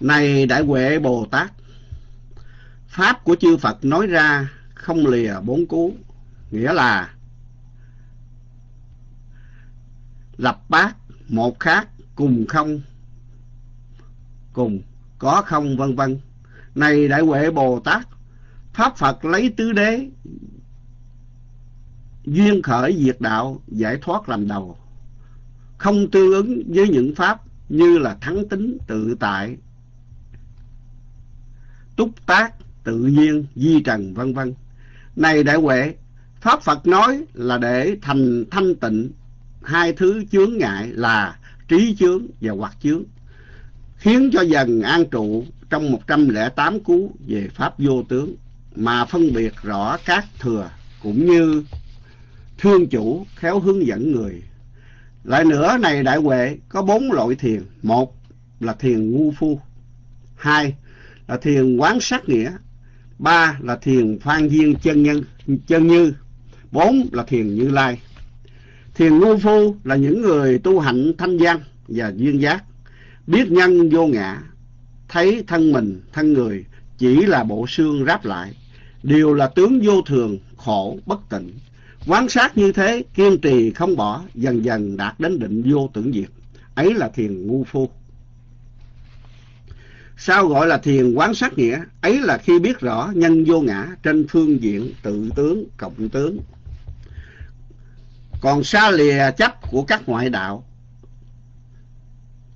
Này Đại Huệ Bồ Tát, Pháp của chư Phật nói ra không lìa bốn cú, nghĩa là lập bát, một khác, cùng không, cùng, có không, vân vân. Này Đại Huệ Bồ Tát, Pháp Phật lấy tứ đế, duyên khởi diệt đạo, giải thoát làm đầu, không tương ứng với những Pháp như là thắng tính, tự tại, túc tác, tự nhiên, di trần, vân vân. Này Đại Huệ, Pháp Phật nói là để thành thanh tịnh hai thứ chướng ngại là trí chướng và hoặc chướng, khiến cho dần an trụ trong 108 cú về Pháp vô tướng, mà phân biệt rõ các thừa cũng như thương chủ khéo hướng dẫn người. Lại nữa này đại huệ có bốn loại thiền. Một là thiền ngu phu. Hai là thiền quán sát nghĩa. Ba là thiền phan duyên chân nhân chân như. Bốn là thiền như lai. Thiền ngu phu là những người tu hạnh thanh văn và duyên giác, biết nhân vô ngã, thấy thân mình, thân người chỉ là bộ xương ráp lại, đều là tướng vô thường, khổ, bất tịnh. Quán sát như thế, kiên trì không bỏ, dần dần đạt đến định vô tưởng diệt. Ấy là thiền ngu phu. Sao gọi là thiền quán sát nghĩa? Ấy là khi biết rõ nhân vô ngã trên phương diện tự tướng, cộng tướng, còn xa lìa chấp của các ngoại đạo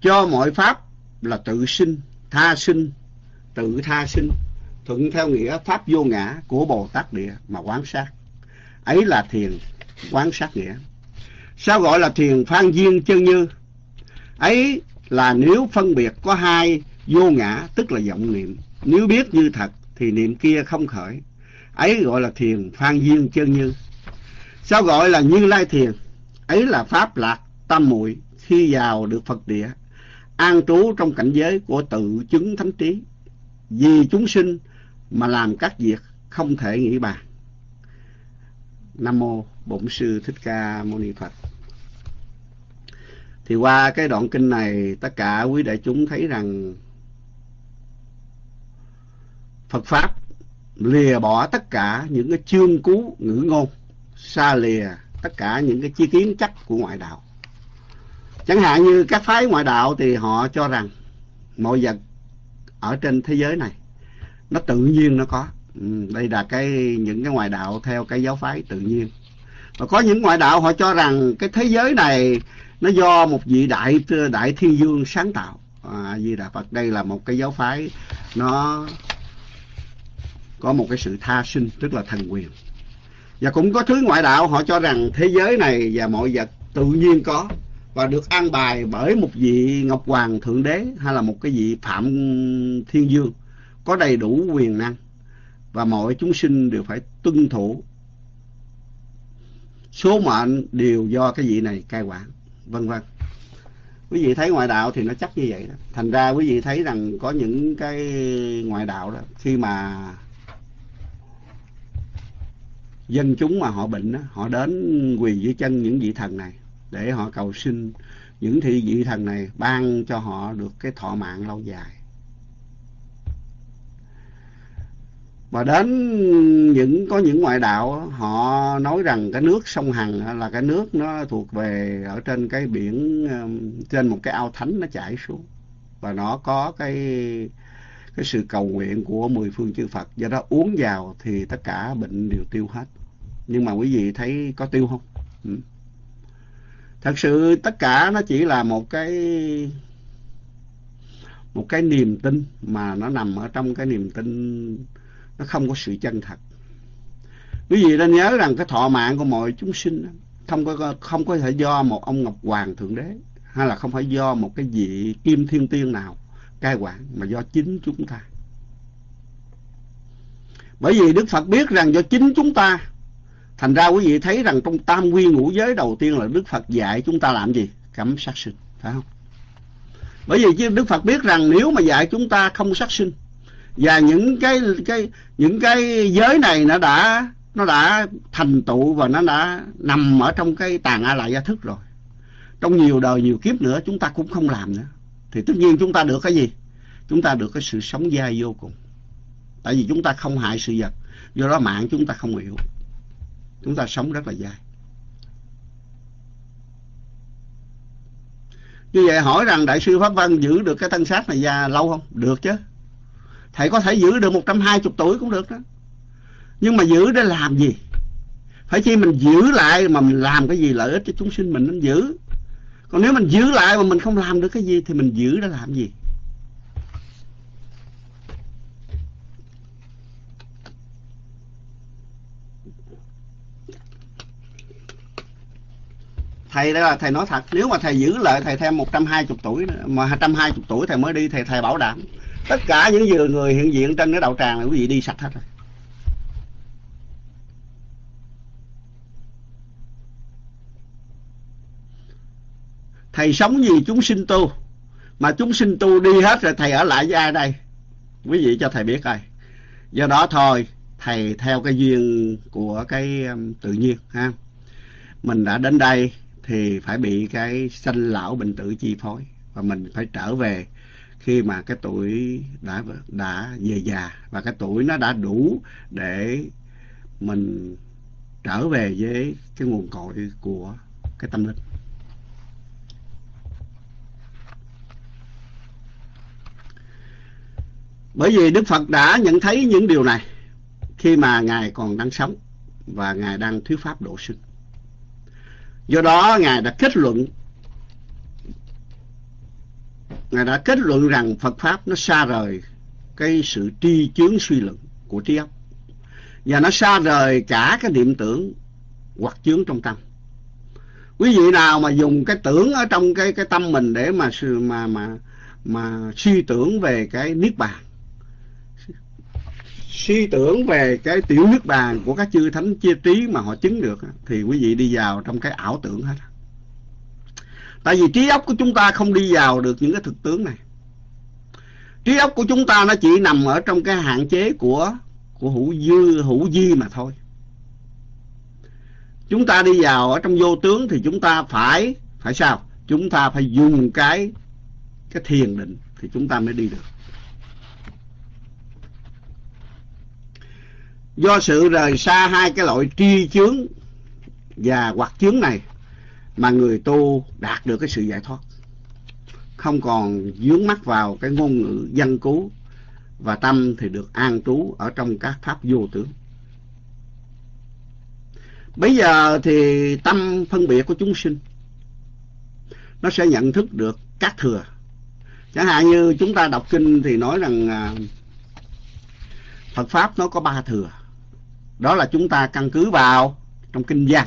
cho mọi pháp là tự sinh tha sinh tự tha sinh thuận theo nghĩa pháp vô ngã của bồ tát địa mà quán sát. Ấy là thiền quán sát nghĩa. Sao gọi là thiền phan duyên chân như? Ấy là nếu phân biệt có hai vô ngã tức là vọng niệm nếu biết như thật thì niệm kia không khởi ấy gọi là thiền phan duyên chân như Sao gọi là Như Lai Thiền? Ấy là Pháp lạc tam muội khi vào được Phật địa, an trú trong cảnh giới của tự chứng thánh trí. Vì chúng sinh mà làm các việc không thể nghĩ bàn. Nam Mô Bổn Sư Thích Ca Mâu Ni Phật. Thì qua cái đoạn kinh này, tất cả quý đại chúng thấy rằng Phật Pháp lìa bỏ tất cả những cái chương cú ngữ ngôn xa lìa tất cả những cái chi kiến chắc của ngoại đạo. Chẳng hạn như các phái ngoại đạo thì họ cho rằng mọi vật ở trên thế giới này nó tự nhiên nó có. Ừ, đây là cái những cái ngoại đạo theo cái giáo phái tự nhiên. Và có những ngoại đạo họ cho rằng cái thế giới này nó do một vị đại đại thiên dương sáng tạo. À, Di Đà Phật đây là một cái giáo phái nó có một cái sự tha sinh, tức là thần quyền. Và cũng có thứ ngoại đạo, họ cho rằng thế giới này và mọi vật tự nhiên có và được an bài bởi một vị Ngọc Hoàng Thượng Đế hay là một cái vị Phạm Thiên Dương có đầy đủ quyền năng và mọi chúng sinh đều phải tuân thủ. Số mệnh đều do cái vị này cai quản, vân vân. Quý vị thấy ngoại đạo thì nó chắc như vậy đó. Thành ra quý vị thấy rằng có những cái ngoại đạo đó, khi mà dân chúng mà họ bệnh đó, họ đến quỳ dưới chân những vị thần này để họ cầu xin những thị vị thần này ban cho họ được cái thọ mạng lâu dài. Và đến những có những ngoại đạo họ nói rằng cái nước sông Hằng là cái nước nó thuộc về ở trên cái biển trên một cái ao thánh nó chảy xuống. Và nó có cái cái sự cầu nguyện của mười phương chư Phật. Do đó uống vào thì tất cả bệnh đều tiêu hết. Nhưng mà quý vị thấy có tiêu không? Ừ. thật sự tất cả nó chỉ là một cái một cái niềm tin mà nó nằm ở trong cái niềm tin, nó không có sự chân thật. Quý vị nên nhớ rằng cái thọ mạng của mọi chúng sinh không có không có thể do một ông ngọc hoàng thượng đế hay là không phải do một cái vị kim thiên tiên nào cai quản mà do chính chúng ta bởi vì đức phật biết rằng do chính chúng ta Thành ra quý vị thấy rằng trong tam quy ngũ giới đầu tiên là Đức Phật dạy chúng ta làm gì? Cấm sát sinh, phải không? Bởi vì chứ Đức Phật biết rằng nếu mà dạy chúng ta không sát sinh và những cái cái những cái giới này nó đã nó đã thành tựu và nó đã nằm ở trong cái tàn a lại gia thức rồi. Trong nhiều đời nhiều kiếp nữa chúng ta cũng không làm nữa. Thì tất nhiên chúng ta được cái gì? chúng ta được cái sự sống dai vô cùng. Tại vì chúng ta không hại sự vật. Do đó mạng chúng ta không yếu chúng ta sống rất là dai. Như vậy hỏi rằng đại sư pháp văn giữ được cái thân xác này già lâu không? Được chứ. Thầy có thể giữ được một trăm hai chục tuổi cũng được đó. Nhưng mà giữ để làm gì? Phải chi mình giữ lại mà mình làm cái gì lợi ích cho chúng sinh mình nên giữ còn nếu mình giữ lại mà mình không làm được cái gì thì mình giữ để làm gì? Thầy đó là thầy nói thật, nếu mà thầy giữ lại thầy thêm một trăm hai chục tuổi mà hai trăm hai chục tuổi thầy mới đi, thầy thầy bảo đảm. Tất cả những vừa người hiện diện trên cái đạo tràng này quý vị đi sạch hết rồi. Thầy sống vì chúng sinh tu. Mà chúng sinh tu đi hết rồi thầy ở lại với ai đây? Quý vị cho thầy biết coi. Do đó thôi, thầy theo cái duyên của cái um, tự nhiên, ha. Mình đã đến đây thì phải bị cái sanh lão bệnh tử chi phối. Và mình phải trở về khi mà cái tuổi đã đã về già. Và cái tuổi nó đã đủ để mình trở về với cái nguồn cội của cái tâm linh. Bởi vì đức phật đã nhận thấy những điều này khi mà ngài còn đang sống và ngài đang thuyết pháp độ sinh. Do đó, ngài đã kết luận, ngài đã kết luận rằng phật pháp nó xa rời cái sự tri chướng suy luận của trí óc. Và nó xa rời cả cái niệm tưởng hoặc chướng trong tâm. Quý vị nào mà dùng cái tưởng ở trong cái cái tâm mình để mà mà mà mà suy tưởng về cái niết bàn suy tưởng về cái tiểu nước bàn của các chư thánh chia trí mà họ chứng được thì quý vị đi vào trong cái ảo tưởng hết. Tại vì trí óc của chúng ta không đi vào được những cái thực tướng này. Trí óc của chúng ta nó chỉ nằm ở trong cái hạn chế của của hữu dư, hữu di mà thôi. Chúng ta đi vào ở trong vô tướng thì chúng ta phải phải sao? Chúng ta phải dùng cái cái thiền định thì chúng ta mới đi được. Do sự rời xa hai cái loại tri chướng và hoặc chướng này mà người tu đạt được cái sự giải thoát. Không còn dướng mắt vào cái ngôn ngữ dân cú và tâm thì được an trú ở trong các pháp vô tướng. Bây giờ thì tâm phân biệt của chúng sinh, nó sẽ nhận thức được các thừa. Chẳng hạn như chúng ta đọc kinh thì nói rằng à, Phật pháp nó có ba thừa đó là chúng ta căn cứ vào trong kinh văn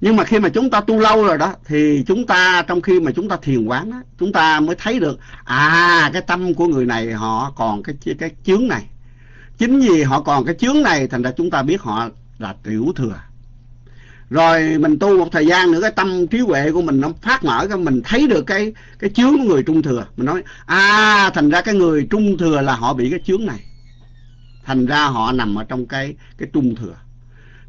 nhưng mà khi mà chúng ta tu lâu rồi đó thì chúng ta trong khi mà chúng ta thiền quán đó, chúng ta mới thấy được à cái tâm của người này họ còn cái cái chướng này. Chính vì họ còn cái chướng này thành ra chúng ta biết họ là tiểu thừa. Rồi mình tu một thời gian nữa cái tâm trí huệ của mình nó phát mở cái mình thấy được cái cái chướng của người trung thừa. Mình nói à thành ra cái người trung thừa là họ bị cái chướng này thành ra họ nằm ở trong cái cái trung thừa.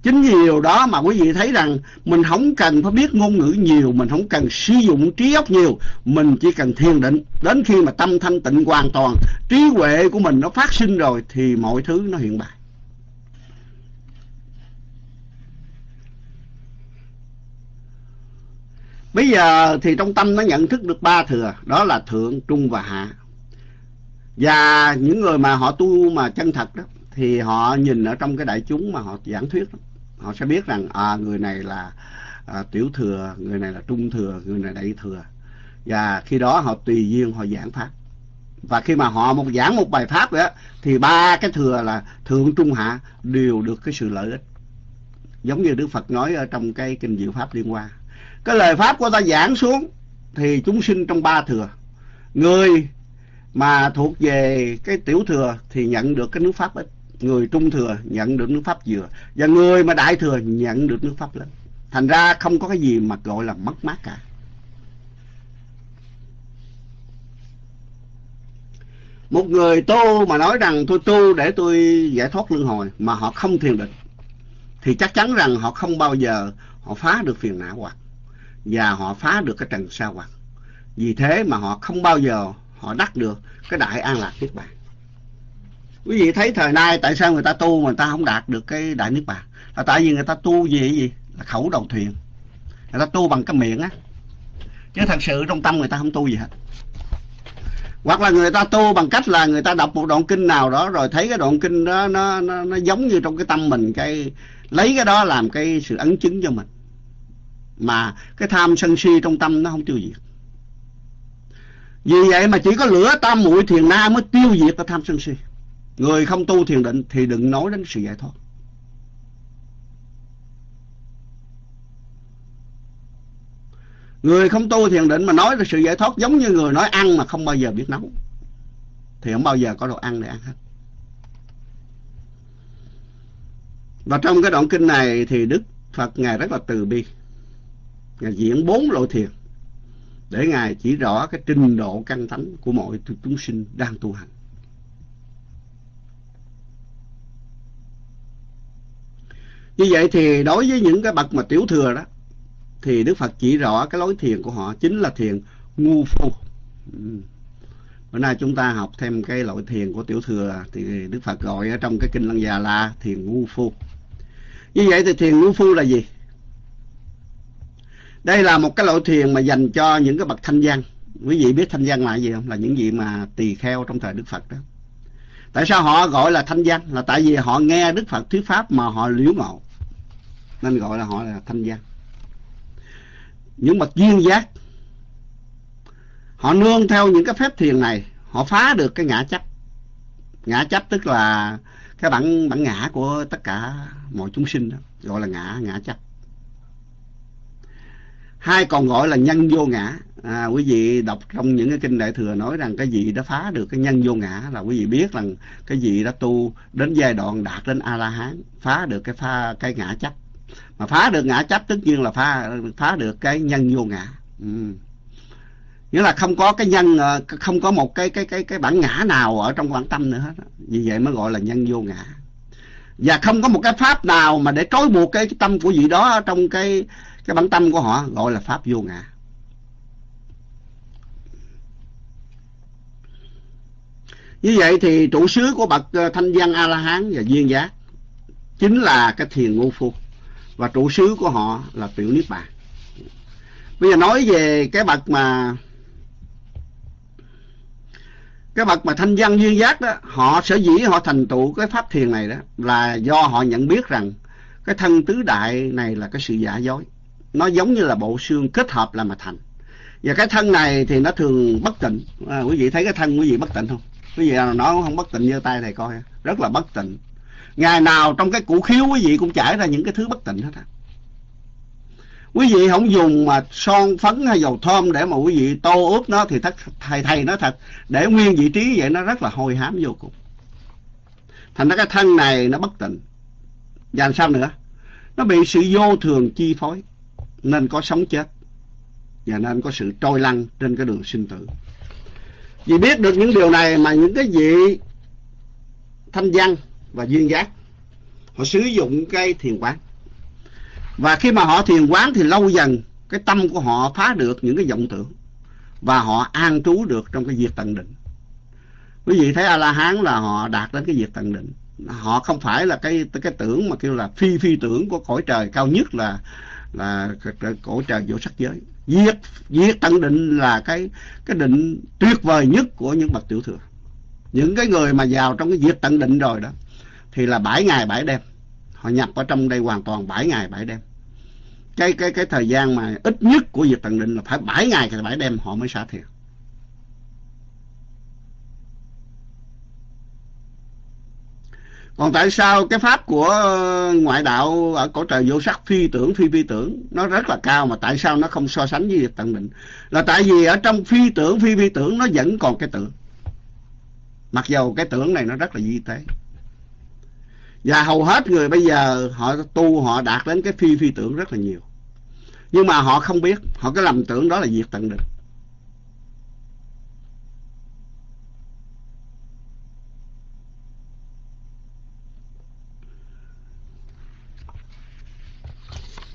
Chính vì điều đó mà quý vị thấy rằng mình không cần phải biết ngôn ngữ nhiều, mình không cần sử dụng trí óc nhiều. Mình chỉ cần thiền định. Đến khi mà tâm thanh tịnh hoàn toàn, trí huệ của mình nó phát sinh rồi thì mọi thứ nó hiện bày bây giờ thì trong tâm nó nhận thức được ba thừa, đó là thượng, trung và hạ và những người mà họ tu mà chân thật đó thì họ nhìn ở trong cái đại chúng mà họ giảng thuyết đó, họ sẽ biết rằng à người này là à, tiểu thừa người này là trung thừa người này đại thừa. Và khi đó họ tùy duyên họ giảng pháp. Và khi mà họ một giảng một bài pháp đó thì ba cái thừa là thượng trung hạ đều được cái sự lợi ích. Giống như đức phật nói ở trong cái kinh diệu pháp liên hoa. Cái lời pháp của ta giảng xuống thì chúng sinh trong ba thừa. Người mà thuộc về cái tiểu thừa thì nhận được cái nước pháp ít. Người trung thừa nhận được nước pháp vừa. Và người mà đại thừa nhận được nước pháp lớn. Thành ra không có cái gì mà gọi là mất mát cả. Một người tu mà nói rằng tôi tu để tôi giải thoát luân hồi mà họ không thiền định, thì chắc chắn rằng họ không bao giờ họ phá được phiền não hoặc, và họ phá được cái trần sa hoặc. Vì thế mà họ không bao giờ họ đắc được cái đại an lạc niết bàn. Quý vị thấy thời nay tại sao người ta tu mà người ta không đạt được cái đại niết bàn? Là tại vì người ta tu gì gì? Là khẩu đầu thuyền. Người ta tu bằng cái miệng á. Chứ thật sự trong tâm người ta không tu gì hết. Hoặc là người ta tu bằng cách là người ta đọc một đoạn kinh nào đó rồi thấy cái đoạn kinh đó nó nó, nó giống như trong cái tâm mình cái lấy cái đó làm cái sự ấn chứng cho mình. Mà cái tham sân si trong tâm nó không tiêu diệt vì vậy mà chỉ có lửa tam muội thiền na mới tiêu diệt cái tham sân si. Người không tu thiền định thì đừng nói đến sự giải thoát. Người không tu thiền định mà nói là sự giải thoát giống như người nói ăn mà không bao giờ biết nấu. Thì không bao giờ có đồ ăn để ăn hết. Và trong cái đoạn kinh này thì đức phật ngài rất là từ bi. Ngài diễn bốn loại thiền để ngài chỉ rõ cái trình độ căn tánh của mọi chúng sinh đang tu hành như vậy thì đối với những cái bậc mà tiểu thừa đó, thì Đức Phật chỉ rõ cái lối thiền của họ chính là thiền ngu phu. Ừ. Bữa nay chúng ta học thêm cái loại thiền của tiểu thừa thì Đức Phật gọi ở trong cái kinh Lăng Già là thiền ngu phu. Như vậy thì thiền ngu phu là gì? Đây là một cái loại thiền mà dành cho những cái bậc thanh văn. Quý vị biết thanh văn là gì không? Là những gì mà tỳ kheo trong thời Đức Phật đó. Tại sao họ gọi là thanh văn? Là tại vì họ nghe Đức Phật thuyết pháp mà họ liễu ngộ. Nên gọi là họ là thanh văn những bậc duyên giác, họ nương theo những cái phép thiền này, họ phá được cái ngã chấp ngã chấp tức là cái bản bản ngã của tất cả mọi chúng sinh đó, gọi là ngã ngã chấp hai còn gọi là nhân vô ngã. À, quý vị đọc trong những cái kinh đại thừa nói rằng cái gì đã phá được cái nhân vô ngã là quý vị biết rằng cái gì đã tu đến giai đoạn đạt đến a la hán phá được cái pha cái ngã chấp. Mà phá được ngã chấp tất nhiên là phá phá được cái nhân vô ngã. Ừ. nghĩa là không có cái nhân ờ, không có một cái cái cái cái bản ngã nào ở trong quan tâm nữa hết vì vậy mới gọi là nhân vô ngã. Và không có một cái pháp nào mà để trói buộc cái tâm của vị đó trong cái cái bản tâm của họ gọi là pháp vô ngã. Như vậy thì trụ xứ của bậc ờ, thanh văn a la hán và duyên giác chính là cái thiền ngu phu và trụ xứ của họ là tiểu niết bàn. Bây giờ nói về cái bậc mà, cái bậc mà thanh văn duyên giác đó, họ sở dĩ họ thành tựu cái pháp thiền này đó là do họ nhận biết rằng cái thân tứ đại này là cái sự giả dối nó giống như là bộ xương kết hợp là mà thành. Và cái thân này thì nó thường bất tịnh. À, quý vị thấy cái thân quý vị bất tịnh không? Quý vị nào không bất tịnh giơ tay thầy coi rất là bất tịnh. Ngày nào trong cái củ khiếu quý vị cũng chảy ra những cái thứ bất tịnh hết á. Quý vị không dùng mà son phấn hay dầu thơm để mà quý vị tô ướp nó thì thật, thầy thầy nó thật để nguyên vị trí vậy nó rất là hôi hám vô cùng. Thành ra cái thân này nó bất tịnh. Và làm sao nữa? Nó bị sự vô thường chi phối nên có sống chết và nên có sự trôi lăn trên cái đường sinh tử. Vì biết được những điều này mà những cái vị thanh văn và duyên giác, họ sử dụng cái thiền quán. Và khi mà họ thiền quán thì lâu dần cái tâm của họ phá được những cái vọng tưởng và họ an trú được trong cái diệt tận định. Quý vị thấy a la hán là họ đạt đến cái diệt tận định. Họ không phải là cái cái tưởng mà kêu là phi phi tưởng của cõi trời, cao nhất là là cổ trời vô sắc giới. Diệt diệt tận định là cái cái định tuyệt vời nhất của những bậc tiểu thừa. Những cái người mà vào trong cái diệt tận định rồi đó, thì là bảy ngày bảy đêm. Họ nhập ở trong đây hoàn toàn bảy ngày bảy đêm. Cái cái cái thời gian mà ít nhất của diệt tận định là phải bảy ngày thì bảy đêm họ mới xả thiền còn tại sao cái pháp của ờ, ngoại đạo ở cổ trời vô sắc, phi tưởng, phi phi tưởng, nó rất là cao mà tại sao nó không so sánh với việc tận định là tại vì ở trong phi tưởng, phi phi tưởng nó vẫn còn cái tưởng mặc dầu cái tưởng này nó rất là di tế. Và hầu hết người bây giờ họ tu, họ đạt đến cái phi phi tưởng rất là nhiều. Nhưng mà họ không biết, họ cứ lầm tưởng đó là diệt tận định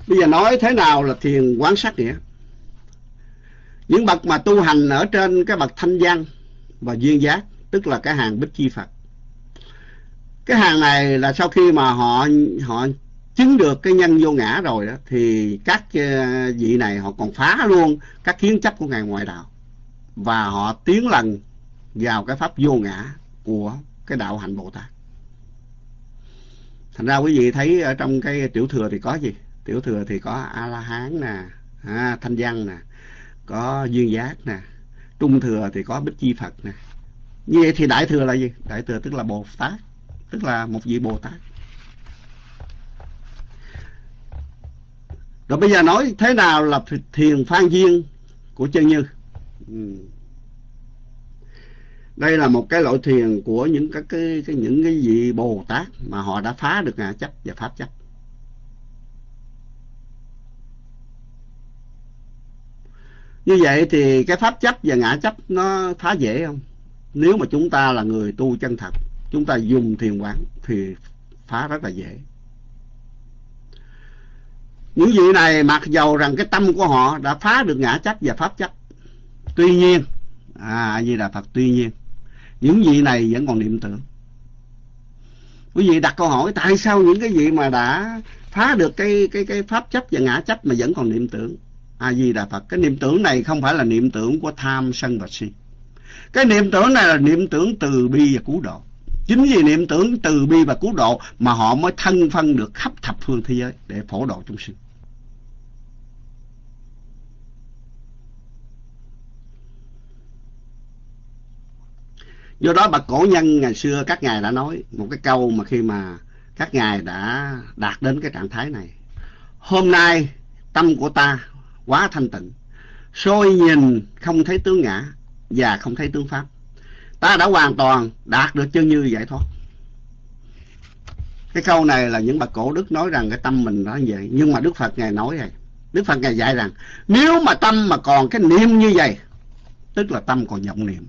bây giờ nói thế nào là thiền quán sát nghĩa? Những bậc mà tu hành ở trên cái bậc thanh văn và duyên giác, tức là cái hàng bích chi phật. Cái hàng này là sau khi mà họ họ chứng được cái nhân vô ngã rồi đó, thì các ờ, vị này họ còn phá luôn các kiến chấp của ngài ngoại đạo. Và họ tiến lần vào cái pháp vô ngã của cái đạo hạnh bồ tát. Thành ra quý vị thấy ở trong cái tiểu thừa thì có gì? Tiểu thừa thì có a la hán nè à, thanh văn nè có duyên giác nè trung thừa thì có bích chi phật nè. Như vậy thì đại thừa là gì? Đại thừa tức là bồ tát tức là một vị bồ tát. Rồi bây giờ nói thế nào là thiền phan duyên của chân như? Ừ. đây là một cái loại thiền của những các cái, cái những cái vị bồ tát mà họ đã phá được ngã chấp và pháp chấp. Như vậy thì cái pháp chấp và ngã chấp nó phá dễ không? Nếu mà chúng ta là người tu chân thật, chúng ta dùng thiền quán thì phá rất là dễ. Những vị này mặc dầu rằng cái tâm của họ đã phá được ngã chấp và pháp chấp, tuy nhiên à như là phật, tuy nhiên, những vị này vẫn còn niệm tưởng. Quý vị đặt câu hỏi, tại sao những cái vị mà đã phá được cái cái cái pháp chấp và ngã chấp mà vẫn còn niệm tưởng? A di đà phật. Cái niệm tưởng này không phải là niệm tưởng của tham, sân và si. Cái niệm tưởng này là niệm tưởng từ bi và cứu độ. Chính vì niệm tưởng từ bi và cứu độ mà họ mới thân phân được khắp thập phương thế giới để phổ độ chúng sinh. Do đó bậc cổ nhân ngày xưa, các ngài đã nói một cái câu mà khi mà các ngài đã đạt đến cái trạng thái này. Hôm nay tâm của ta quá thanh tịnh. Soi nhìn không thấy tướng ngã và không thấy tướng pháp. Ta đã hoàn toàn đạt được chân như giải thoát cái câu này là những bậc cổ đức nói rằng cái tâm mình nó như vậy. Nhưng mà đức phật ngài nói vậy. Đức phật ngài dạy rằng, nếu mà tâm mà còn cái niệm như vậy, tức là tâm còn vọng niệm.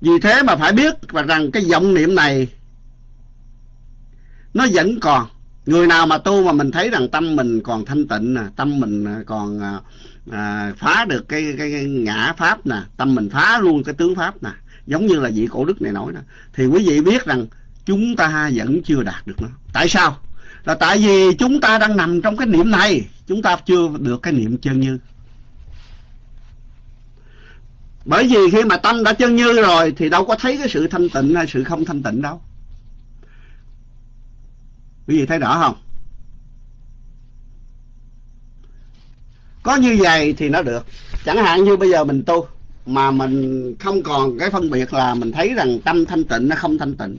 Vì thế mà phải biết và rằng cái vọng niệm này, nó vẫn còn người nào mà tu mà mình thấy rằng tâm mình còn thanh tịnh nè tâm mình à, còn à, à, phá được cái, cái, cái ngã pháp nè tâm mình phá luôn cái tướng pháp nè giống như là vị cổ đức này nói nè thì quý vị biết rằng chúng ta vẫn chưa đạt được nó. Tại sao? Là tại vì chúng ta đang nằm trong cái niệm này chúng ta chưa được cái niệm chân như. Bởi vì khi mà tâm đã chân như rồi thì đâu có thấy cái sự thanh tịnh hay sự không thanh tịnh đâu quý vị thấy rõ không? Có như vậy thì nó được. Chẳng hạn như bây giờ mình tu, mà mình không còn cái phân biệt là mình thấy rằng tâm thanh tịnh nó không thanh tịnh.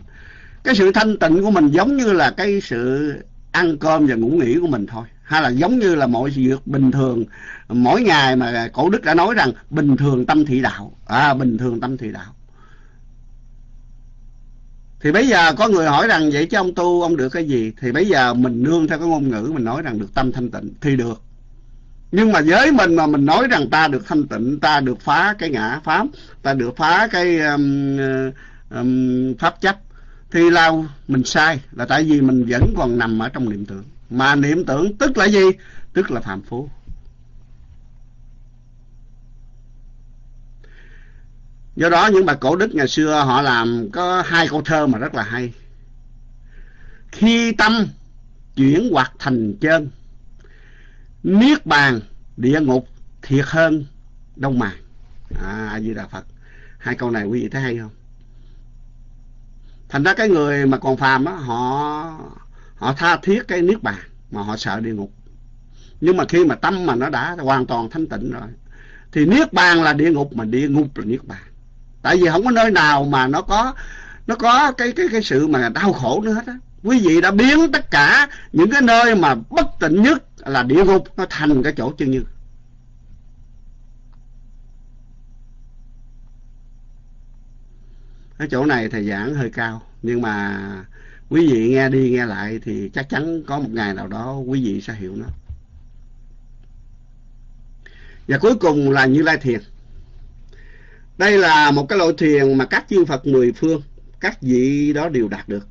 Cái sự thanh tịnh của mình giống như là cái sự ăn cơm và ngủ nghỉ của mình thôi. Hay là giống như là mọi việc bình thường. Mỗi ngày mà cổ đức đã nói rằng bình thường tâm thị đạo. À bình thường tâm thị đạo thì bây giờ có người hỏi rằng vậy chứ ông tu ông được cái gì? Thì bây giờ mình nương theo cái ngôn ngữ mình nói rằng được tâm thanh tịnh thì được. Nhưng mà với mình mà mình nói rằng ta được thanh tịnh ta được phá cái ngã pháp ta được phá cái um, uh, um, pháp chấp thì là mình sai. Là tại vì mình vẫn còn nằm ở trong niệm tưởng. Mà niệm tưởng tức là gì? Tức là phạm phu. Do đó những bà cổ đức ngày xưa họ làm có hai câu thơ mà rất là hay. Khi tâm chuyển hoạt thành chân, niết bàn địa ngục thiệt hơn đông màn à a di đà phật. Hai câu này quý vị thấy hay không? Thành ra cái người mà còn phàm á, họ họ tha thiết cái niết bàn mà họ sợ địa ngục. Nhưng mà khi mà tâm mà nó đã hoàn toàn thanh tịnh rồi, thì niết bàn là địa ngục mà địa ngục là niết bàn tại vì không có nơi nào mà nó có nó có cái cái cái sự mà đau khổ nữa hết á. Quý vị đã biến tất cả những cái nơi mà bất tịnh nhất là địa ngục nó thành cái chỗ chân như cái chỗ này thầy giảng hơi cao, nhưng mà quý vị nghe đi nghe lại thì chắc chắn có một ngày nào đó quý vị sẽ hiểu nó. Và cuối cùng là như lai thiền đây là một cái loại thiền mà các chư Phật mười phương, các vị đó đều đạt được.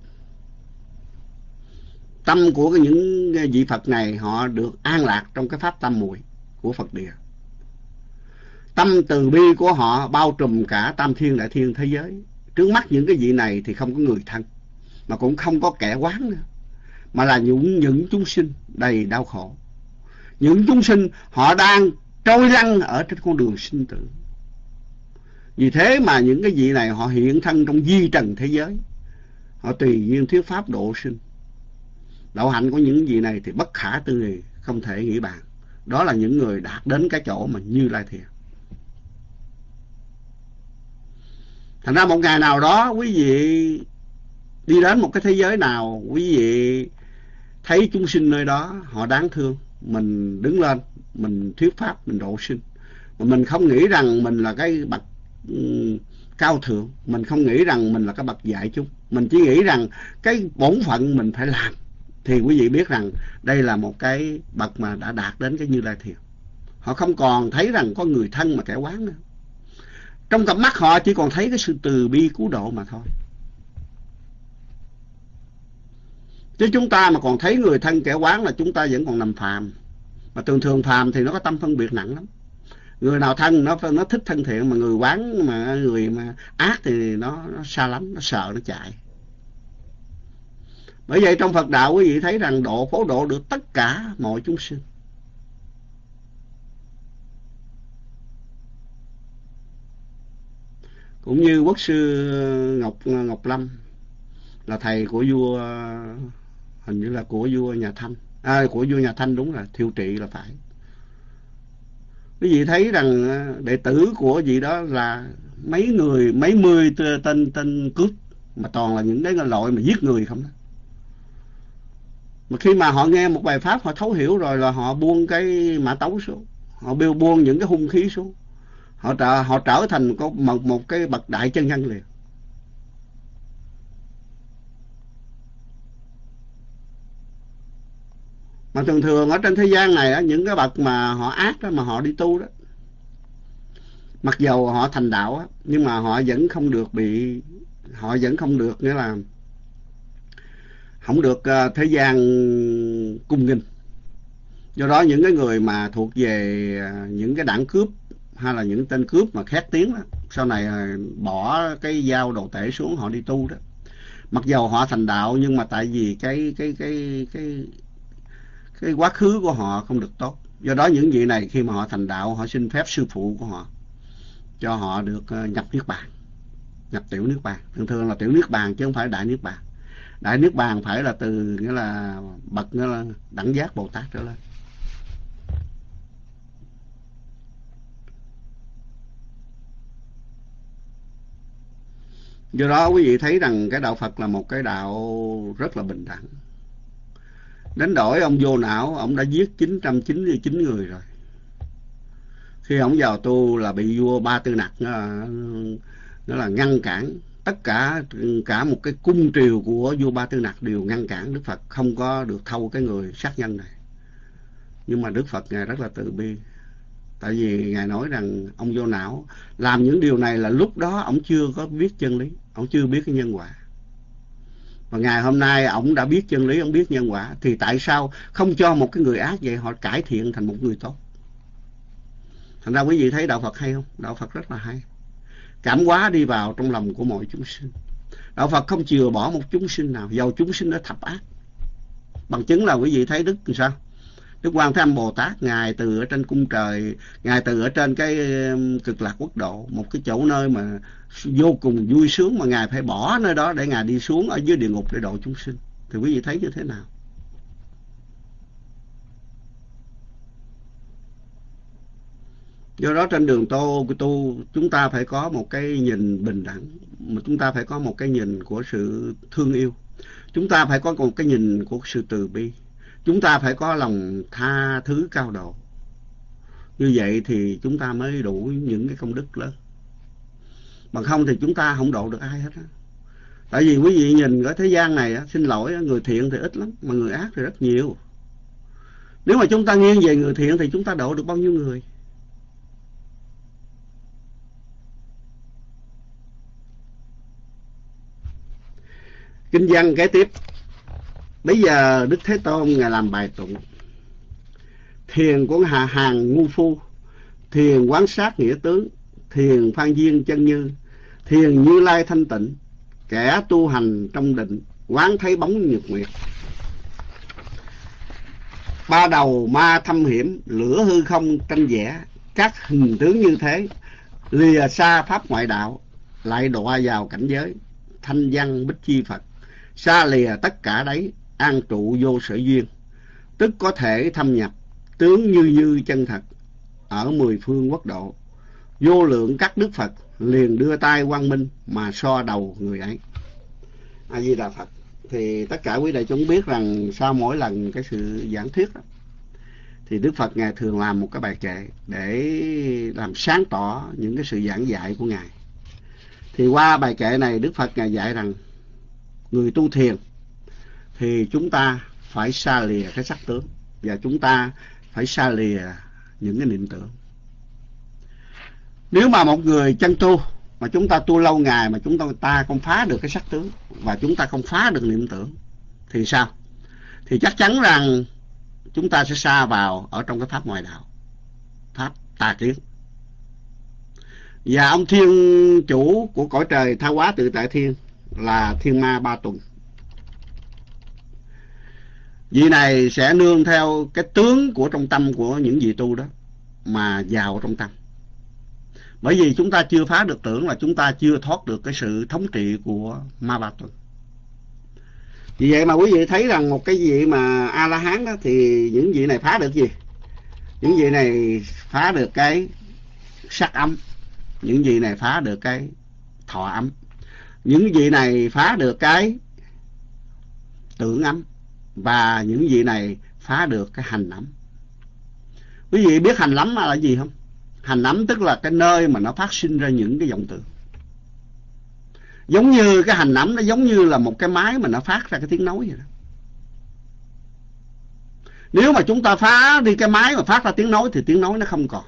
Tâm của những vị Phật này họ được an lạc trong cái pháp tâm muội của Phật địa. tâm từ bi của họ bao trùm cả tam thiên đại thiên thế giới trước mắt những cái vị này thì không có người thân mà cũng không có kẻ quán nữa mà là những những chúng sinh đầy đau khổ những chúng sinh họ đang trôi lăn ở trên con đường sinh tử vì thế mà những cái vị này họ hiện thân trong di trần thế giới. Họ tùy duyên thuyết pháp độ sinh. Đạo hạnh của những vị này thì bất khả tư nghị, không thể nghĩ bàn. Đó là những người đạt đến cái chỗ mà như lai thiền. Thành ra một ngày nào đó, quý vị đi đến một cái thế giới nào, quý vị thấy chúng sinh nơi đó, họ đáng thương. Mình đứng lên, mình thuyết pháp, mình độ sinh. Mà mình không nghĩ rằng mình là cái bậc um, cao thượng. Mình không nghĩ rằng mình là cái bậc dạy chúng. Mình chỉ nghĩ rằng cái bổn phận mình phải làm. Thì quý vị biết rằng đây là một cái bậc mà đã đạt đến cái như lai thiền. Họ không còn thấy rằng có người thân mà kẻ quán nữa. Trong cặp mắt họ chỉ còn thấy cái sự từ bi cứu độ mà thôi. Chứ chúng ta mà còn thấy người thân kẻ quán là chúng ta vẫn còn nằm phàm. Mà thường thường phàm thì nó có tâm phân biệt nặng lắm người nào thân nó nó thích thân thiện mà người quán mà người mà ác thì nó, nó xa lắm nó sợ nó chạy. Bởi vậy trong Phật đạo quý vị thấy rằng độ phổ độ được tất cả mọi chúng sinh. Cũng như quốc sư Ngọc Ngọc Lâm là thầy của vua hình như là của vua nhà Thanh. À, của vua nhà Thanh đúng là thiêu trị là phải quý vị thấy rằng ờ, đệ tử của vị đó là mấy người, mấy mươi tên tên cướp, mà toàn là những cái loại mà giết người không đó. Mà khi mà họ nghe một bài pháp, họ thấu hiểu rồi là họ buông cái mã tấu xuống, họ buông buông những cái hung khí xuống. Họ trở họ trở thành có một một cái bậc đại chân nhân liền. Mà thường thường ở trên thế gian này á, những cái bậc mà họ ác đó mà họ đi tu đó mặc dầu họ thành đạo đó, nhưng mà họ vẫn không được bị họ vẫn không được nghĩa là không được ờ, thế gian cung nghinh do đó những cái người mà thuộc về ờ, những cái đảng cướp hay là những tên cướp mà khét tiếng đó sau này ờ, bỏ cái dao đồ tể xuống họ đi tu đó. Mặc dầu họ thành đạo nhưng mà tại vì cái cái cái cái cái quá khứ của họ không được tốt. Do đó những vị này khi mà họ thành đạo, họ xin phép sư phụ của họ cho họ được ờ, nhập niết bàn, nhập tiểu niết bàn. Thường thường là tiểu niết bàn chứ không phải đại niết bàn. Đại niết bàn phải là từ, nghĩa là bậc, nghĩa là đẳng giác bồ tát trở lên. Do đó quý vị thấy rằng cái đạo phật là một cái đạo rất là bình đẳng đến đổi ông vô não ông đã giết 999 người rồi khi ông vào tu là bị vua ba tư nặc à, nó là ngăn cản tất cả cả một cái cung triều của vua Ba Tư Nặc đều ngăn cản Đức Phật không có được thâu cái người sát nhân này. Nhưng mà Đức Phật ngài rất là từ bi. Tại vì ngài nói rằng ông vô não làm những điều này là lúc đó ông chưa có biết chân lý, ông chưa biết cái nhân quả. Và ngày hôm nay ông đã biết chân lý, ông biết nhân quả. Thì tại sao không cho một cái người ác vậy họ cải thiện thành một người tốt? Thành ra quý vị thấy đạo Phật hay không? Đạo Phật rất là hay. Cảm hóa đi vào trong lòng của mọi chúng sinh. Đạo phật không chừa bỏ một chúng sinh nào. Dầu chúng sinh đã thập ác. Bằng chứng là quý vị thấy đức làm sao? Đức quan thế âm bồ tát, ngài từ ở trên cung trời, ngài từ ở trên cái cực lạc quốc độ, một cái chỗ nơi mà vô cùng vui sướng mà ngài phải bỏ nơi đó để ngài đi xuống ở dưới địa ngục để độ chúng sinh. Thì quý vị thấy như thế nào? Do đó trên đường tô tu, chúng ta phải có một cái nhìn bình đẳng, mà chúng ta phải có một cái nhìn của sự thương yêu. Chúng ta phải có một cái nhìn của sự từ bi chúng ta phải có lòng tha thứ cao độ. Như vậy thì chúng ta mới đủ những cái công đức lớn. Bằng không thì chúng ta không độ được ai hết á. Tại vì quý vị nhìn ở thế gian này xin lỗi người thiện thì ít lắm, mà người ác thì rất nhiều. Nếu mà chúng ta nghiêng về người thiện thì chúng ta độ được bao nhiêu người? Kinh văn kế tiếp bây giờ đức thế tôn ngài làm bài tụng. Thiền của hạ hàng ngu phu. Thiền quán sát nghĩa tướng. Thiền phan duyên chân như. Thiền như lai thanh tịnh. Kẻ tu hành trong định, quán thấy bóng nhật nguyệt. Ba đầu ma thâm hiểm, lửa hư không tranh vẽ. Các hình tướng như thế, lìa xa pháp ngoại đạo, lại đọa vào cảnh giới. Thanh văn bích chi phật, xa lìa tất cả đấy an trụ vô sở duyên tức có thể thâm nhập tướng như như chân thật ở mười phương quốc độ. Vô lượng các đức phật liền đưa tay quang minh mà so đầu người ấy. A di đà phật. Thì tất cả quý đại chúng biết rằng sau mỗi lần cái sự giảng thuyết đó, thì đức phật ngài thường làm một cái bài kệ để làm sáng tỏ những cái sự giảng dạy của ngài. Thì qua bài kệ này đức phật ngài dạy rằng người tu thiền thì chúng ta phải xa lìa cái sắc tướng và chúng ta phải xa lìa những cái niệm tưởng. Nếu mà một người chân tu mà chúng ta tu lâu ngày mà chúng ta, ta không phá được cái sắc tướng và chúng ta không phá được niệm tưởng thì sao? Thì chắc chắn rằng chúng ta sẽ xa vào ở trong cái pháp ngoại đạo pháp tà kiến. Và ông thiên chủ của cõi trời tha hóa tự tại thiên là thiên ma ba tuần vị này sẽ nương theo cái tướng của trong tâm của những vị tu đó, mà vào trong tâm. Bởi vì chúng ta chưa phá được tưởng là chúng ta chưa thoát được cái sự thống trị của ma ba tuần vì vậy mà quý vị thấy rằng một cái vị mà a la hán đó thì những vị này phá được gì? Những vị này phá được cái sắc âm những vị này phá được cái thọ âm những vị này phá được cái tưởng âm và những vị này phá được cái hành nấm. Quý vị biết hành nấm là gì không? Hành nấm tức là cái nơi mà nó phát sinh ra những cái vọng tưởng giống như cái hành nấm nó giống như là một cái máy mà nó phát ra cái tiếng nói vậy đó. Nếu mà chúng ta phá đi cái máy mà phát ra tiếng nói thì tiếng nói nó không còn.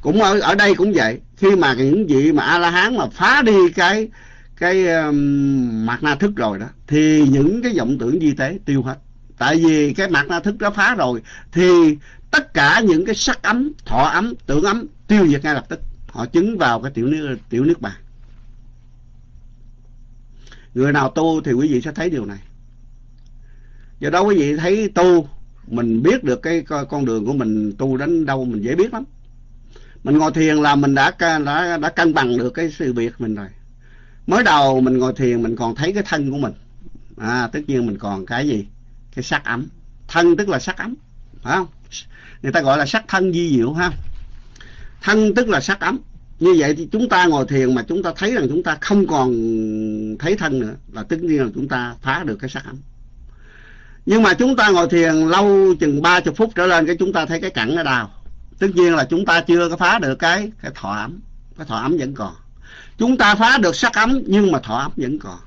Cũng ở ở đây cũng vậy. Khi mà những vị mà a la hán mà phá đi cái cái um, mặt na thức rồi đó thì những cái vọng tưởng di tế tiêu hết. Tại vì cái mặt na thức đó phá rồi thì tất cả những cái sắc ấm thọ ấm tưởng ấm tiêu diệt ngay lập tức. Họ chứng vào cái tiểu nước tiểu nước bàn. Người nào tu thì quý vị sẽ thấy điều này. Do đó quý vị thấy tu mình biết được cái con đường của mình tu đến đâu mình dễ biết lắm. Mình ngồi thiền là mình đã đã đã cân bằng được cái sự việc mình rồi mới đầu mình ngồi thiền, mình còn thấy cái thân của mình. À tất nhiên mình còn cái gì? Cái sắc ấm. Thân tức là sắc ấm, phải không? Người ta gọi là sắc thân di diệu ha thân tức là sắc ấm. Như vậy thì chúng ta ngồi thiền mà chúng ta thấy rằng chúng ta không còn thấy thân nữa, là tất nhiên là chúng ta phá được cái sắc ấm. Nhưng mà chúng ta ngồi thiền lâu chừng ba chục phút trở lên cái chúng ta thấy cái cẳng nó đau tất nhiên là chúng ta chưa có phá được cái cái thọ ấm. Cái thọ ấm vẫn còn chúng ta phá được sắc ấm nhưng mà thọ ấm vẫn còn.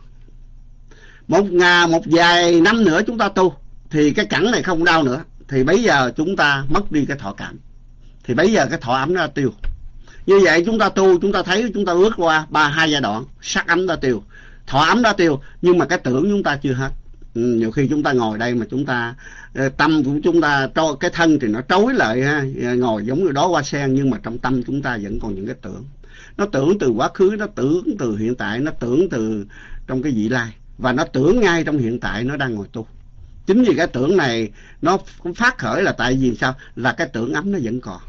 Một ngày một vài năm nữa chúng ta tu thì cái cẳng này không đau nữa. Thì bây giờ chúng ta mất đi cái thọ cảm. Thì bây giờ cái thọ ấm nó tiêu. Như vậy chúng ta tu chúng ta thấy chúng ta bước qua ba hai giai đoạn sắc ấm đã tiêu thọ ấm đã tiêu nhưng mà cái tưởng chúng ta chưa hết. Ừ, nhiều khi chúng ta ngồi đây mà chúng ta ờ, tâm của chúng ta cái thân thì nó trối lại ha ngồi giống như đó qua sen nhưng mà trong tâm chúng ta vẫn còn những cái tưởng nó tưởng từ quá khứ, nó tưởng từ hiện tại, nó tưởng từ trong cái vị lai. Và nó tưởng ngay trong hiện tại, nó đang ngồi tu. Chính vì cái tưởng này, nó cũng phát khởi là tại vì sao? Là cái tưởng ấm nó vẫn còn.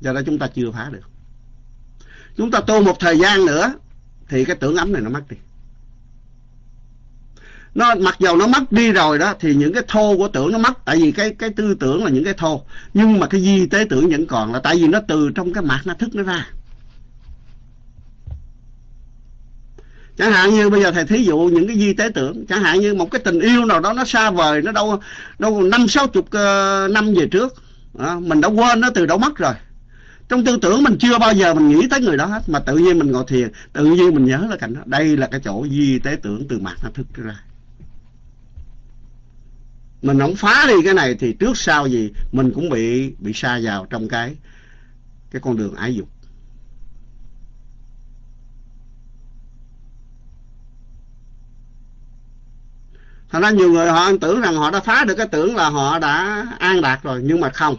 Do đó chúng ta chưa phá được. Chúng ta tu một thời gian nữa, thì cái tưởng ấm này nó mất đi. Nó, mặc dầu nó mất đi rồi đó, thì những cái thô của tưởng nó mất. Tại vì cái cái tư tưởng là những cái thô. Nhưng mà cái di tế tưởng vẫn còn là tại vì nó từ trong cái mạt, nó thức nó ra. Chẳng hạn như bây giờ thầy thí dụ những cái di tế tưởng chẳng hạn như một cái tình yêu nào đó nó xa vời nó đâu đâu năm sáu chục ờ, năm về trước. À, mình đã quên nó từ đâu mất rồi. Trong tư tưởng mình chưa bao giờ mình nghĩ tới người đó hết mà tự nhiên mình ngồi thiền tự nhiên mình nhớ là cảnh đó. Đây là cái chỗ di tế tưởng từ mặt nó thức ra. Mình không phá đi cái này thì trước sau gì mình cũng bị bị xa vào trong cái cái con đường ái dục. Thành ra nhiều người họ tưởng rằng họ đã phá được cái tưởng là họ đã an đạt rồi, Nhưng mà không.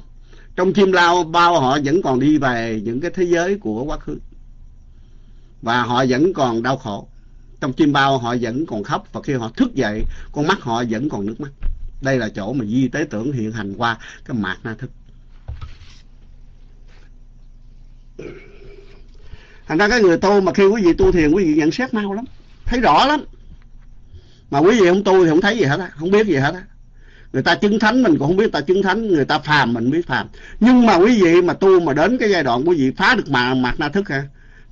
Trong chim lao, bao họ vẫn còn đi về những cái thế giới của quá khứ. Và họ vẫn còn đau khổ. Trong chim bao họ vẫn còn khóc, và khi họ thức dậy, con mắt họ vẫn còn nước mắt. Đây là chỗ mà di tế tưởng hiện hành qua cái mạc na thức. Thành ra cái người tu mà khi quý vị tu thiền, quý vị nhận xét mau lắm. Thấy rõ lắm mà quý vị không tu thì không thấy gì hết á không biết gì hết á. Người ta chứng thánh mình cũng không biết ta chứng thánh người ta phàm mình biết phàm. Nhưng mà quý vị mà tu mà đến cái giai đoạn quý vị phá được mà mạt na thức hả,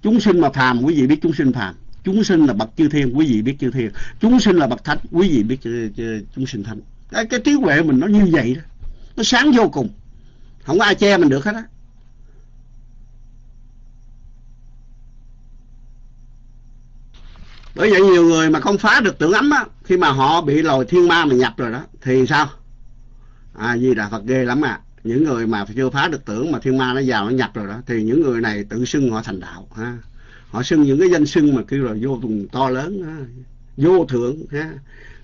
chúng sinh mà phàm quý vị biết chúng sinh phàm. Chúng sinh là bậc chư thiên quý vị biết chư thiên. Chúng sinh là bậc thánh quý vị biết chúng sinh thánh. Cái, cái trí huệ mình nó như vậy đó. Nó sáng vô cùng. Không có ai che mình được hết á. Bởi vậy nhiều người mà không phá được tưởng ấm á khi mà họ bị lồi thiên ma mà nhập rồi đó thì sao? À gì là phật ghê lắm à những người mà chưa phá được tưởng mà thiên ma nó vào nó nhập rồi đó thì những người này tự xưng họ thành đạo ha. Họ xưng những cái danh xưng mà kêu là vô cùng to lớn ha. vô thượng ha.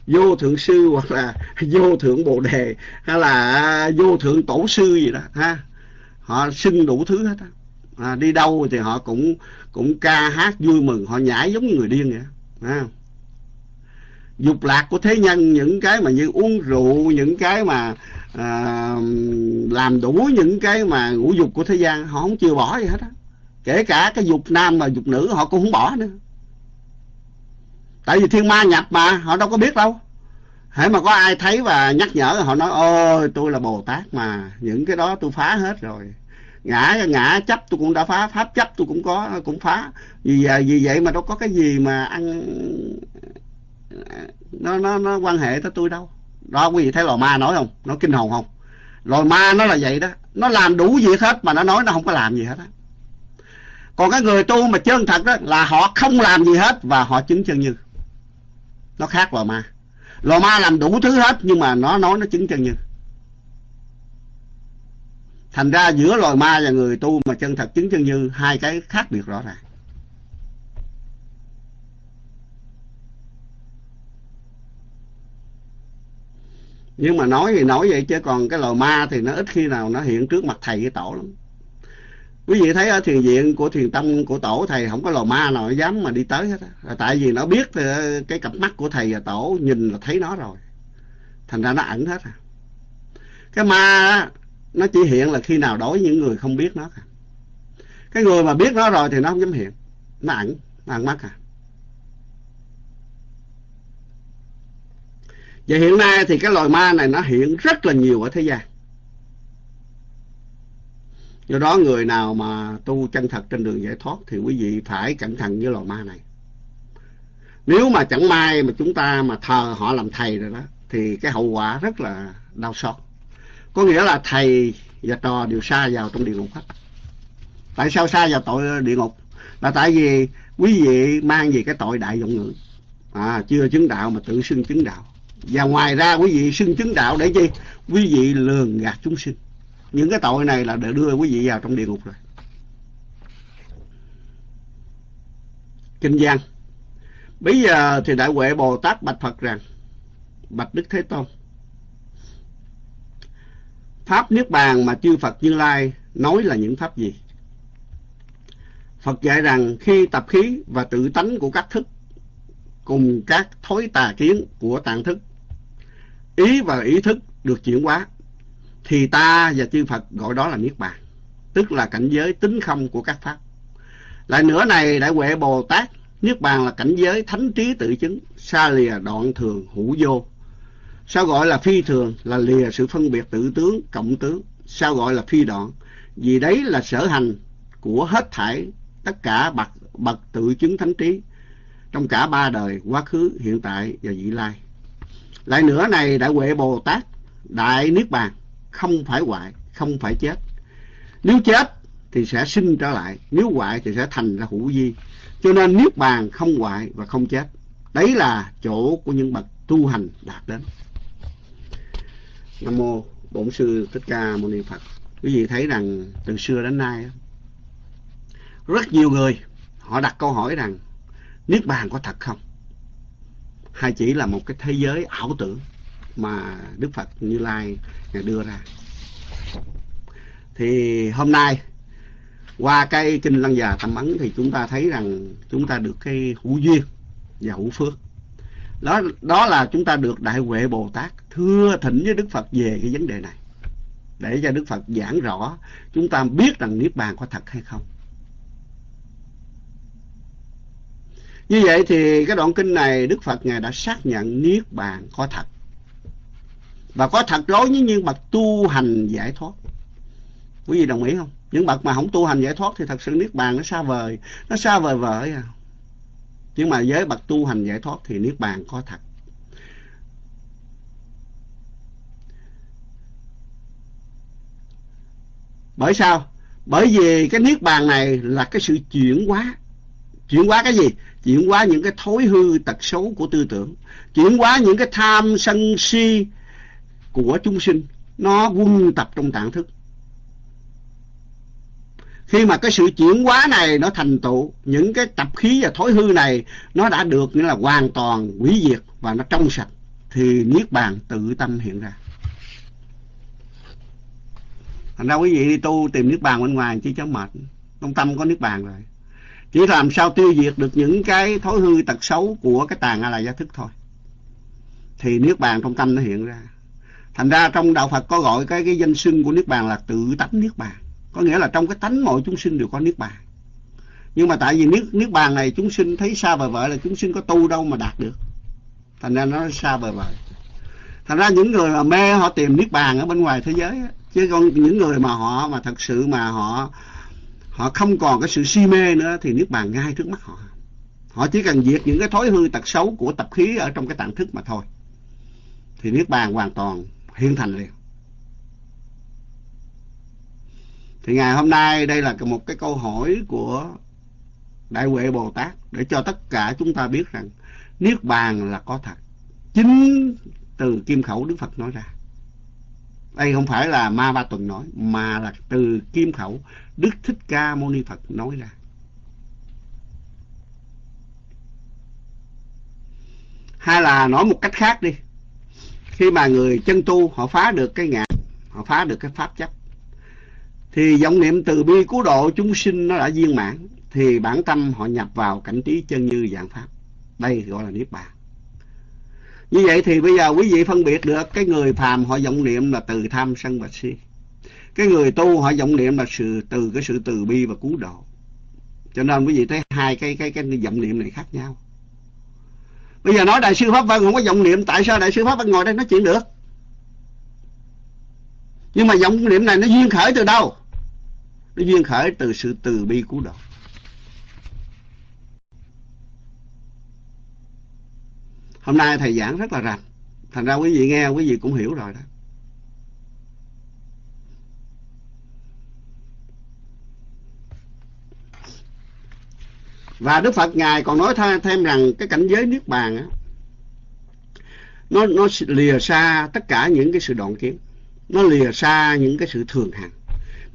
Vô thượng sư hoặc là vô thượng bồ đề hay là vô thượng tổ sư gì đó ha. Họ xưng đủ thứ hết á. À, đi đâu thì họ cũng cũng ca hát vui mừng họ nhảy giống như người điên vậy à. dục lạc của thế nhân những cái mà như uống rượu những cái mà à, làm đủ những cái mà ngũ dục của thế gian họ không chịu bỏ gì hết á. Kể cả cái dục nam và dục nữ họ cũng không bỏ nữa. Tại vì thiên ma nhập mà họ đâu có biết đâu. Hãy mà có ai thấy và nhắc nhở họ nói ôi tôi là bồ tát mà những cái đó tôi phá hết rồi ngã ngã chấp tôi cũng đã phá, pháp chấp tôi cũng có, cũng phá. Vì vì vậy mà đâu có cái gì mà ăn, nó nó nó quan hệ tới tôi đâu. Đó, quý vị thấy lò ma nói không? Nó kinh hồn không? Lò ma nó là vậy đó. Nó làm đủ việc hết mà nó nói nó không có làm gì hết á. Còn cái người tu mà chân thật đó là họ không làm gì hết và họ chứng chân như. Nó khác lò ma. Lò ma làm đủ thứ hết nhưng mà nó nói nó chứng chân như thành ra giữa loài ma và người tu mà chân thật chứng chân như, hai cái khác biệt rõ ràng. Nhưng mà nói thì nói vậy chứ còn cái loài ma thì nó ít khi nào nó hiện trước mặt thầy với tổ lắm. Quý vị thấy ở thiền viện của thiền tông của tổ thầy không có loài ma nào dám mà đi tới hết Đó. tại vì nó biết ờ, cái cặp mắt của thầy và tổ nhìn là thấy nó rồi. Thành ra nó ẩn hết à. Cái ma nó chỉ hiện là khi nào đối với những người không biết nó cái người mà biết nó rồi thì nó không dám hiện. Nó ẩn nó ẩn mắt à. Và hiện nay thì cái loài ma này nó hiện rất là nhiều ở thế gian. Do đó người nào mà tu chân thật trên đường giải thoát thì quý vị phải cẩn thận với loài ma này. Nếu mà chẳng may mà chúng ta mà thờ họ làm thầy rồi đó, thì cái hậu quả rất là đau xót có nghĩa là thầy và trò đều xa vào trong địa ngục hết. Tại sao xa vào tội địa ngục? Là tại vì quý vị mang gì cái tội đại vọng ngữ à, chưa chứng đạo mà tự xưng chứng đạo. Và ngoài ra quý vị xưng chứng đạo để chi? Quý vị lường gạt chúng sinh. Những cái tội này là để đưa quý vị vào trong địa ngục rồi. Kinh giang. Bây giờ thì đại huệ bồ tát bạch phật rằng bạch đức thế tôn pháp niết bàn mà chư phật như lai nói là những pháp gì phật dạy rằng khi tập khí và tự tánh của các thức cùng các thối tà kiến của tạng thức ý và ý thức được chuyển hóa thì ta và chư Phật gọi đó là Niết Bàn, tức là cảnh giới tính không của các Pháp. Lại nữa này, Đại Huệ Bồ Tát, Niết Bàn là cảnh giới thánh trí tự chứng, xa lìa đoạn thường hữu vô. Sao gọi là phi thường là lìa sự phân biệt tự tướng, cộng tướng. Sao gọi là phi đoạn? Vì đấy là sở hành của hết thảy tất cả bậc bậc tự chứng thánh trí trong cả ba đời quá khứ, hiện tại và vị lai. Lại nữa này Đại Huệ Bồ Tát, Đại Niết Bàn không phải hoại, không phải chết. Nếu chết thì sẽ sinh trở lại, nếu hoại thì sẽ thành ra hữu di. Cho nên niết bàn không hoại và không chết. Đấy là chỗ của những bậc tu hành đạt đến. Nam mô Bổn sư Thích Ca Mâu Ni Phật. Quý vị thấy rằng từ xưa đến nay rất nhiều người họ đặt câu hỏi rằng niết bàn có thật không? Hay chỉ là một cái thế giới ảo tưởng mà Đức Phật Như Lai đưa ra. thì hôm nay, qua cái kinh lăng già tâm ấn thì chúng ta thấy rằng chúng ta được cái hữu duyên và hữu phước đó đó là chúng ta được đại huệ bồ tát thưa thỉnh với đức phật về cái vấn đề này. Để cho đức phật giảng rõ, chúng ta biết rằng niết bàn có thật hay không. Như vậy thì cái đoạn kinh này đức phật ngài đã xác nhận niết bàn có thật. Và có thật đối với những bậc tu hành giải thoát. Quý vị đồng ý không? Những bậc mà không tu hành giải thoát thì thật sự niết bàn nó xa vời. Nó xa vời vời à nhưng mà với bậc tu hành giải thoát thì niết bàn có thật. Bởi sao? Bởi vì cái niết bàn này là cái sự chuyển hóa. Chuyển hóa cái gì? Chuyển hóa những cái thối hư tật xấu của tư tưởng. Chuyển hóa những cái tham sân si của chúng sinh. Nó quân tập trong tạng thức khi mà cái sự chuyển hóa này nó thành tựu, những cái tập khí và thối hư này nó đã được nghĩa là hoàn toàn hủy diệt và nó trong sạch, thì niết bàn tự tâm hiện ra. Thành ra quý vị đi tu tìm niết bàn bên ngoài chứ cháu mệt. Trong tâm có niết bàn rồi. Chỉ làm sao tiêu diệt được những cái thối hư tật xấu của cái tàn a la gia thức thôi. Thì niết bàn trong tâm nó hiện ra. Thành ra trong đạo phật có gọi cái cái danh xưng của niết bàn là tự tánh niết bàn có nghĩa là trong cái tánh mọi chúng sinh đều có niết bàn. Nhưng mà tại vì niết niết bàn này chúng sinh thấy xa vời vợi là chúng sinh có tu đâu mà đạt được. Thành ra nó xa vời vợi thành ra những người mà mê họ tìm niết bàn ở bên ngoài thế giới chứ còn những người mà họ mà thật sự mà họ họ không còn cái sự si mê nữa thì niết bàn ngay trước mắt họ. Họ chỉ cần diệt những cái thói hư tật xấu của tập khí ở trong cái tạng thức mà thôi. Thì niết bàn hoàn toàn hiện thành liền. Thì ngày hôm nay đây là một cái câu hỏi của đại huệ bồ tát để cho tất cả chúng ta biết rằng niết bàn là có thật. Chính từ kim khẩu đức phật nói ra. Đây không phải là ma ba tuần nói, mà là từ kim khẩu đức thích ca mâu ni phật nói ra. Hay là nói một cách khác đi. Khi mà người chân tu họ phá được cái ngã, họ phá được cái pháp chấp thì vọng niệm từ bi cứu độ chúng sinh nó đã viên mãn, thì bản tâm họ nhập vào cảnh trí chân như dạng pháp. Đây gọi là niết bàn. Như vậy thì bây giờ quý vị phân biệt được cái người phàm họ vọng niệm là từ tham sân và si. Cái người tu họ vọng niệm là sự từ, cái sự từ bi và cứu độ. Cho nên quý vị thấy hai cái cái cái vọng niệm này khác nhau. Bây giờ nói đại sư pháp vân không có vọng niệm, tại sao đại sư pháp vân ngồi đây nói chuyện được? Nhưng mà vọng niệm này nó duyên khởi từ đâu? Nó duyên khởi từ sự từ bi cứu độ hôm nay thầy giảng rất là rành. Thành ra quý vị nghe, quý vị cũng hiểu rồi đó. Và đức phật ngài còn nói thêm rằng cái cảnh giới niết bàn á, nó nó lìa xa tất cả những cái sự đoạn kiến. Nó lìa xa những cái sự thường hằng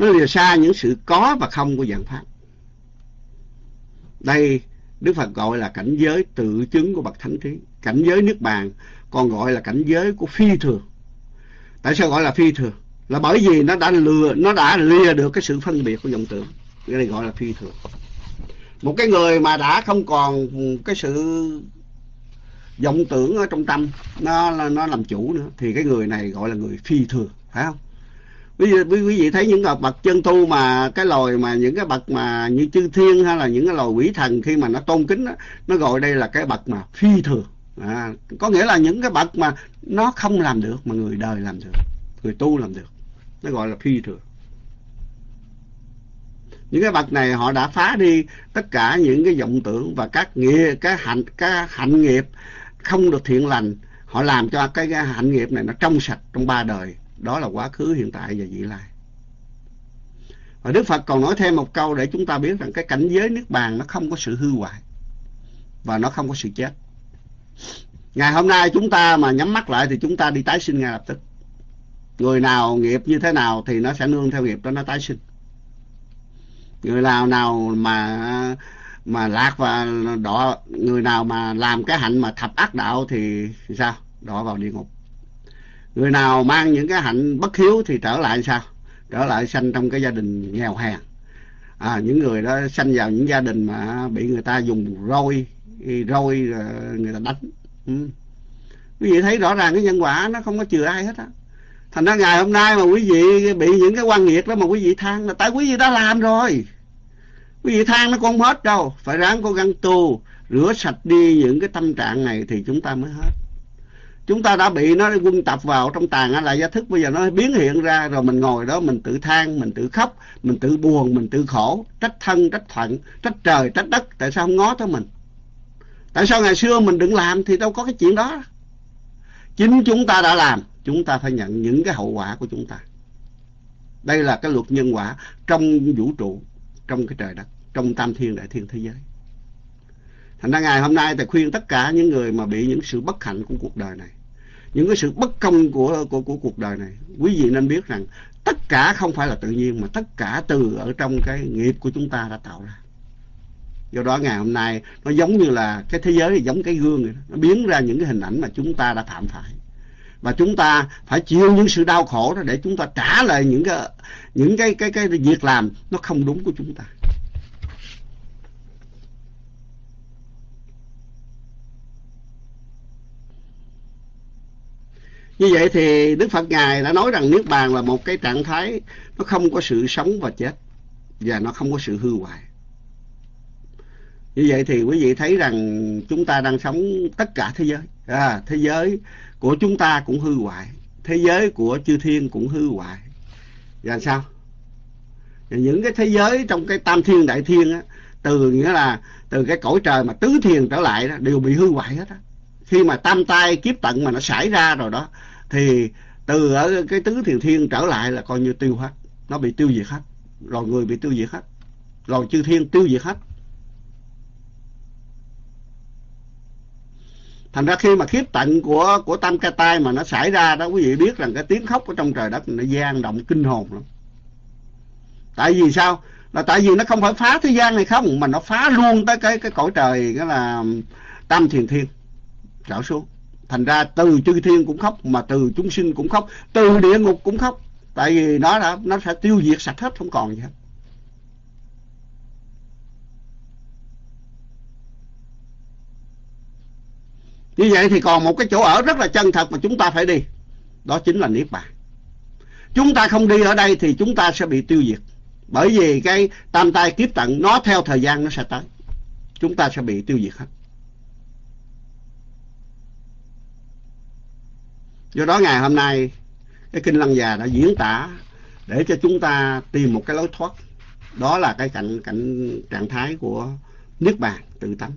nó lìa xa những sự có và không của dạng pháp. Đây, đức phật gọi là cảnh giới tự chứng của bậc thánh trí. Cảnh giới nước bàn còn gọi là cảnh giới của phi thường. Tại sao gọi là phi thường? Là bởi vì nó đã lừa, nó đã lìa được cái sự phân biệt của vọng tưởng. Cái này gọi là phi thường. Một cái người mà đã không còn cái sự vọng tưởng ở trong tâm, nó nó làm chủ nữa, thì cái người này gọi là người phi thường, phải không? Ví dụ quý vị thấy những bậc chân tu mà cái loài mà những cái bậc mà như chư thiên hay là những cái loài quỷ thần khi mà nó tôn kính đó, nó gọi đây là cái bậc mà phi thường. À, có nghĩa là những cái bậc mà nó không làm được mà người đời làm được người tu làm được. Nó gọi là phi thường. Những cái bậc này họ đã phá đi tất cả những cái vọng tưởng và các nghĩa cái hạnh cái hạnh nghiệp không được thiện lành. Họ làm cho cái, cái hạnh nghiệp này nó trong sạch trong ba đời đó là quá khứ, hiện tại và vị lai. Và đức phật còn nói thêm một câu để chúng ta biết rằng cái cảnh giới nước bàn nó không có sự hư hoại và nó không có sự chết. Ngày hôm nay chúng ta mà nhắm mắt lại thì chúng ta đi tái sinh ngay lập tức. Người nào nghiệp như thế nào thì nó sẽ nương theo nghiệp đó, nó tái sinh. Người nào nào mà mà lạc và đọa người nào mà làm cái hạnh mà thập ác đạo thì sao? Đọa vào địa ngục người nào mang những cái hạnh bất hiếu thì trở lại sao? Trở lại sanh trong cái gia đình nghèo hèn à, những người đó sanh vào những gia đình mà bị người ta dùng roi roi người ta đánh. Ừ. quý vị thấy rõ ràng cái nhân quả nó không có chừa ai hết á. Thành ra ngày hôm nay mà quý vị bị những cái quan nghiệt đó mà quý vị than là tại quý vị đã làm rồi. Quý vị than nó không hết đâu. Phải ráng cố gắng tu rửa sạch đi những cái tâm trạng này thì chúng ta mới hết chúng ta đã bị nó quân tập vào trong tàn là gia thức. Bây giờ nó biến hiện ra, rồi mình ngồi đó, mình tự than, mình tự khóc, mình tự buồn, mình tự khổ. Trách thân, trách phận, trách trời, trách đất. Tại sao không ngó tới mình? Tại sao ngày xưa mình đừng làm thì đâu có cái chuyện đó? Chính chúng ta đã làm, chúng ta phải nhận những cái hậu quả của chúng ta. Đây là cái luật nhân quả trong vũ trụ, trong cái trời đất, trong tam thiên đại thiên thế giới. Thành ra ngày hôm nay thầy khuyên tất cả những người mà bị những sự bất hạnh của cuộc đời này những cái sự bất công của, của, của cuộc đời này. Quý vị nên biết rằng tất cả không phải là tự nhiên mà tất cả từ ở trong cái nghiệp của chúng ta đã tạo ra. Do đó ngày hôm nay nó giống như là cái thế giới giống cái gương này. nó biến ra những cái hình ảnh mà chúng ta đã phạm phải. Và chúng ta phải chịu những sự đau khổ đó để chúng ta trả lại những cái những cái cái cái việc làm nó không đúng của chúng ta. Như vậy thì đức phật ngài đã nói rằng niết bàn là một cái trạng thái nó không có sự sống và chết và nó không có sự hư hoại. Như vậy thì quý vị thấy rằng chúng ta đang sống tất cả thế giới. À, thế giới của chúng ta cũng hư hoại. Thế giới của chư thiên cũng hư hoại. Và sao? Và những cái thế giới trong cái tam thiên đại thiên á từ nghĩa là từ cái cõi trời mà tứ thiền trở lại đó đều bị hư hoại hết á khi mà tam tai kiếp tận mà nó xảy ra rồi đó, thì từ ở cái tứ thiền thiên trở lại là coi như tiêu hết. Nó bị tiêu diệt hết. Rồi người bị tiêu diệt hết. Rồi chư thiên tiêu diệt hết. Thành ra khi mà kiếp tận của của tam ca tai mà nó xảy ra đó, quý vị biết rằng cái tiếng khóc ở trong trời đất nó gian động kinh hồn lắm. Tại vì sao? Là tại vì nó không phải phá thế gian này không, mà nó phá luôn tới cái cái cõi trời, cái là tam thiền thiên trở xuống. Thành ra từ chư thiên cũng khóc, mà từ chúng sinh cũng khóc, từ địa ngục cũng khóc. Tại vì nó đã, nó sẽ tiêu diệt sạch hết, không còn gì hết. Như vậy thì còn một cái chỗ ở rất là chân thật mà chúng ta phải đi. Đó chính là niết bàn. Chúng ta không đi ở đây thì chúng ta sẽ bị tiêu diệt. Bởi vì cái tam tai kiếp tận, nó theo thời gian nó sẽ tới. Chúng ta sẽ bị tiêu diệt hết. Do đó ngày hôm nay, cái kinh lăng già đã diễn tả để cho chúng ta tìm một cái lối thoát. Đó là cái cảnh cảnh trạng thái của niết bàn tự tánh.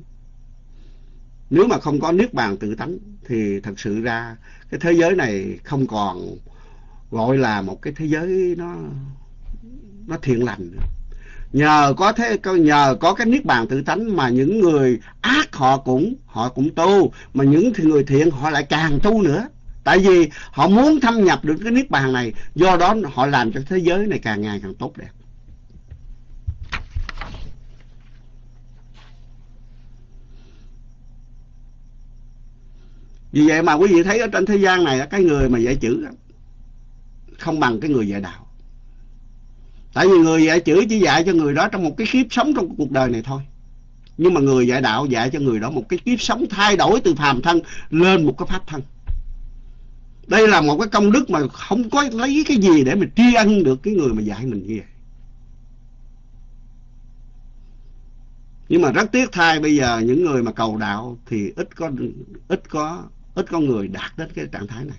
Nếu mà không có niết bàn tự tánh, thì thật sự ra cái thế giới này không còn gọi là một cái thế giới nó nó thiện lành nữa. Nhờ có thế nhờ có cái niết bàn tự tánh mà những người ác họ cũng họ cũng tu, mà những người thiện họ lại càng tu nữa tại vì họ muốn thâm nhập được cái niết bàn này, do đó họ làm cho thế giới này càng ngày càng tốt đẹp. Vì vậy mà quý vị thấy ở trên thế gian này, cái người mà dạy chữ không bằng cái người dạy đạo. Tại vì người dạy chữ chỉ dạy cho người đó trong một cái kiếp sống trong cuộc đời này thôi. Nhưng mà người dạy đạo dạy cho người đó một cái kiếp sống thay đổi từ phàm thân lên một cái pháp thân đây là một cái công đức mà không có lấy cái gì để mà tri ân được cái người mà dạy mình như vậy. Nhưng mà rất tiếc thay, bây giờ những người mà cầu đạo thì ít có ít có ít có người đạt đến cái trạng thái này.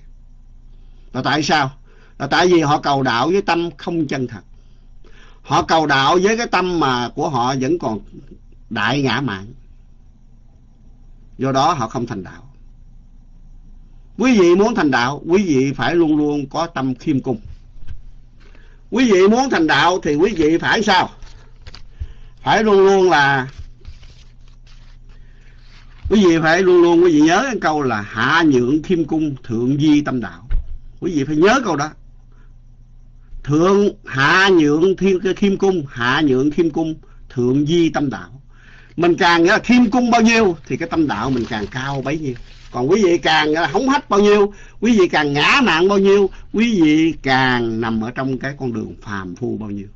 Là tại sao? Là tại vì họ cầu đạo với tâm không chân thật. Họ cầu đạo với cái tâm mà của họ vẫn còn đại ngã mạn. Do đó họ không thành đạo quý vị muốn thành đạo, quý vị phải luôn luôn có tâm khiêm cung. Quý vị muốn thành đạo thì quý vị phải sao? Phải luôn luôn là, quý vị phải luôn luôn, quý vị nhớ cái câu là hạ nhượng khiêm cung, thượng di tâm đạo. Quý vị phải nhớ câu đó. Thượng hạ nhượng thiên khiêm cung, hạ nhượng khiêm cung, thượng di tâm đạo. Mình càng nghĩa là khiêm cung bao nhiêu thì cái tâm đạo mình càng cao bấy nhiêu còn quý vị càng ờ, hống hách bao nhiêu, quý vị càng ngã nạn bao nhiêu, quý vị càng nằm ở trong cái con đường phàm phu bao nhiêu.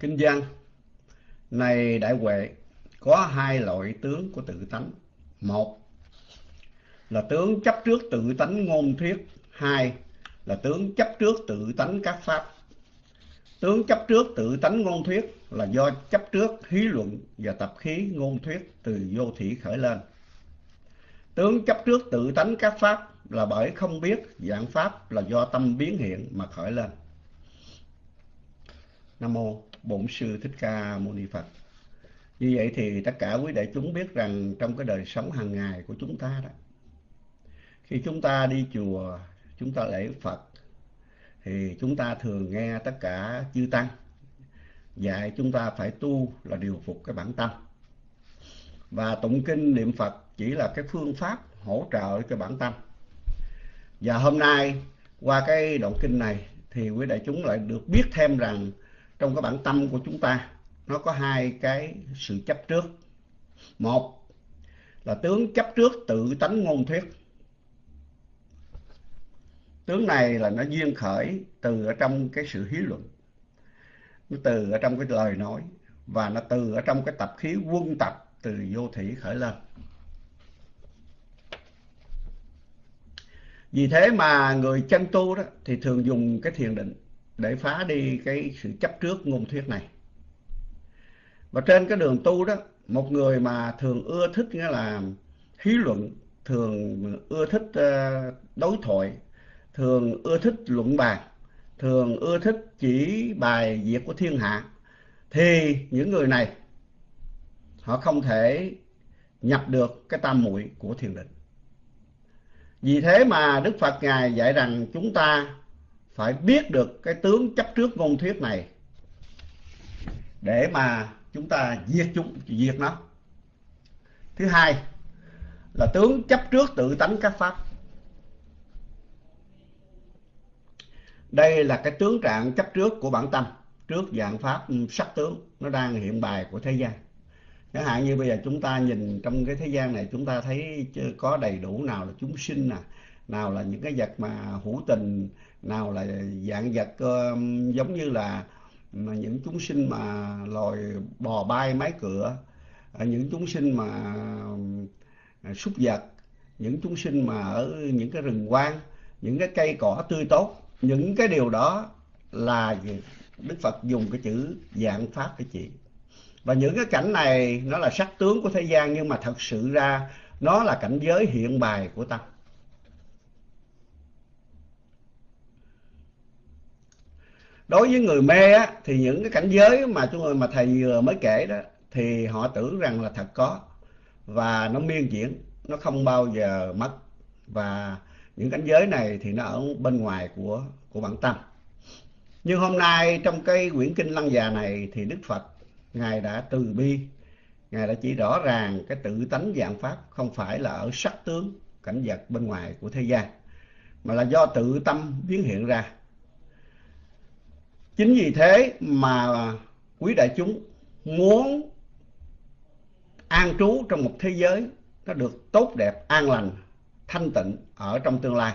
Kinh văn, này đại huệ, có hai loại tướng của tự tánh. Một là tướng chấp trước tự tánh ngôn thuyết. Hai là tướng chấp trước tự tánh các pháp. Tướng chấp trước tự tánh ngôn thuyết là do chấp trước hí luận và tập khí ngôn thuyết từ vô thị khởi lên tướng chấp trước tự tánh các pháp là bởi không biết dạng pháp là do tâm biến hiện mà khởi lên. Nam mô bổn sư thích ca mâu ni phật. Như vậy thì tất cả quý đại chúng biết rằng trong cái đời sống hàng ngày của chúng ta đó, khi chúng ta đi chùa, chúng ta lễ phật, thì chúng ta thường nghe tất cả chư tăng dạy chúng ta phải tu là điều phục cái bản tâm. Và tụng kinh niệm phật chỉ là cái phương pháp hỗ trợ cho bản tâm. Và hôm nay, qua cái đoạn kinh này, thì quý đại chúng lại được biết thêm rằng trong cái bản tâm của chúng ta, nó có hai cái sự chấp trước. Một là tướng chấp trước tự tánh ngôn thuyết. Tướng này là nó duyên khởi từ ở trong cái sự hí luận nó từ ở trong cái lời nói và nó từ ở trong cái tập khí quân tập từ vô thủy khởi lên. Vì thế mà người chân tu đó thì thường dùng cái thiền định để phá đi cái sự chấp trước ngôn thuyết này. Và trên cái đường tu đó, một người mà thường ưa thích nghĩa là hí luận, thường ưa thích ờ, đối thoại, thường ưa thích luận bàn thường ưa thích chỉ bài việc của thiên hạ, thì những người này, họ không thể nhập được cái tam muội của thiền định. Vì thế mà đức phật ngài dạy rằng chúng ta phải biết được cái tướng chấp trước ngôn thuyết này để mà chúng ta diệt chúng, diệt nó. Thứ hai là tướng chấp trước tự tánh các pháp. Đây là cái tướng trạng chấp trước của bản tâm trước dạng pháp ừ, sắc tướng. Nó đang hiện bài của thế gian. Chẳng hạn như bây giờ chúng ta nhìn trong cái thế gian này chúng ta thấy có đầy đủ nào là chúng sinh nè nào là những cái vật mà hữu tình nào là dạng vật uh, giống như là mà những chúng sinh mà loài bò bay mái cửa ờ, những chúng sinh mà ừ, súc vật những chúng sinh mà ở những cái rừng quang những cái cây cỏ tươi tốt những cái điều đó là Đức Phật dùng cái chữ dạng pháp để chỉ và những cái cảnh này nó là sắc tướng của thế gian nhưng mà thật sự ra nó là cảnh giới hiện bài của tâm đối với người mê á, thì những cái cảnh giới mà chúng mà thầy vừa mới kể đó thì họ tưởng rằng là thật có. Và nó miên diễn nó không bao giờ mất. Và những cảnh giới này thì nó ở bên ngoài của của bản tâm. Nhưng hôm nay trong cái quyển kinh lăng già này thì đức phật, ngài đã từ bi, ngài đã chỉ rõ ràng cái tự tánh dạng pháp không phải là ở sắc tướng, cảnh vật bên ngoài của thế gian, mà là do tự tâm biến hiện ra. Chính vì thế mà quý đại chúng muốn an trú trong một thế giới nó được tốt đẹp, an lành, thanh tịnh ở trong tương lai.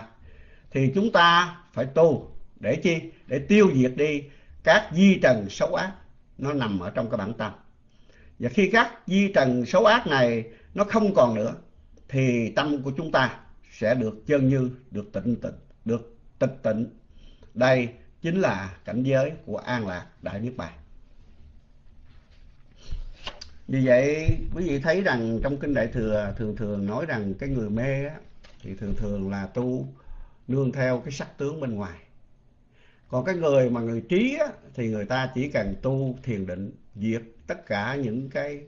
Thì chúng ta phải tu để chi? Để tiêu diệt đi các di trần xấu ác. Nó nằm ở trong cái bản tâm. Và khi các di trần xấu ác này nó không còn nữa thì tâm của chúng ta sẽ được chân như được tịnh tịnh được tịch tịnh. Đây chính là cảnh giới của an lạc đại niết bàn. Vì vậy quý vị thấy rằng trong kinh đại thừa thường thường nói rằng cái người mê á, thì thường thường là tu nương theo cái sắc tướng bên ngoài. Còn cái người mà người trí á, thì người ta chỉ cần tu thiền định diệt tất cả những cái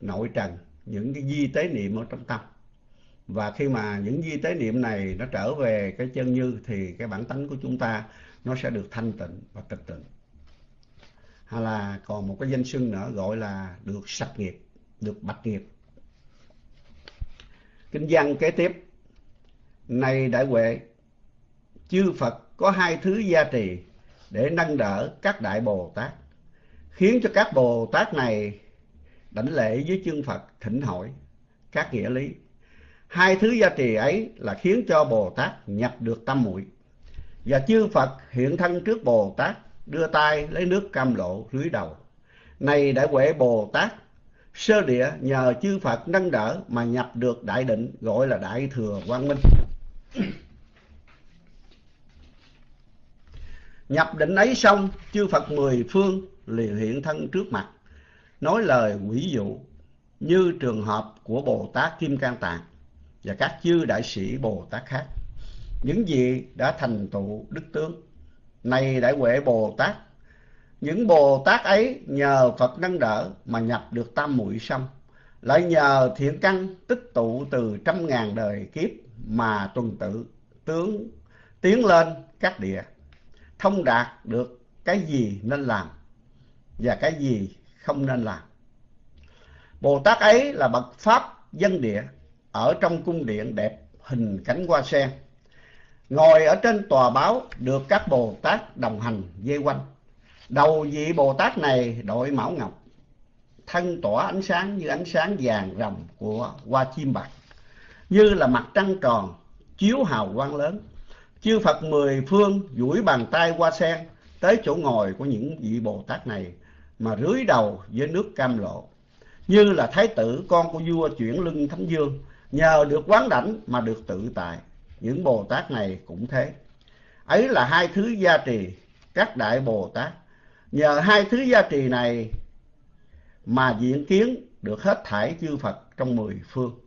nội trần những cái di tế niệm ở trong tâm. Và khi mà những di tế niệm này nó trở về cái chân như thì cái bản tánh của chúng ta nó sẽ được thanh tịnh và tịch tịnh. Hay là còn một cái danh xưng nữa gọi là được sạch nghiệp được bạch nghiệp. Kinh văn kế tiếp này đại huệ chư phật có hai thứ gia trì để nâng đỡ các đại bồ tát khiến cho các bồ tát này đảnh lễ với chư Phật thỉnh hỏi các nghĩa lý. Hai thứ gia trì ấy là khiến cho Bồ Tát nhập được tâm muội và chư Phật hiện thân trước Bồ Tát đưa tay lấy nước cam lộ rưới đầu. Này đại huệ Bồ Tát, sơ địa nhờ chư Phật nâng đỡ mà nhập được đại định gọi là đại thừa quang minh. Nhập định ấy xong, chư Phật mười phương liền hiện thân trước mặt, nói lời quỷ dụ như trường hợp của Bồ Tát Kim Cang Tạng và các chư đại sĩ Bồ Tát khác. Những gì đã thành tựu đức tướng. Này đại huệ Bồ Tát, những Bồ Tát ấy nhờ Phật nâng đỡ mà nhập được tam muội xong, lại nhờ thiện căn tích tụ từ trăm ngàn đời kiếp mà tuần tự tướng tiến lên các địa thông đạt được cái gì nên làm và cái gì không nên làm. Bồ Tát ấy là bậc Pháp dân địa ở trong cung điện đẹp hình cánh hoa sen. Ngồi ở trên tòa báo được các Bồ Tát đồng hành dây quanh. Đầu vị Bồ Tát này đội mão ngọc, thân tỏa ánh sáng như ánh sáng vàng rầm của hoa chim bạc, như là mặt trăng tròn chiếu hào quang lớn chư Phật mười phương duỗi bàn tay qua sen tới chỗ ngồi của những vị Bồ Tát này mà rưới đầu với nước cam lộ. Như là thái tử con của vua chuyển lưng thánh dương, nhờ được quán đảnh mà được tự tại. Những Bồ Tát này cũng thế. Ấy là hai thứ gia trì, các đại Bồ Tát. Nhờ hai thứ gia trì này mà diễn kiến được hết thảy chư Phật trong mười phương.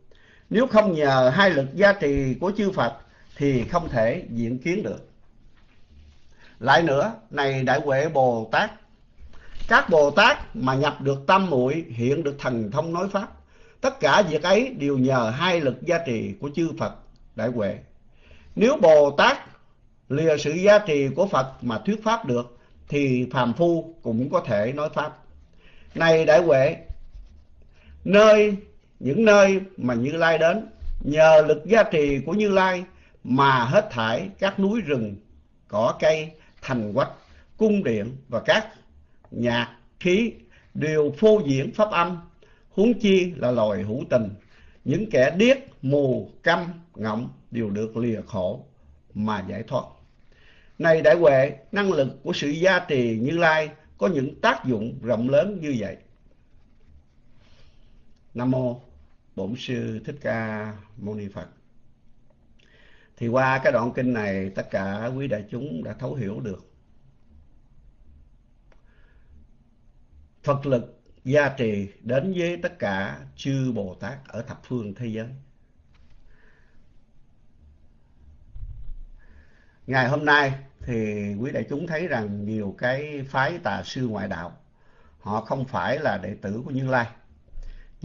Nếu không nhờ hai lực gia trì của chư Phật thì không thể diễn kiến được. Lại nữa, này đại huệ Bồ Tát, các Bồ Tát mà nhập được tâm muội hiện được thần thông nói pháp, tất cả việc ấy đều nhờ hai lực gia trì của chư Phật đại huệ. Nếu Bồ Tát lìa sự gia trì của Phật mà thuyết pháp được, thì phàm phu cũng có thể nói pháp. Này đại huệ, nơi những nơi mà Như Lai đến, nhờ lực gia trì của Như Lai mà hết thải các núi rừng, cỏ cây, thành quách, cung điện và các nhạc khí đều phô diễn pháp âm, huống chi là loài hữu tình. Những kẻ điếc, mù, câm, ngọng đều được lìa khổ mà giải thoát. Này đại huệ, năng lực của sự gia trì Như Lai có những tác dụng rộng lớn như vậy. Nam mô Bổn sư Thích Ca Mâu Ni Phật. Thì qua cái đoạn kinh này, tất cả quý đại chúng đã thấu hiểu được. Phật lực gia trì đến với tất cả chư Bồ Tát ở thập phương thế giới. Ngày hôm nay thì quý đại chúng thấy rằng nhiều cái phái tà sư ngoại đạo, họ không phải là đệ tử của Như Lai.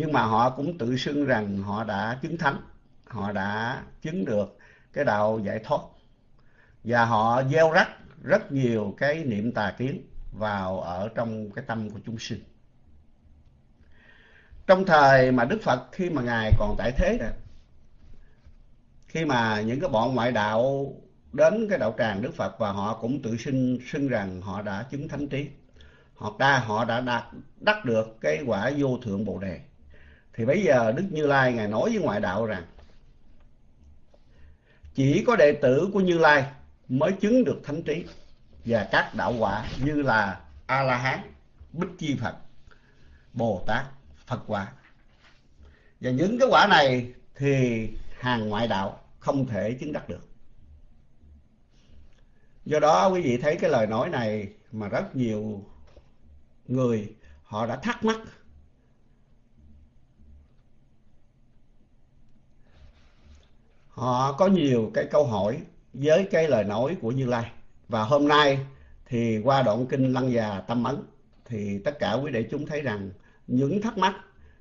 Nhưng mà họ cũng tự xưng rằng họ đã chứng thánh, họ đã chứng được cái đạo giải thoát. Và họ gieo rắc rất nhiều cái niệm tà kiến vào ở trong cái tâm của chúng sinh. Trong thời mà đức phật khi mà ngài còn tại thế đó khi mà những cái bọn ngoại đạo đến cái đạo tràng đức phật và họ cũng tự xưng xưng rằng họ đã chứng thánh trí họ ta họ đã đạt đắc được cái quả vô thượng bồ đề thì bây giờ đức như lai ngài nói với ngoại đạo rằng chỉ có đệ tử của Như Lai mới chứng được thánh trí và các đạo quả như là A La Hán, Bích Chi Phật, Bồ Tát, Phật quả. Và những cái quả này thì hàng ngoại đạo không thể chứng đắc được. Do đó quý vị thấy cái lời nói này mà rất nhiều người họ đã thắc mắc họ có nhiều cái câu hỏi với cái lời nói của Như Lai. Và hôm nay thì qua đoạn kinh Lăng Già Tâm Ấn thì tất cả quý đệ chúng thấy rằng những thắc mắc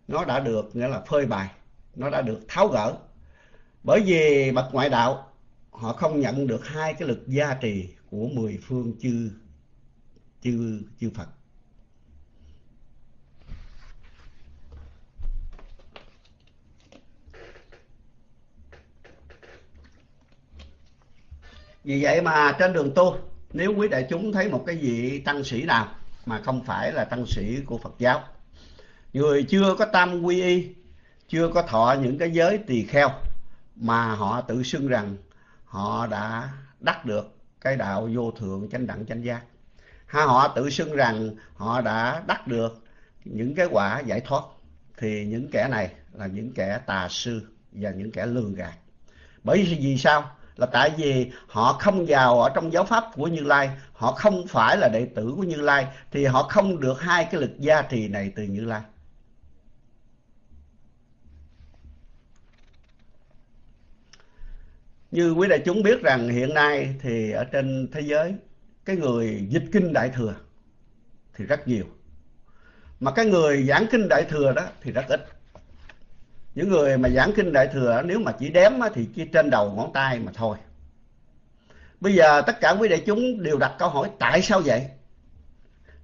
nó đã được nghĩa là phơi bày, nó đã được tháo gỡ. Bởi vì bậc ngoại đạo họ không nhận được hai cái lực gia trì của mười phương chư chư chư Phật. Vì vậy mà trên đường tu, nếu quý đại chúng thấy một cái vị tăng sĩ nào mà không phải là tăng sĩ của Phật giáo, người chưa có tam quy y, chưa có thọ những cái giới tỳ kheo mà họ tự xưng rằng họ đã đắc được cái đạo vô thượng chánh đẳng chánh giác hay họ tự xưng rằng họ đã đắc được những cái quả giải thoát, thì những kẻ này là những kẻ tà sư và những kẻ lường gạt. Bởi vì sao? Là tại vì họ không vào ở trong giáo pháp của Như Lai, họ không phải là đệ tử của Như Lai thì họ không được hai cái lực gia trì này từ Như Lai. Như quý đại chúng biết rằng hiện nay thì ở trên thế giới cái người dịch kinh đại thừa thì rất nhiều. Mà cái người giảng kinh đại thừa đó thì rất ít. Những người mà giảng kinh đại thừa nếu mà chỉ đếm thì chỉ trên đầu ngón tay mà thôi. Bây giờ tất cả quý đại chúng đều đặt câu hỏi tại sao vậy?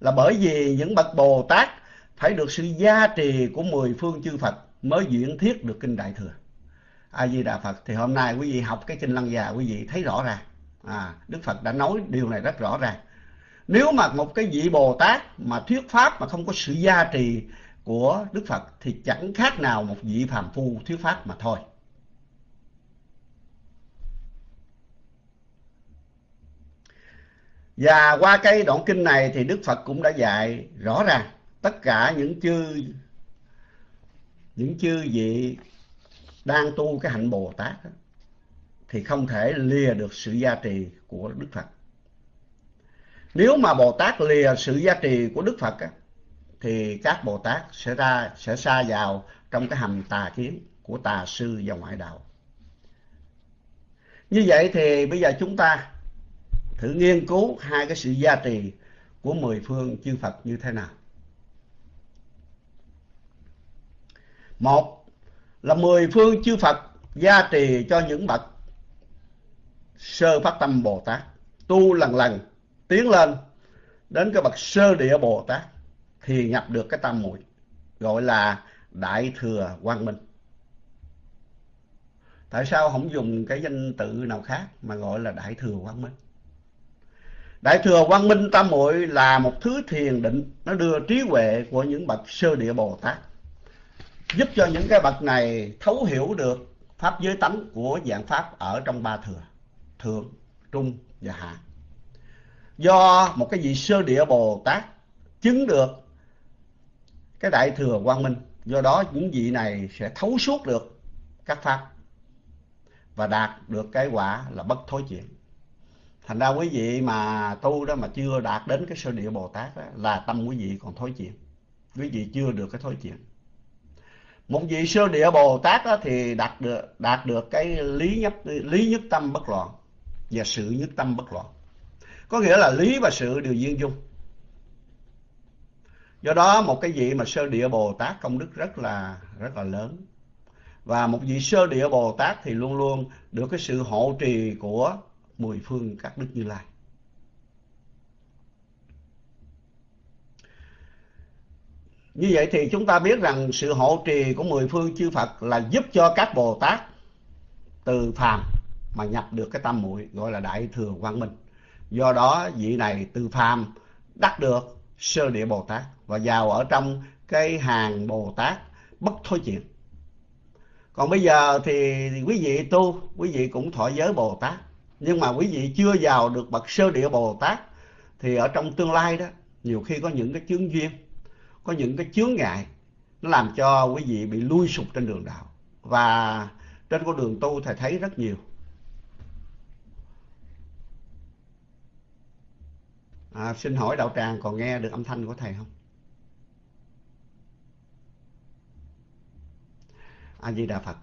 Là bởi vì những bậc Bồ Tát phải được sự gia trì của mười phương chư Phật mới diễn thiết được kinh đại thừa. A Di Đà Phật thì hôm nay quý vị học cái kinh Lăng Già quý vị thấy rõ ràng. À, Đức Phật đã nói điều này rất rõ ràng. Nếu mà một cái vị Bồ Tát mà thuyết pháp mà không có sự gia trì của Đức Phật thì chẳng khác nào một vị phàm phu thuyết pháp mà thôi. Và qua cái đoạn kinh này thì Đức Phật cũng đã dạy rõ ràng tất cả những chư những chư vị đang tu cái hạnh Bồ Tát đó, thì không thể lìa được sự gia trì của Đức Phật. Nếu mà Bồ Tát lìa sự gia trì của Đức Phật á, thì các Bồ Tát sẽ ra, sẽ xa vào trong cái hầm tà kiến của tà sư và ngoại đạo. Như vậy thì bây giờ chúng ta thử nghiên cứu hai cái sự gia trì của mười phương chư Phật như thế nào. Một là mười phương chư Phật gia trì cho những bậc sơ phát tâm Bồ Tát, tu lần lần, tiến lên đến cái bậc sơ địa Bồ Tát thì nhập được cái tam muội, gọi là đại thừa quang minh. Tại sao không dùng cái danh tự nào khác mà gọi là đại thừa quang minh? Đại thừa quang minh tam muội là một thứ thiền định, nó đưa trí huệ của những bậc sơ địa bồ tát, giúp cho những cái bậc này thấu hiểu được pháp giới tánh của dạng pháp ở trong ba thừa, thượng, trung và hạ. Do một cái vị sơ địa bồ tát chứng được cái đại thừa quang minh do đó những vị này sẽ thấu suốt được các pháp và đạt được cái quả là bất thối chuyển. Thành ra quý vị mà tu đó mà chưa đạt đến cái sơ địa bồ tát đó, là tâm quý vị còn thối chuyển. Quý vị chưa được cái thối chuyển. Một vị sơ địa bồ tát đó thì đạt được đạt được cái lý nhất lý nhất tâm bất loạn và sự nhất tâm bất loạn. Có nghĩa là lý và sự đều viên dung do đó, một cái vị mà sơ địa bồ tát công đức rất là rất là lớn. Và một vị sơ địa bồ tát thì luôn luôn được cái sự hộ trì của mười phương các đức như lai. Như vậy thì chúng ta biết rằng sự hộ trì của mười phương chư phật là giúp cho các bồ tát từ phàm mà nhập được cái tâm muội, gọi là đại thừa quang minh. Do đó vị này từ phàm đắc được sơ địa bồ tát và vào ở trong cái hàng bồ tát bất thối chuyển còn bây giờ thì quý vị tu, quý vị cũng thọ giới bồ tát. Nhưng mà quý vị chưa vào được bậc sơ địa bồ tát thì ở trong tương lai đó, nhiều khi có những cái chướng duyên, có những cái chướng ngại, nó làm cho quý vị bị lui sụp trên đường đạo. Và trên con đường tu thầy thấy rất nhiều. À, xin hỏi đạo tràng còn nghe được âm thanh của thầy không? A di đà phật.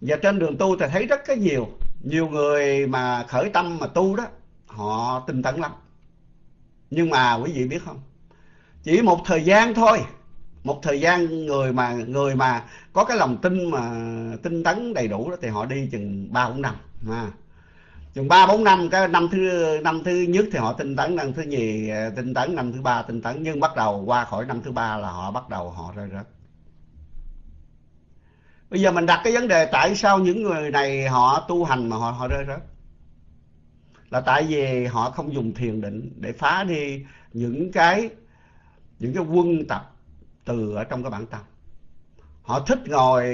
Và trên đường tu thầy thấy rất cái nhiều nhiều người mà khởi tâm mà tu đó họ tinh tấn lắm. Nhưng mà quý vị biết không? Chỉ một thời gian thôi một thời gian người mà người mà có cái lòng tin mà tinh tấn đầy đủ đó thì họ đi chừng ba bốn năm à chừng ba, bốn năm, cái năm thứ năm thứ nhất thì họ tinh tấn, năm thứ nhì ờ, tinh tấn, năm thứ ba tinh tấn. Nhưng bắt đầu qua khỏi năm thứ ba là họ bắt đầu họ rơi rớt. Bây giờ mình đặt cái vấn đề tại sao những người này họ tu hành mà họ họ rơi rớt? Là tại vì họ không dùng thiền định để phá đi những cái những cái quân tập từ ở trong cái bản tâm. Họ thích ngồi,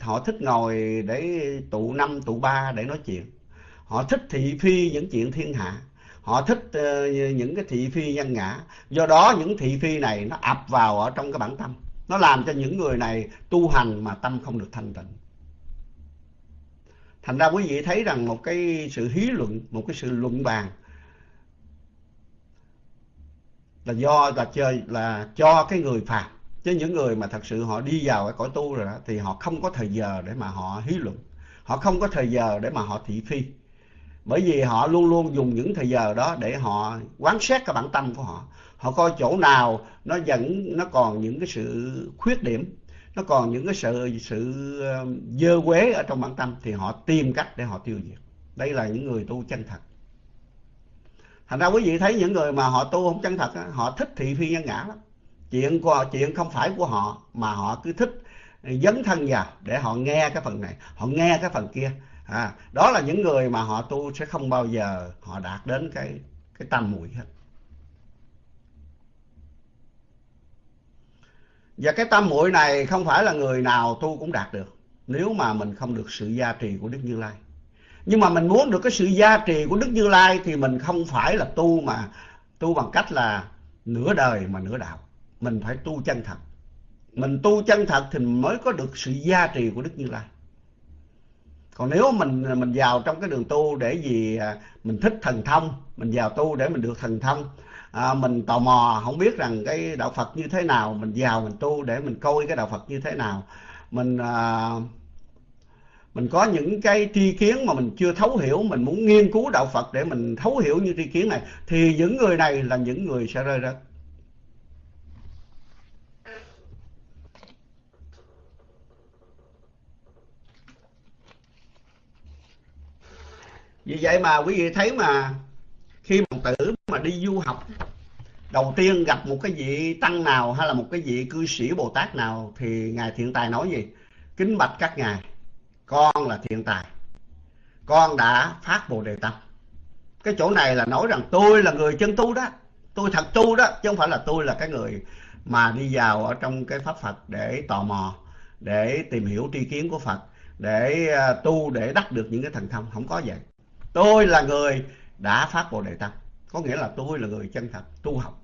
họ thích ngồi để tụ năm, tụ ba để nói chuyện họ thích thị phi những chuyện thiên hạ. Họ thích uh, những cái thị phi nhân ngã. Do đó những thị phi này nó ập vào ở trong cái bản tâm. Nó làm cho những người này tu hành mà tâm không được thanh tịnh. Thành ra quý vị thấy rằng một cái sự hí luận một cái sự luận bàn là do là chơi là cho cái người phàm. Chứ những người mà thật sự họ đi vào cái cõi tu rồi đó thì họ không có thời giờ để mà họ hí luận. Họ không có thời giờ để mà họ thị phi bởi vì họ luôn luôn dùng những thời giờ đó để họ quán xét cái bản tâm của họ. Họ coi chỗ nào nó vẫn, nó còn những cái sự khuyết điểm, nó còn những cái sự sự ờ, dơ quế ở trong bản tâm thì họ tìm cách để họ tiêu diệt. Đây là những người tu chân thật. Thành ra quý vị thấy những người mà họ tu không chân thật họ thích thị phi nhân ngã lắm. Chuyện của chuyện không phải của họ mà họ cứ thích dấn thân vào để họ nghe cái phần này, họ nghe cái phần kia à, đó là những người mà họ tu sẽ không bao giờ họ đạt đến cái cái tam muội hết. Và cái tam muội này không phải là người nào tu cũng đạt được nếu mà mình không được sự gia trì của đức như lai. Nhưng mà mình muốn được cái sự gia trì của đức như lai thì mình không phải là tu mà tu bằng cách là nửa đời mà nửa đạo. Mình phải tu chân thật. Mình tu chân thật thì mới có được sự gia trì của đức như lai còn nếu mình mình vào trong cái đường tu để gì à, mình thích thần thông mình vào tu để mình được thần thông à, mình tò mò không biết rằng cái đạo phật như thế nào mình vào mình tu để mình coi cái đạo phật như thế nào. Mình à, mình có những cái tri kiến mà mình chưa thấu hiểu mình muốn nghiên cứu đạo phật để mình thấu hiểu như tri kiến này thì những người này là những người sẽ rơi rớt vì vậy mà quý vị thấy mà khi mà tử mà đi du học, đầu tiên gặp một cái vị tăng nào hay là một cái vị cư sĩ bồ tát nào thì ngài thiện tài nói gì? Kính bạch các ngài, con là thiện tài, con đã phát bồ đề tâm. Cái chỗ này là nói rằng tôi là người chân tu đó, tôi thật tu đó, chứ không phải là tôi là cái người mà đi vào ở trong cái pháp phật để tò mò, để tìm hiểu tri kiến của phật, để à, tu để đắc được những cái thần thông. Không có vậy tôi là người đã phát bồ đề tâm. Có nghĩa là tôi là người chân thật tu học.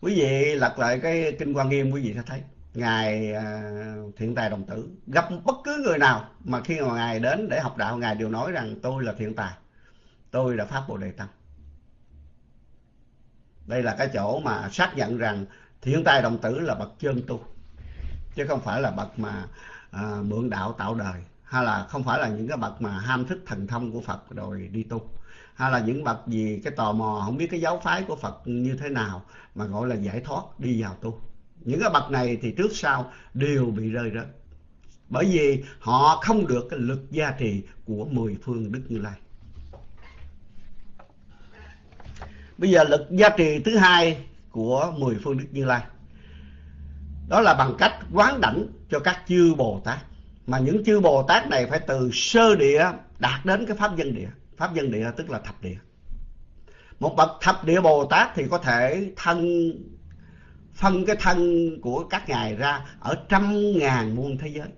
Quý vị lật lại cái kinh quan nghiêm quý vị sẽ thấy ngài à, thiện tài đồng tử gặp bất cứ người nào mà khi mà ngài đến để học đạo ngài đều nói rằng tôi là thiện tài tôi đã phát bồ đề tâm. Đây là cái chỗ mà xác nhận rằng thiện tài đồng tử là bậc chân tu chứ không phải là bậc mà à, mượn đạo tạo đời hay là không phải là những cái bậc mà ham thích thần thông của Phật rồi đi tu. Hay là những bậc gì cái tò mò, không biết cái giáo phái của Phật như thế nào mà gọi là giải thoát, đi vào tu. Những cái bậc này thì trước sau đều bị rơi rớt. Bởi vì họ không được cái lực gia trì của mười phương Đức Như Lai. Bây giờ lực gia trì thứ hai của mười phương Đức Như Lai. Đó là bằng cách quán đảnh cho các chư Bồ Tát mà những chư Bồ Tát này phải từ sơ địa đạt đến cái pháp dân địa. Pháp dân địa tức là thập địa. Một bậc thập địa Bồ Tát thì có thể thân, phân cái thân của các ngài ra ở trăm ngàn muôn thế giới.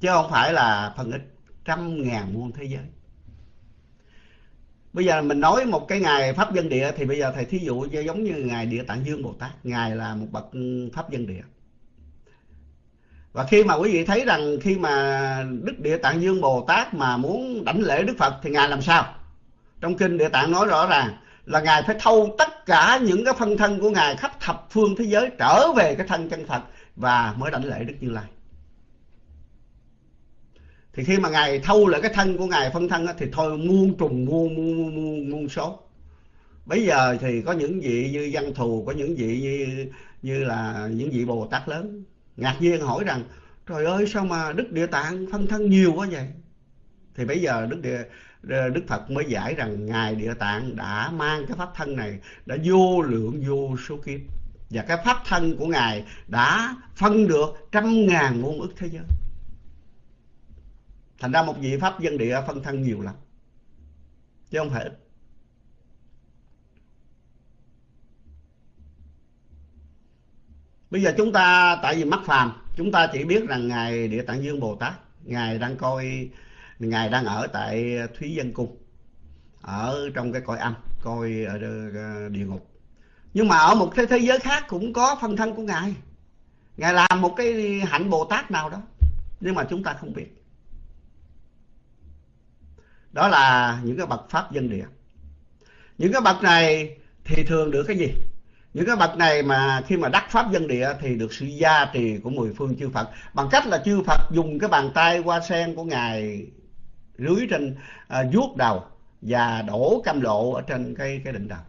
Chứ không phải là phân ít, trăm ngàn muôn thế giới. Bây giờ mình nói một cái ngài pháp dân địa thì bây giờ thầy thí dụ giống như ngài địa tạng dương bồ tát. Ngài là một bậc pháp dân địa và khi mà quý vị thấy rằng khi mà Đức Địa Tạng Dương Bồ Tát mà muốn đảnh lễ Đức Phật thì Ngài làm sao? Trong Kinh Địa Tạng nói rõ ràng là Ngài phải thâu tất cả những cái phân thân của Ngài khắp thập phương thế giới trở về cái thân chân Phật và mới đảnh lễ Đức Như Lai. Thì khi mà Ngài thâu lại cái thân của Ngài phân thân thì thôi muôn trùng muôn muôn, muôn, muôn số. Bây giờ thì có những vị như văn thù, có những vị như, như là những vị Bồ Tát lớn ngạc nhiên hỏi rằng, trời ơi, sao mà đức địa tạng phân thân nhiều quá vậy? Thì bây giờ đức địa ờ, đức phật mới giải rằng ngài địa tạng đã mang cái pháp thân này, đã vô lượng vô số kiếp. Và cái pháp thân của ngài đã phân được trăm ngàn muôn ức thế giới. Thành ra một vị pháp dân địa phân thân nhiều lắm. Chứ không phải ít. Bây giờ chúng ta, tại vì mắc phàm, chúng ta chỉ biết rằng ngài địa tạng dương bồ tát, ngài đang coi, ngài đang ở tại thúy dân cung, ở trong cái cõi âm, coi ở ờ, ờ, địa ngục. Nhưng mà ở một cái thế giới khác cũng có phân thân của ngài. Ngài làm một cái hạnh bồ tát nào đó, nhưng mà chúng ta không biết. Đó là những cái bậc pháp dân địa. Những cái bậc này thì thường được cái gì? Những cái bậc này mà khi mà đắc pháp dân địa thì được sự gia trì của mười phương chư Phật. Bằng cách là chư Phật dùng cái bàn tay hoa sen của ngài rưới trên à, vuốt đầu và đổ cam lộ ở trên cái cái đỉnh đầu.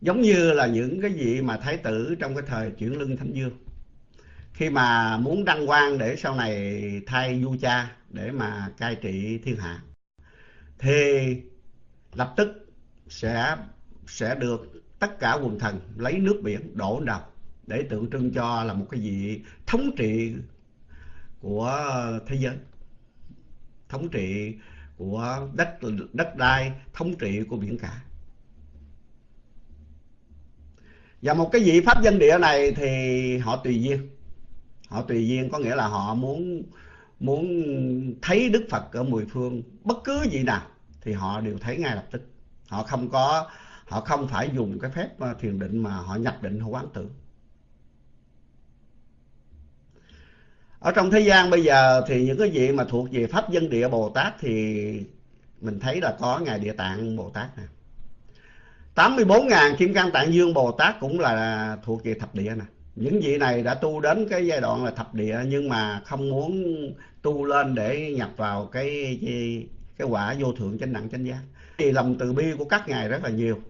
Giống như là những cái vị mà thái tử trong cái thời chuyển lưng thánh dương khi mà muốn đăng quang để sau này thay vua cha để mà cai trị thiên hạ thì lập tức sẽ sẽ được tất cả quần thần lấy nước biển đổ đầu để tượng trưng cho là một cái vị thống trị của thế giới, thống trị của đất đất đai, thống trị của biển cả. Và một cái vị pháp dân địa này thì họ tùy duyên. Họ tùy duyên có nghĩa là họ muốn muốn thấy đức phật ở mười phương, bất cứ gì nào thì họ đều thấy ngay lập tức họ không có, họ không phải dùng cái phép ờ, thiền định mà họ nhập định họ quán tưởng ở trong thế gian bây giờ thì những cái gì mà thuộc về pháp dân địa bồ tát thì mình thấy là có ngài địa tạng bồ tát nè. 84.000 kim cang tạng dương bồ tát cũng là thuộc về thập địa nè. Những vị này đã tu đến cái giai đoạn là thập địa nhưng mà không muốn tu lên để nhập vào cái cái quả vô thượng chánh đẳng chánh giác thì lòng từ bi của các ngài rất là nhiều.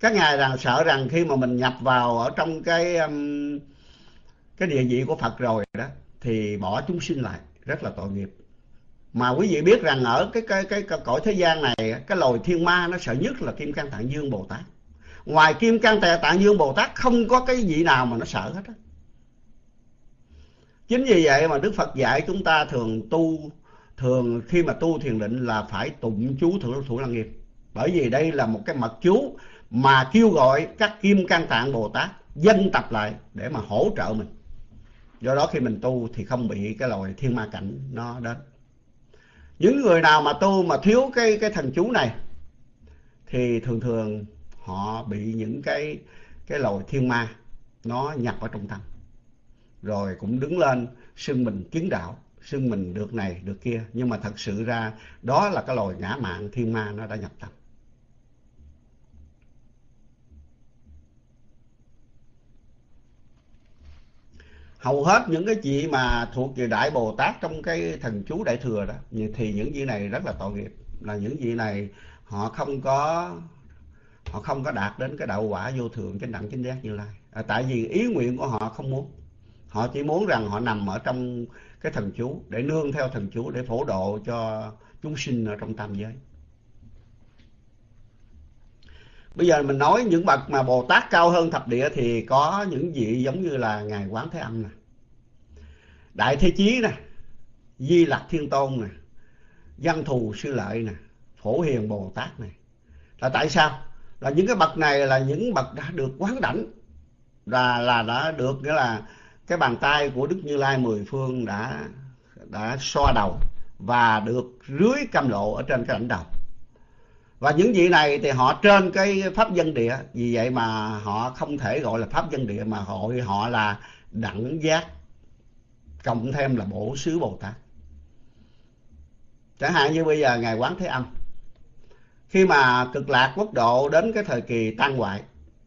Các ngài rằng sợ rằng khi mà mình nhập vào ở trong cái um, cái địa vị của Phật rồi đó thì bỏ chúng sinh lại rất là tội nghiệp. Mà quý vị biết rằng ở cái cái cái, cái cõi thế gian này cái loài thiên ma nó sợ nhất là kim cang tạng dương bồ tát. Ngoài kim cang tạng dương bồ tát không có cái vị nào mà nó sợ hết á. Chính vì vậy mà đức phật dạy chúng ta thường tu thường khi mà tu thiền định là phải tụng chú thượng thủ lăng nghiệp bởi vì đây là một cái mật chú mà kêu gọi các kim can tạng bồ tát dân tập lại để mà hỗ trợ mình. Do đó khi mình tu thì không bị cái loài thiên ma cảnh nó đến. Những người nào mà tu mà thiếu cái cái thần chú này thì thường thường họ bị những cái cái loài thiên ma nó nhập ở trong tâm. Rồi cũng đứng lên xưng mình kiến đạo, xưng mình được này, được kia. Nhưng mà thật sự ra đó là cái loài ngã mạng thiên ma nó đã nhập tâm. Hầu hết những cái chị mà thuộc về đại bồ tát trong cái thần chú đại thừa đó thì những vị này rất là tội nghiệp. Là những vị này họ không có họ không có đạt đến cái đạo quả vô thượng chánh đẳng chánh giác như lai. À, tại vì ý nguyện của họ không muốn. Họ chỉ muốn rằng họ nằm ở trong cái thần chú để nương theo thần chú để phổ độ cho chúng sinh ở trong tam giới bây giờ mình nói những bậc mà bồ tát cao hơn thập địa thì có những vị giống như là ngài quán thế âm nè. Đại thế chí nè, di lặc thiên tôn nè, văn thù sư lợi nè, phổ hiền bồ tát này. Là tại sao? Là những cái bậc này là những bậc đã được quán đảnh là là đã được, nghĩa là cái bàn tay của đức như lai mười phương đã đã xoa đầu và được rưới cam lộ ở trên cái đảnh đầu và những vị này thì họ trên cái pháp dân địa. Vì vậy mà họ không thể gọi là pháp dân địa, mà hội họ là đẳng giác, cộng thêm là bổ xứ bồ tát. Chẳng hạn như bây giờ ngài quán thế âm, khi mà cực lạc quốc độ đến cái thời kỳ tan hoại,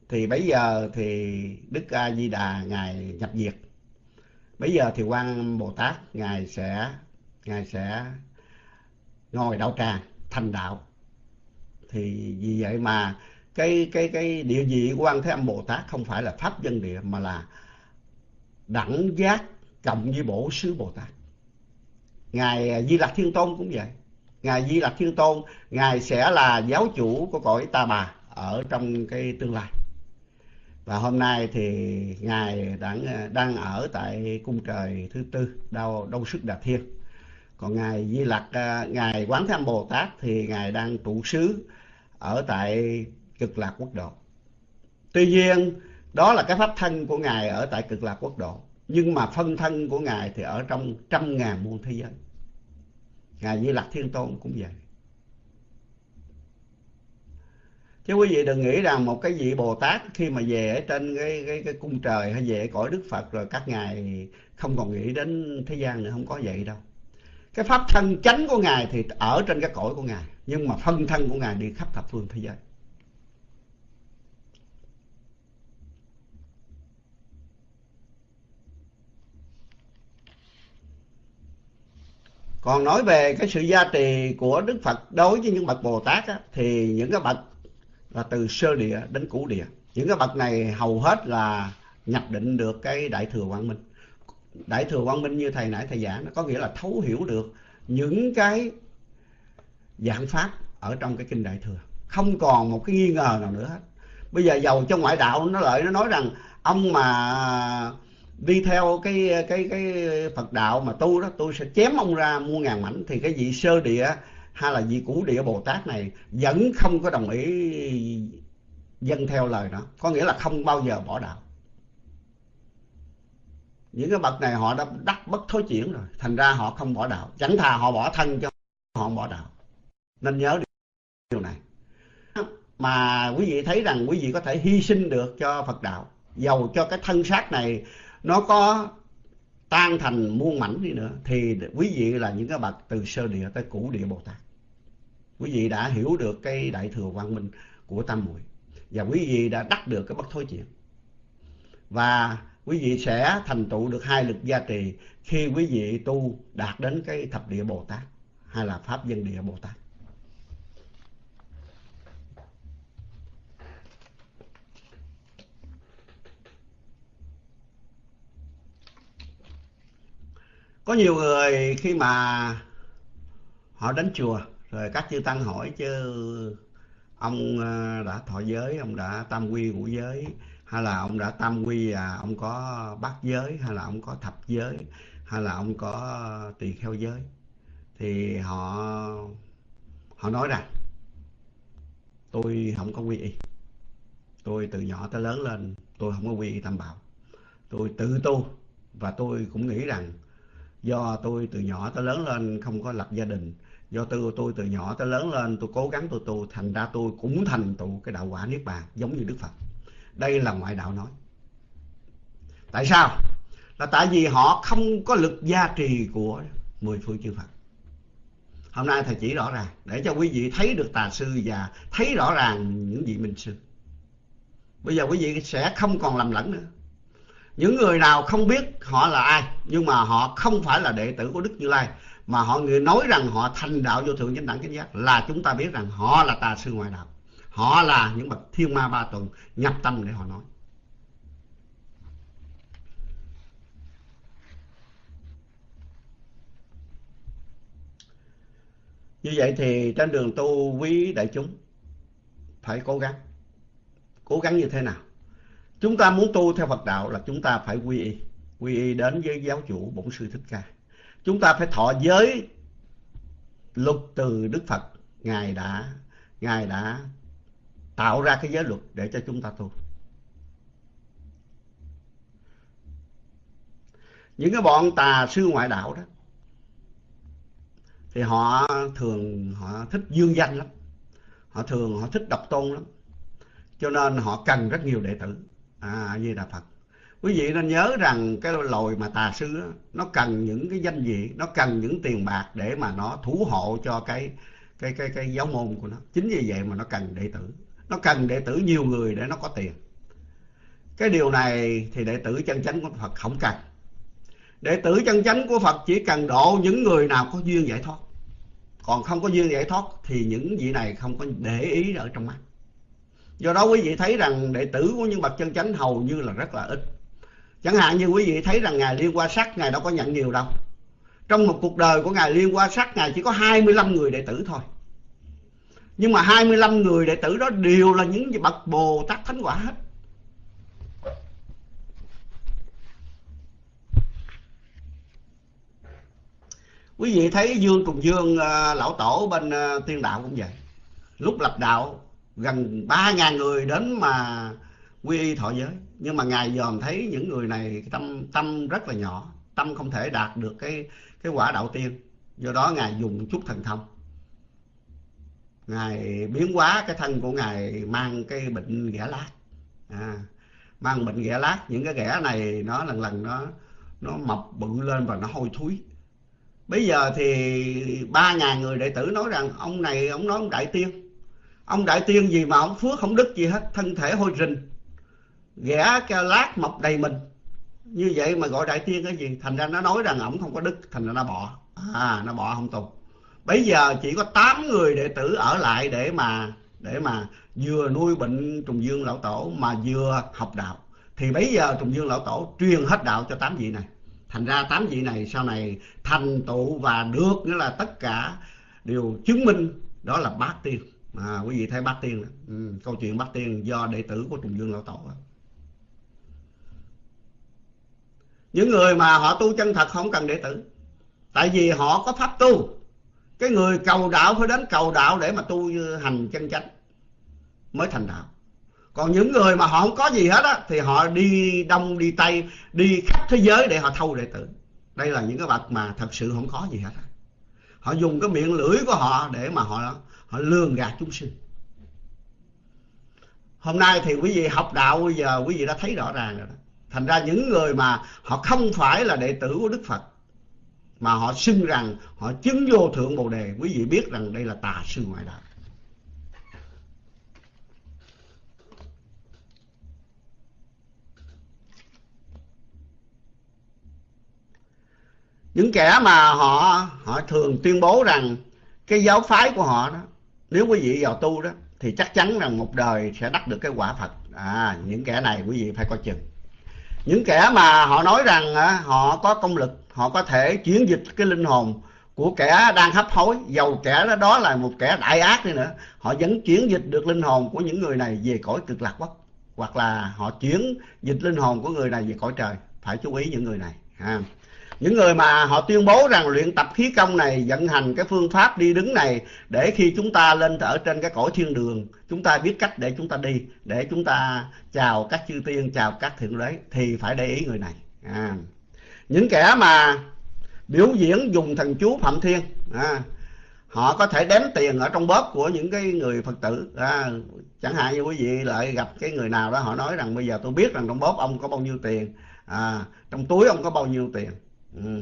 thì bây giờ thì đức a di đà ngài nhập diệt. Bây giờ thì quan bồ tát ngài sẽ ngài sẽ ngồi đạo tràng thành đạo thì vì vậy mà cái cái cái địa vị của quan thế âm bồ tát không phải là pháp dân địa, mà là đẳng giác cộng với bổ sứ bồ tát. Ngài di lặc thiên tôn cũng vậy. Ngài di lặc thiên tôn, ngài sẽ là giáo chủ của cõi ta bà ở trong cái tương lai. Và hôm nay thì ngài đang đang ở tại cung trời thứ tư đâu đông sức đà thiên. Còn ngài di lặc à, ngài quán tham bồ tát thì ngài đang trụ xứ ở tại cực lạc quốc độ. Tuy nhiên, đó là cái pháp thân của ngài ở tại cực lạc quốc độ. Nhưng mà phân thân của ngài thì ở trong trăm ngàn muôn thế giới. Ngài như lạc thiên tôn cũng vậy. Chứ quý vị đừng nghĩ rằng một cái vị bồ tát khi mà về ở trên cái cái cái cung trời hay về cõi đức phật rồi các ngài không còn nghĩ đến thế gian nữa, không có vậy đâu cái pháp thân chánh của ngài thì ở trên cái cõi của ngài nhưng mà phân thân của ngài đi khắp thập phương thế giới. Còn nói về cái sự gia trì của đức phật đối với những bậc bồ tát á, thì những cái bậc là từ sơ địa đến cửu địa. Những cái bậc này hầu hết là nhập định được cái đại thừa quang minh đại thừa quang minh như thầy nãy thầy giảng nó có nghĩa là thấu hiểu được những cái giảng pháp ở trong cái kinh đại thừa. Không còn một cái nghi ngờ nào nữa hết. Bây giờ giàu trong ngoại đạo nó lợi, nó nói rằng ông mà đi theo cái cái cái Phật đạo mà tu đó, tôi sẽ chém ông ra mua ngàn mảnh. Thì cái vị sơ địa hay là vị cũ địa Bồ Tát này vẫn không có đồng ý dân theo lời đó. Có nghĩa là không bao giờ bỏ đạo những cái bậc này họ đã đắc bất thối chuyển rồi. Thành ra họ không bỏ đạo. Chẳng thà họ bỏ thân cho họ không bỏ đạo. Nên nhớ điều này. Mà quý vị thấy rằng quý vị có thể hy sinh được cho Phật đạo. Dầu cho cái thân xác này nó có tan thành muôn mảnh đi nữa, thì quý vị là những cái bậc từ sơ địa tới cũ địa Bồ Tát. Quý vị đã hiểu được cái đại thừa quang minh của tam muội. Và quý vị đã đắc được cái bất thối chuyển. Và quý vị sẽ thành tựu được hai lực gia trì khi quý vị tu đạt đến cái thập địa Bồ Tát hay là pháp dân địa Bồ Tát. Có nhiều người khi mà họ đến chùa, rồi các chư tăng hỏi chứ ông ờ, đã thọ giới, ông đã tam quy ngũ giới hay là ông đã tam quy à ông có bát giới, hay là ông có thập giới, hay là ông có ờ, tỳ kheo giới? Thì họ họ nói rằng, tôi không có quy y. Tôi từ nhỏ tới lớn lên, tôi không có quy y tam bảo. Tôi tự tu, và tôi cũng nghĩ rằng do tôi từ nhỏ tới lớn lên không có lập gia đình, do tôi tôi từ nhỏ tới lớn lên, tôi cố gắng tôi tu, thành ra tôi cũng thành tựu cái đạo quả niết bàn, giống như đức phật đây là ngoại đạo nói. Tại sao? Là tại vì họ không có lực gia trì của mười phương chư phật. Hôm nay thầy chỉ rõ ràng, để cho quý vị thấy được tà sư và thấy rõ ràng những vị minh sư. Bây giờ quý vị sẽ không còn lầm lẫn nữa. Những người nào không biết họ là ai, nhưng mà họ không phải là đệ tử của đức như lai, mà họ người nói rằng họ thành đạo vô thượng chánh đẳng chánh giác, là chúng ta biết rằng họ là tà sư ngoại đạo họ là những bậc thiên ma ba tuần nhập tâm để họ nói. Như vậy thì trên đường tu quý đại chúng, phải cố gắng. Cố gắng như thế nào? Chúng ta muốn tu theo Phật đạo là chúng ta phải quy y. Quy y đến với giáo chủ bổn sư thích ca. Chúng ta phải thọ giới luật từ đức phật. Ngài đã ngài đã tạo ra cái giới luật để cho chúng ta tu. Những cái bọn tà sư ngoại đạo đó thì họ thường họ thích dương danh lắm. Họ thường họ thích độc tôn lắm. Cho nên họ cần rất nhiều đệ tử. À di đà phật. Quý vị nên nhớ rằng cái loài mà tà sư đó, nó cần những cái danh vị nó cần những tiền bạc để mà nó thủ hộ cho cái cái cái cái giáo môn của nó. Chính vì vậy mà nó cần đệ tử nó cần đệ tử nhiều người để nó có tiền. Cái điều này thì đệ tử chân chánh của Phật không cần. Đệ tử chân chánh của Phật chỉ cần độ những người nào có duyên giải thoát. Còn không có duyên giải thoát thì những vị này không có để ý ở trong mắt. Do đó quý vị thấy rằng đệ tử của những bậc chân chánh hầu như là rất là ít. Chẳng hạn như quý vị thấy rằng ngài liên qua sắc, ngài đâu có nhận nhiều đâu. Trong một cuộc đời của ngài liên qua sắc, ngài chỉ có 25 người đệ tử thôi nhưng mà 25 người đệ tử đó đều là những bậc bồ tát thánh quả hết. Quý vị thấy dương cùng dương à, lão tổ bên à, tiên đạo cũng vậy. Lúc lập đạo, gần ba ngàn người đến mà quy y thọ giới. Nhưng mà ngài dòm thấy những người này tâm tâm rất là nhỏ, tâm không thể đạt được cái cái quả đạo tiên. Do đó ngài dùng chút thần thông ngài biến hóa cái thân của ngài mang cái bệnh ghẻ lát à, mang bệnh ghẻ lát những cái ghẻ này nó lần lần nó nó mập bự lên và nó hôi thối bây giờ thì ba ngàn người đệ tử nói rằng ông này ông nói ông đại tiên. Ông đại tiên gì mà ông phước không đức gì hết thân thể hôi rình. Ghẻ cái lát mọc đầy mình. Như vậy mà gọi đại tiên cái gì? Thành ra nó nói rằng ổng không có đức thành ra nó bỏ. À nó bỏ không tu bây giờ chỉ có 8 người đệ tử ở lại để mà để mà vừa nuôi bệnh trùng dương lão tổ mà vừa học đạo. Thì bây giờ trùng dương lão tổ truyền hết đạo cho tám vị này. Thành ra tám vị này sau này thành tựu và được nghĩa là tất cả đều chứng minh đó là bát tiên. À, quý vị thấy bát tiên ừ, câu chuyện bát tiên do đệ tử của trùng dương lão tổ những người mà họ tu chân thật không cần đệ tử tại vì họ có pháp tu cái người cầu đạo phải đến cầu đạo để mà tu hành chân chánh mới thành đạo. Còn những người mà họ không có gì hết á, thì họ đi đông, đi tây, đi khắp thế giới để họ thâu đệ tử. Đây là những cái bậc mà thật sự không có gì hết họ dùng cái miệng lưỡi của họ để mà họ họ lường gạt chúng sinh. Hôm nay thì quý vị học đạo, bây giờ quý vị đã thấy rõ ràng rồi đó. Thành ra những người mà họ không phải là đệ tử của đức phật mà họ xưng rằng, họ chứng vô thượng bồ đề. Quý vị biết rằng đây là tà sư ngoại đạo. Những kẻ mà họ họ thường tuyên bố rằng cái giáo phái của họ đó, nếu quý vị vào tu đó, thì chắc chắn rằng một đời sẽ đắc được cái quả phật. À những kẻ này quý vị phải coi chừng những kẻ mà họ nói rằng ờ, họ có công lực họ có thể chuyển dịch cái linh hồn của kẻ đang hấp hối dầu kẻ đó, đó là một kẻ đại ác đi nữa họ vẫn chuyển dịch được linh hồn của những người này về cõi cực lạc quốc hoặc là họ chuyển dịch linh hồn của người này về cõi trời. Phải chú ý những người này ha những người mà họ tuyên bố rằng luyện tập khí công này vận hành cái phương pháp đi đứng này để khi chúng ta lên ở trên cái cõi thiên đường chúng ta biết cách để chúng ta đi để chúng ta chào các chư tiên chào các thượng đế thì phải để ý người này. À. những kẻ mà biểu diễn dùng thần chú phạm thiên à, họ có thể đếm tiền ở trong bóp của những cái người phật tử. À, chẳng hạn như quý vị lại gặp cái người nào đó họ nói rằng bây giờ tôi biết rằng trong bóp ông có bao nhiêu tiền à, trong túi ông có bao nhiêu tiền. Ừ.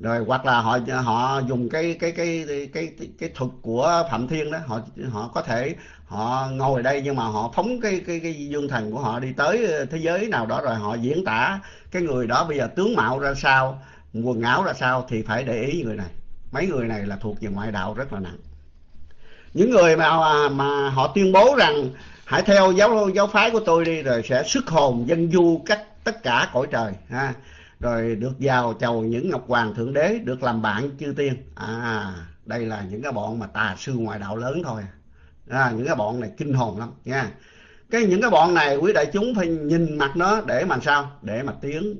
rồi hoặc là họ họ dùng cái cái cái cái cái, cái thuật của phạm thiên đó họ họ có thể họ ngồi đây nhưng mà họ phóng cái cái cái dương thần của họ đi tới thế giới nào đó rồi họ diễn tả cái người đó bây giờ tướng mạo ra sao quần áo ra sao thì phải để ý người này. Mấy người này là thuộc về ngoại đạo rất là nặng. Những người mà à, mà họ tuyên bố rằng hãy theo giáo giáo phái của tôi đi rồi sẽ xuất hồn dân du cách tất cả cõi trời ha rồi được vào chầu những ngọc hoàng thượng đế được làm bạn chư tiên. À đây là những cái bọn mà tà sư ngoại đạo lớn thôi. À, những cái bọn này kinh hồn lắm nha. Cái những cái bọn này quý đại chúng phải nhìn mặt nó để mà sao? Để mà tiến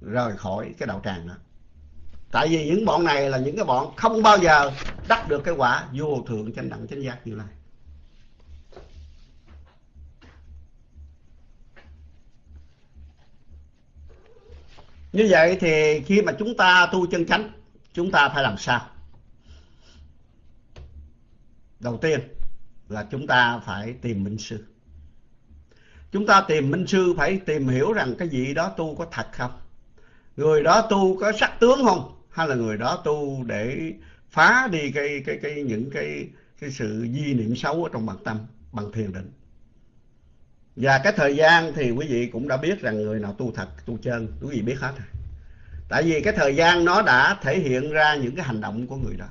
rời khỏi cái đạo tràng đó. Tại vì những bọn này là những cái bọn không bao giờ đắc được cái quả vô thượng chánh đẳng chánh giác như này như vậy thì khi mà chúng ta tu chân chánh, chúng ta phải làm sao? Đầu tiên là chúng ta phải tìm minh sư. Chúng ta tìm minh sư phải tìm hiểu rằng cái gì đó tu có thật không? Người đó tu có sắc tướng không? Hay là người đó tu để phá đi cái cái cái, những cái cái sự di niệm xấu ở trong bản tâm, bằng thiền định? Và cái thời gian thì quý vị cũng đã biết rằng người nào tu thật, tu chân, quý vị biết hết rồi. Tại vì cái thời gian nó đã thể hiện ra những cái hành động của người đó.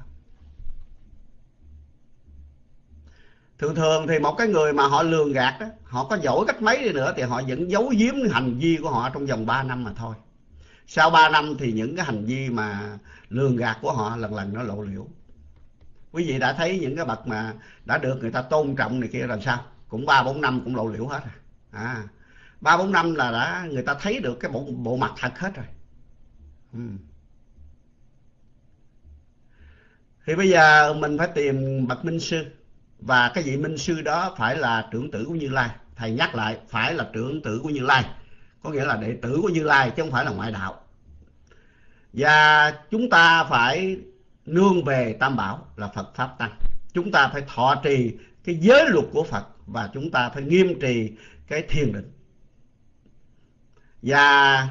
Thường thường thì một cái người mà họ lường gạt đó họ có giỏi cách mấy đi nữa thì họ vẫn giấu giếm hành vi của họ trong vòng 3 năm mà thôi. Sau 3 năm thì những cái hành vi mà lường gạt của họ lần lần nó lộ liễu. Quý vị đã thấy những cái bậc mà đã được người ta tôn trọng này kia làm sao? Cũng ba bốn năm cũng lộ liễu hết à ba bốn năm là đã người ta thấy được cái bộ bộ mặt thật hết rồi. Ừ. thì bây giờ mình phải tìm bậc minh sư. Và cái vị minh sư đó phải là trưởng tử của như lai. Thầy nhắc lại, phải là trưởng tử của như lai. Có nghĩa là đệ tử của như lai chứ không phải là ngoại đạo. Và chúng ta phải nương về tam bảo là phật pháp tăng. Chúng ta phải thọ trì cái giới luật của phật và chúng ta phải nghiêm trì cái thiền định. Và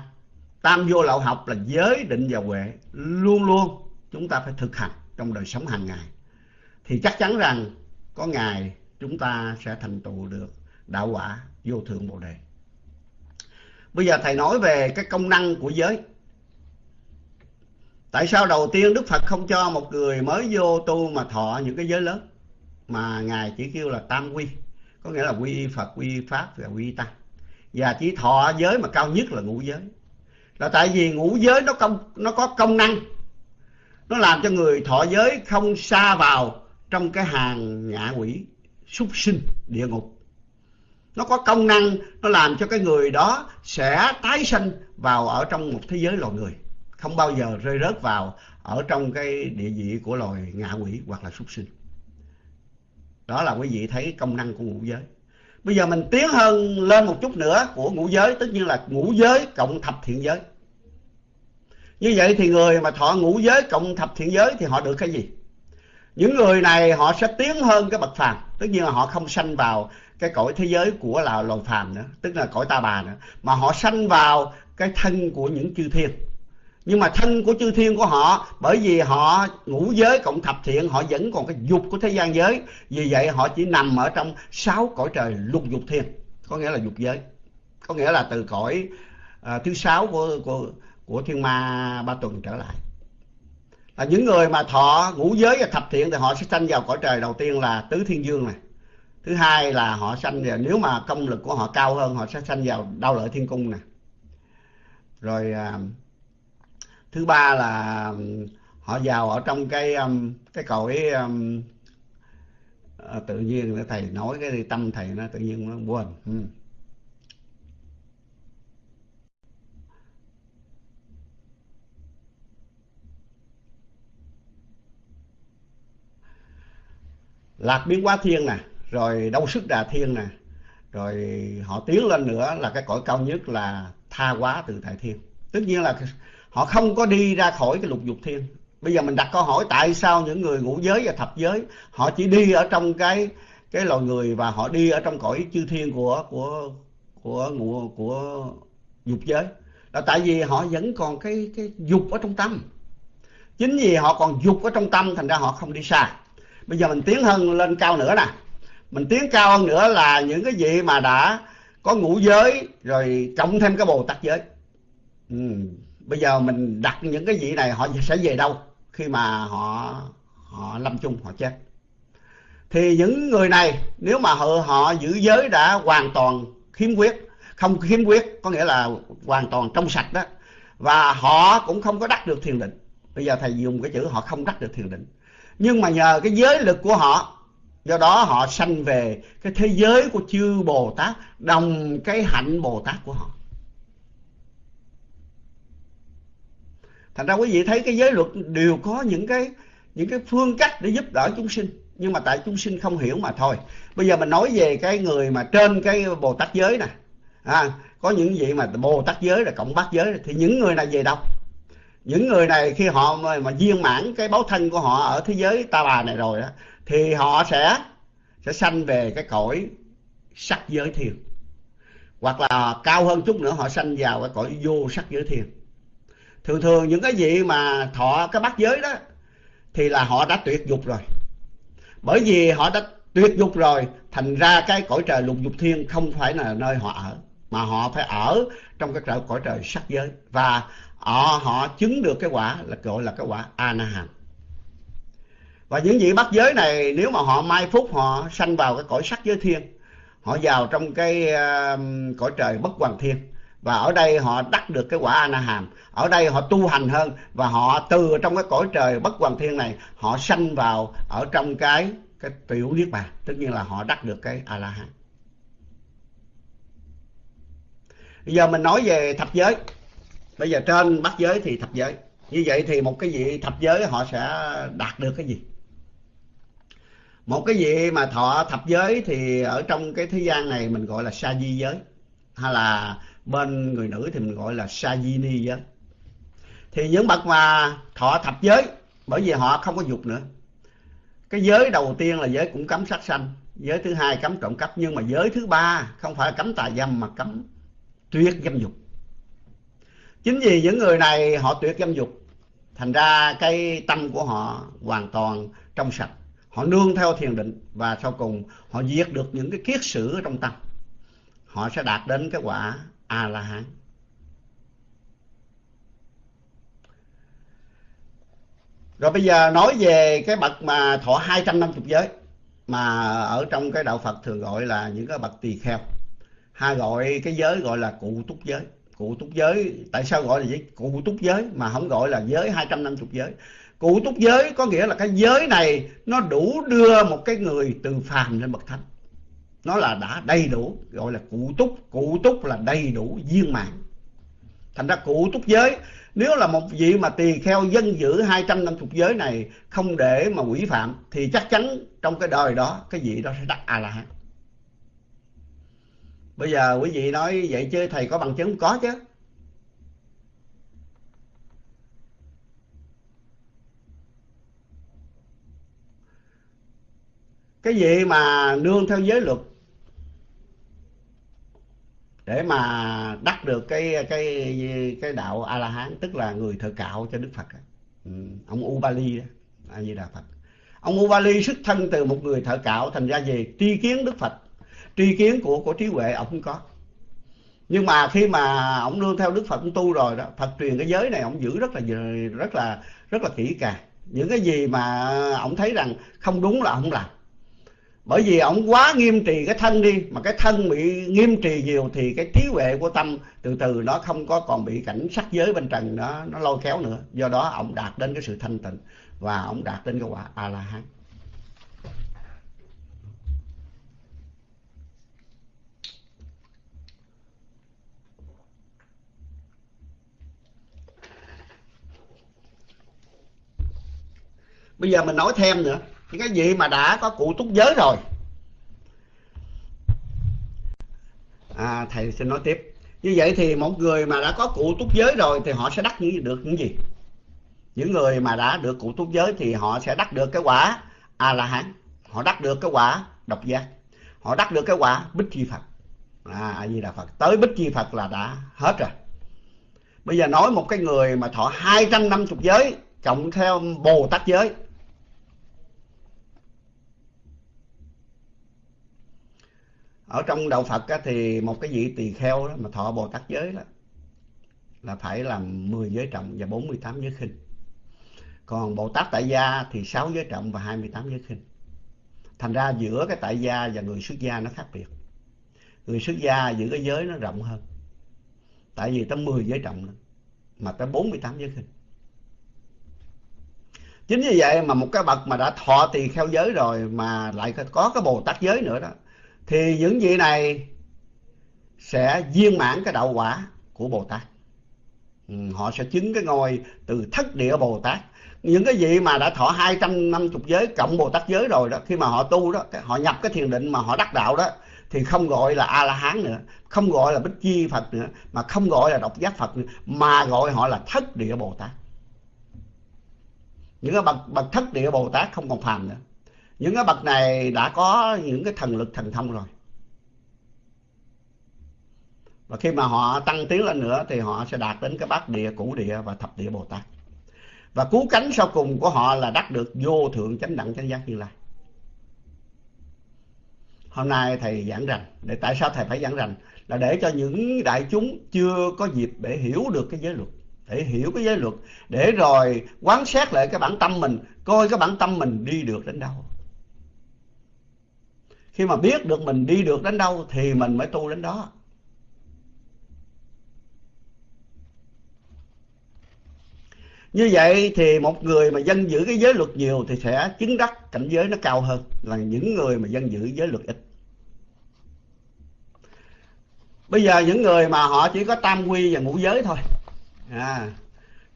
tam vô lậu học là giới định và huệ. Luôn luôn chúng ta phải thực hành trong đời sống hàng ngày. Thì chắc chắn rằng có ngày chúng ta sẽ thành tựu được đạo quả vô thượng bồ đề. Bây giờ thầy nói về cái công năng của giới. Tại sao đầu tiên đức phật không cho một người mới vô tu mà thọ những cái giới lớn? Mà ngài chỉ kêu là tam quy có nghĩa là quy phật, quy pháp và quy tăng. Và chỉ thọ giới mà cao nhất là ngũ giới. Là tại vì ngũ giới nó công, nó có công năng. Nó làm cho người thọ giới không xa vào trong cái hàng ngạ quỷ súc sinh, địa ngục. Nó có công năng, nó làm cho cái người đó sẽ tái sanh vào ở trong một thế giới loài người. Không bao giờ rơi rớt vào ở trong cái địa vị của loài ngạ quỷ hoặc là súc sinh đó là quý vị thấy công năng của ngũ giới. Bây giờ mình tiến hơn lên một chút nữa của ngũ giới, tất nhiên là ngũ giới cộng thập thiện giới. Như vậy thì người mà thọ ngũ giới cộng thập thiện giới thì họ được cái gì? Những người này họ sẽ tiến hơn cái bậc phàm. Tất nhiên là họ không sanh vào cái cõi thế giới của là loài phàm nữa, tức là cõi ta bà nữa, mà họ sanh vào cái thân của những chư thiên nhưng mà thân của chư thiên của họ bởi vì họ ngũ giới cộng thập thiện họ vẫn còn cái dục của thế gian giới. Vì vậy họ chỉ nằm ở trong sáu cõi trời lục dục thiên. Có nghĩa là dục giới. Có nghĩa là từ cõi à, thứ sáu của, của của thiên ma ba tuần trở lại. Là những người mà thọ ngũ giới và thập thiện thì họ sẽ sanh vào cõi trời đầu tiên là tứ thiên dương này. Thứ hai là họ sanh vào nếu mà công lực của họ cao hơn họ sẽ sanh vào đau lợi thiên cung này. Rồi à, thứ ba là họ vào ở trong cái cái cõi um, tự nhiên thầy nói cái tâm thầy nó tự nhiên nó quên. Ừ. lạc biến hóa thiên nè rồi đau sức đà thiên nè rồi họ tiến lên nữa là cái cõi cao nhất là tha hóa từ tại thiên. Tất nhiên là họ không có đi ra khỏi cái lục dục thiên. Bây giờ mình đặt câu hỏi, tại sao những người ngũ giới và thập giới, họ chỉ đi ở trong cái cái loài người và họ đi ở trong cõi chư thiên của của của ngũ, của dục giới? Là tại vì họ vẫn còn cái cái dục ở trong tâm. Chính vì họ còn dục ở trong tâm, thành ra họ không đi xa bây giờ mình tiến hơn lên cao nữa nè. Mình tiến cao hơn nữa là những cái gì mà đã có ngũ giới, rồi cộng thêm cái bồ tát giới. Ừ bây giờ mình đặt những cái vị này họ sẽ về đâu? Khi mà họ họ lâm chung họ chết. Thì những người này nếu mà họ, họ giữ giới đã hoàn toàn khiếm quyết không khiếm quyết có nghĩa là hoàn toàn trong sạch đó và họ cũng không có đắc được thiền định. Bây giờ thầy dùng cái chữ họ không đắc được thiền định. Nhưng mà nhờ cái giới lực của họ do đó họ sanh về cái thế giới của chư bồ tát đồng cái hạnh bồ tát của họ. Thành ra quý vị thấy cái giới luật đều có những cái những cái phương cách để giúp đỡ chúng sinh. Nhưng mà tại chúng sinh không hiểu mà thôi. Bây giờ mình nói về cái người mà trên cái bồ tát giới nè. À, có những vị mà bồ tát giới là cộng bát giới thì những người này về đâu? Những người này khi họ mà, mà viên mãn cái báo thân của họ ở thế giới ta bà này rồi đó thì họ sẽ sẽ sanh về cái cõi sắc giới thiền hoặc là cao hơn chút nữa họ sanh vào cái cõi vô sắc giới thiền thường thường những cái vị mà thọ cái bát giới đó thì là họ đã tuyệt dục rồi. Bởi vì họ đã tuyệt dục rồi thành ra cái cõi trời lục dục thiên không phải là nơi họ ở mà họ phải ở trong cái cõi trời sắc giới. Và họ họ chứng được cái quả là gọi là cái quả a na hàm và những vị bắt giới này nếu mà họ mai phúc họ sanh vào cái cõi sắc giới thiên họ vào trong cái uh, cõi trời bất hoàng thiên và ở đây họ đắc được cái quả a na hàm ở đây họ tu hành hơn và họ từ trong cái cõi trời bất hoàng thiên này, họ sanh vào ở trong cái cái tiểu niết bàn. Tất nhiên là họ đắc được cái a la hán bây giờ mình nói về thập giới. Bây giờ trên bắt giới thì thập giới. Như vậy thì một cái vị thập giới họ sẽ đạt được cái gì? Một cái vị mà thọ thập giới thì ở trong cái thế gian này mình gọi là sa di giới, hay là bên người nữ thì mình gọi là sa di ni giới thì những bậc mà thọ thập giới, bởi vì họ không có dục nữa. Cái giới đầu tiên là giới cũng cấm sát sanh, giới thứ hai cấm trộm cắp, nhưng mà giới thứ ba không phải cấm tà dâm mà cấm tuyệt dâm dục. Chính vì những người này họ tuyệt dâm dục, thành ra cái tâm của họ hoàn toàn trong sạch. Họ nương theo thiền định và sau cùng họ diệt được những cái kiết sử ở trong tâm. Họ sẽ đạt đến cái quả a la hán rồi bây giờ nói về cái bậc mà thọ 250 giới, mà ở trong cái đạo Phật thường gọi là những cái bậc tỳ kheo. Hay gọi cái giới gọi là cụ túc giới. Cụ túc giới, tại sao gọi là giới cụ túc giới mà không gọi là giới 250 giới. Cụ túc giới có nghĩa là cái giới này nó đủ đưa một cái người từ phàm lên bậc thánh nó là đã đầy đủ, gọi là cụ túc. Cụ túc là đầy đủ viên mãn. Thành ra cụ túc giới, nếu là một vị mà tỳ kheo dân giữ 250 giới này không để mà quỷ phạm, thì chắc chắn trong cái đời đó, cái vị đó sẽ đắc a la hán bây giờ quý vị nói vậy chứ, thầy có bằng chứng? Có chứ. Cái gì mà nương theo giới luật để mà đắc được cái cái cái đạo a la hán tức là người thợ cạo cho đức phật ừ, ông ubali đó a di đà phật. Ông ubali xuất thân từ một người thợ cạo thành ra gì tri kiến đức phật. Tri kiến của của trí huệ ông không có. Nhưng mà khi mà ông nương theo đức phật ông tu rồi đó phật truyền cái giới này ông giữ rất là rất là rất là kỹ càng. Những cái gì mà ông thấy rằng không đúng là ông làm bởi vì ông quá nghiêm trì cái thân đi, mà cái thân bị nghiêm trì nhiều thì cái trí huệ của tâm từ từ nó không có còn bị cảnh sắc giới bên trần nó nó lôi kéo nữa. Do đó ông đạt đến cái sự thanh tịnh và ông đạt đến cái quả a la hán bây giờ mình nói thêm nữa cái gì mà đã có cụ túc giới rồi? À, thầy xin nói tiếp. Như vậy thì một người mà đã có cụ túc giới rồi thì họ sẽ đắc những được những gì? Những người mà đã được cụ túc giới thì họ sẽ đắc được cái quả a la hán họ đắc được cái quả độc giác. Họ đắc được cái quả bích chi phật. À a di đà phật. Tới bích chi phật là đã hết rồi. Bây giờ nói một cái người mà thọ 250 giới cộng theo bồ tát giới ở trong đạo Phật á, thì một cái vị tỳ kheo đó, mà thọ Bồ Tát giới đó là phải làm 10 giới trọng và 48 giới khinh. Còn Bồ Tát tại gia thì 6 giới trọng và 28 giới khinh. Thành ra giữa cái tại gia và người xuất gia nó khác biệt. Người xuất gia giữ cái giới nó rộng hơn. Tại vì tới 10 giới trọng nữa, mà tới 48 giới khinh. Chính vì vậy mà một cái bậc mà đã thọ tỳ kheo giới rồi mà lại có cái Bồ Tát giới nữa đó thì những vị này sẽ viên mãn cái đạo quả của Bồ Tát. Ừ, họ sẽ chứng cái ngôi từ thất địa Bồ Tát. Những cái vị mà đã thọ 250 giới cộng Bồ Tát giới rồi đó, khi mà họ tu đó, họ nhập cái thiền định mà họ đắc đạo đó thì không gọi là A La Hán nữa, không gọi là Bích Chi Phật nữa, mà không gọi là độc giác Phật nữa, mà gọi họ là thất địa Bồ Tát. Những cái bậc bậc thất địa Bồ Tát không còn phàm nữa những cái bậc này đã có những cái thần lực thần thông rồi. Và khi mà họ tăng tiến lên nữa thì họ sẽ đạt đến cái bát địa cửu địa và thập địa bồ tát. Và cứu cánh sau cùng của họ là đắc được vô thượng chánh đẳng chánh giác như lai. Hôm nay thầy giảng rành. Để tại sao thầy phải giảng rành? Là để cho những đại chúng chưa có dịp để hiểu được cái giới luật. Để hiểu cái giới luật. Để rồi quán xét lại cái bản tâm mình, coi cái bản tâm mình đi được đến đâu khi mà biết được mình đi được đến đâu thì mình mới tu đến đó. Như vậy thì một người mà dân giữ cái giới luật nhiều thì sẽ chứng đắc cảnh giới nó cao hơn là những người mà dân giữ giới luật ít. Bây giờ những người mà họ chỉ có tam quy và ngũ giới thôi. À,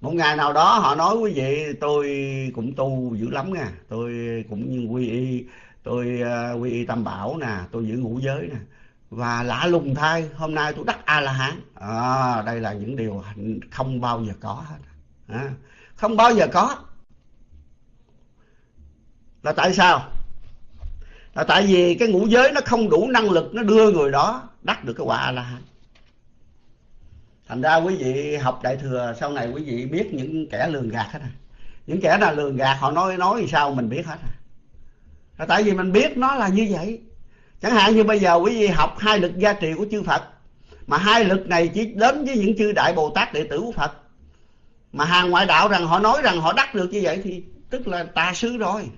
một ngày nào đó họ nói quý vị tôi cũng tu dữ lắm nha tôi cũng như quy y tôi uh, quy y tam bảo nè tôi giữ ngũ giới nè. Và lạ lùng thay hôm nay tôi đắc a la hán à, đây là những điều không bao giờ có hết. À, không bao giờ có. Là tại sao? Là tại vì cái ngũ giới nó không đủ năng lực nó đưa người đó đắc được cái quả a la hán thành ra quý vị học đại thừa sau này quý vị biết những kẻ lường gạt hết à. Những kẻ nào lường gạt họ nói nói thì sao mình biết hết à là tại vì mình biết nó là như vậy. Chẳng hạn như bây giờ quý vị học hai lực gia trì của chư Phật, mà hai lực này chỉ đến với những chư đại Bồ Tát đệ tử của Phật. Mà hàng ngoại đạo rằng họ nói rằng họ đắc được như vậy thì tức là tà sư rồi.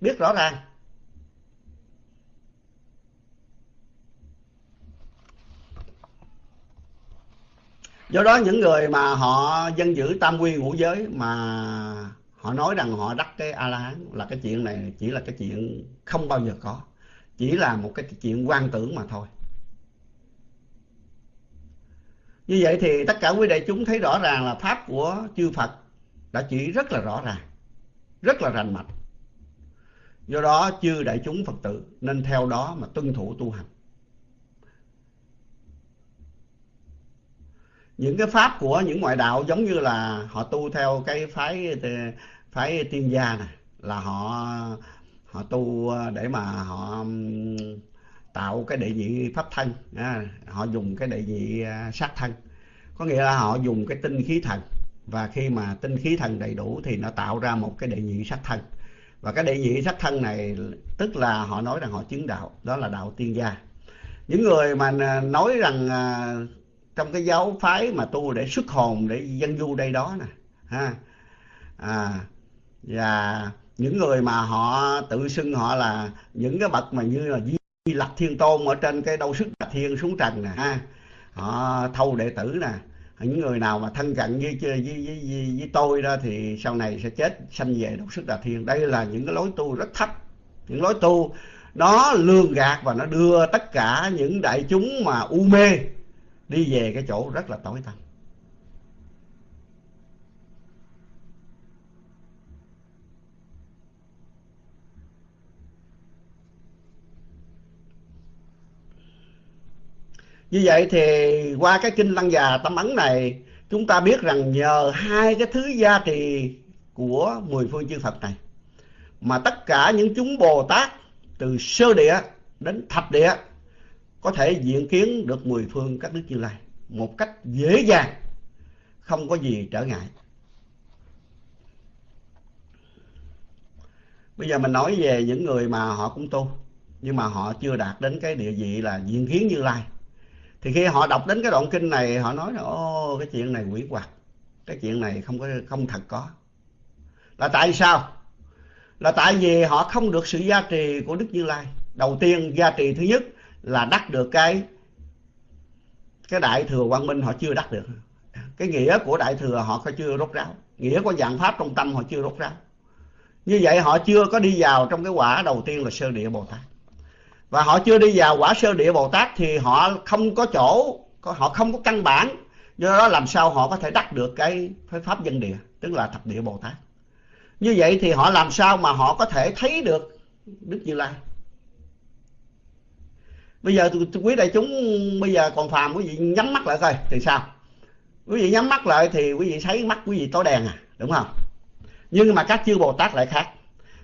Biết rõ ràng. Do đó những người mà họ dân giữ tam quy ngũ giới mà họ nói rằng họ đắc cái a la hán là cái chuyện này chỉ là cái chuyện không bao giờ có, chỉ là một cái chuyện quan tưởng mà thôi. Như vậy thì tất cả quý đại chúng thấy rõ ràng là pháp của chư Phật đã chỉ rất là rõ ràng, rất là rành mạch. Do đó chư đại chúng Phật tử nên theo đó mà tuân thủ tu hành. Những cái pháp của những ngoại đạo giống như là họ tu theo cái phái phái tiên gia này là họ họ tu ờ, để mà họ tạo cái đệ nhị pháp thân à, họ dùng cái đệ nhị à, sát thân. Có nghĩa là họ dùng cái tinh khí thần và khi mà tinh khí thần đầy đủ thì nó tạo ra một cái đệ nhị sát thân. Và cái đệ nhị sát thân này tức là họ nói rằng họ chứng đạo đó là đạo tiên gia. Những người mà à, nói rằng à, trong cái giáo phái mà tu để xuất hồn để dân du đây đó nè ha à và những người mà họ tự xưng họ là những cái bậc mà như là di lặc thiên tôn ở trên cái đâu sức đạt thiên xuống trần nè ha. Họ thâu đệ tử nè. Những người nào mà thân cận với, với, với, với, với tôi đó thì sau này sẽ chết sanh về đâu sức đạt thiên. Đây là những cái lối tu rất thấp những lối tu nó lường gạt và nó đưa tất cả những đại chúng mà u mê đi về cái chỗ rất là tối tăm. Như vậy thì qua cái kinh lăng già tâm ấn này, chúng ta biết rằng nhờ hai cái thứ gia trì của mười phương chư Phật này, mà tất cả những chúng Bồ Tát từ sơ địa đến thập địa có thể diện kiến được mười phương các đức như lai một cách dễ dàng, không có gì trở ngại. Bây giờ mình nói về những người mà họ cũng tu, nhưng mà họ chưa đạt đến cái địa vị là diện kiến như lai thì khi họ đọc đến cái đoạn kinh này, họ nói là, ô, cái chuyện này quỷ quặc, cái chuyện này không có, không thật có. Là tại sao? Là tại vì họ không được sự gia trì của đức như lai. Đầu tiên, gia trì thứ nhất là đắc được cái cái đại thừa quang minh họ chưa đắc được. Cái nghĩa của đại thừa họ chưa rốt ráo. Nghĩa của dạng pháp trong tâm họ chưa rốt ráo. Như vậy họ chưa có đi vào trong cái quả đầu tiên là sơ địa bồ tát và họ chưa đi vào quả sơ địa bồ tát thì họ không có chỗ họ không có căn bản. Do đó làm sao họ có thể đắc được cái pháp dân địa, tức là thập địa bồ tát? Như vậy thì họ làm sao mà họ có thể thấy được đức như lai? Bây giờ quý đại chúng bây giờ còn phàm, quý vị nhắm mắt lại coi, thì sao? Quý vị nhắm mắt lại thì quý vị thấy mắt quý vị tối đèn à đúng không? Nhưng mà các chư bồ tát lại khác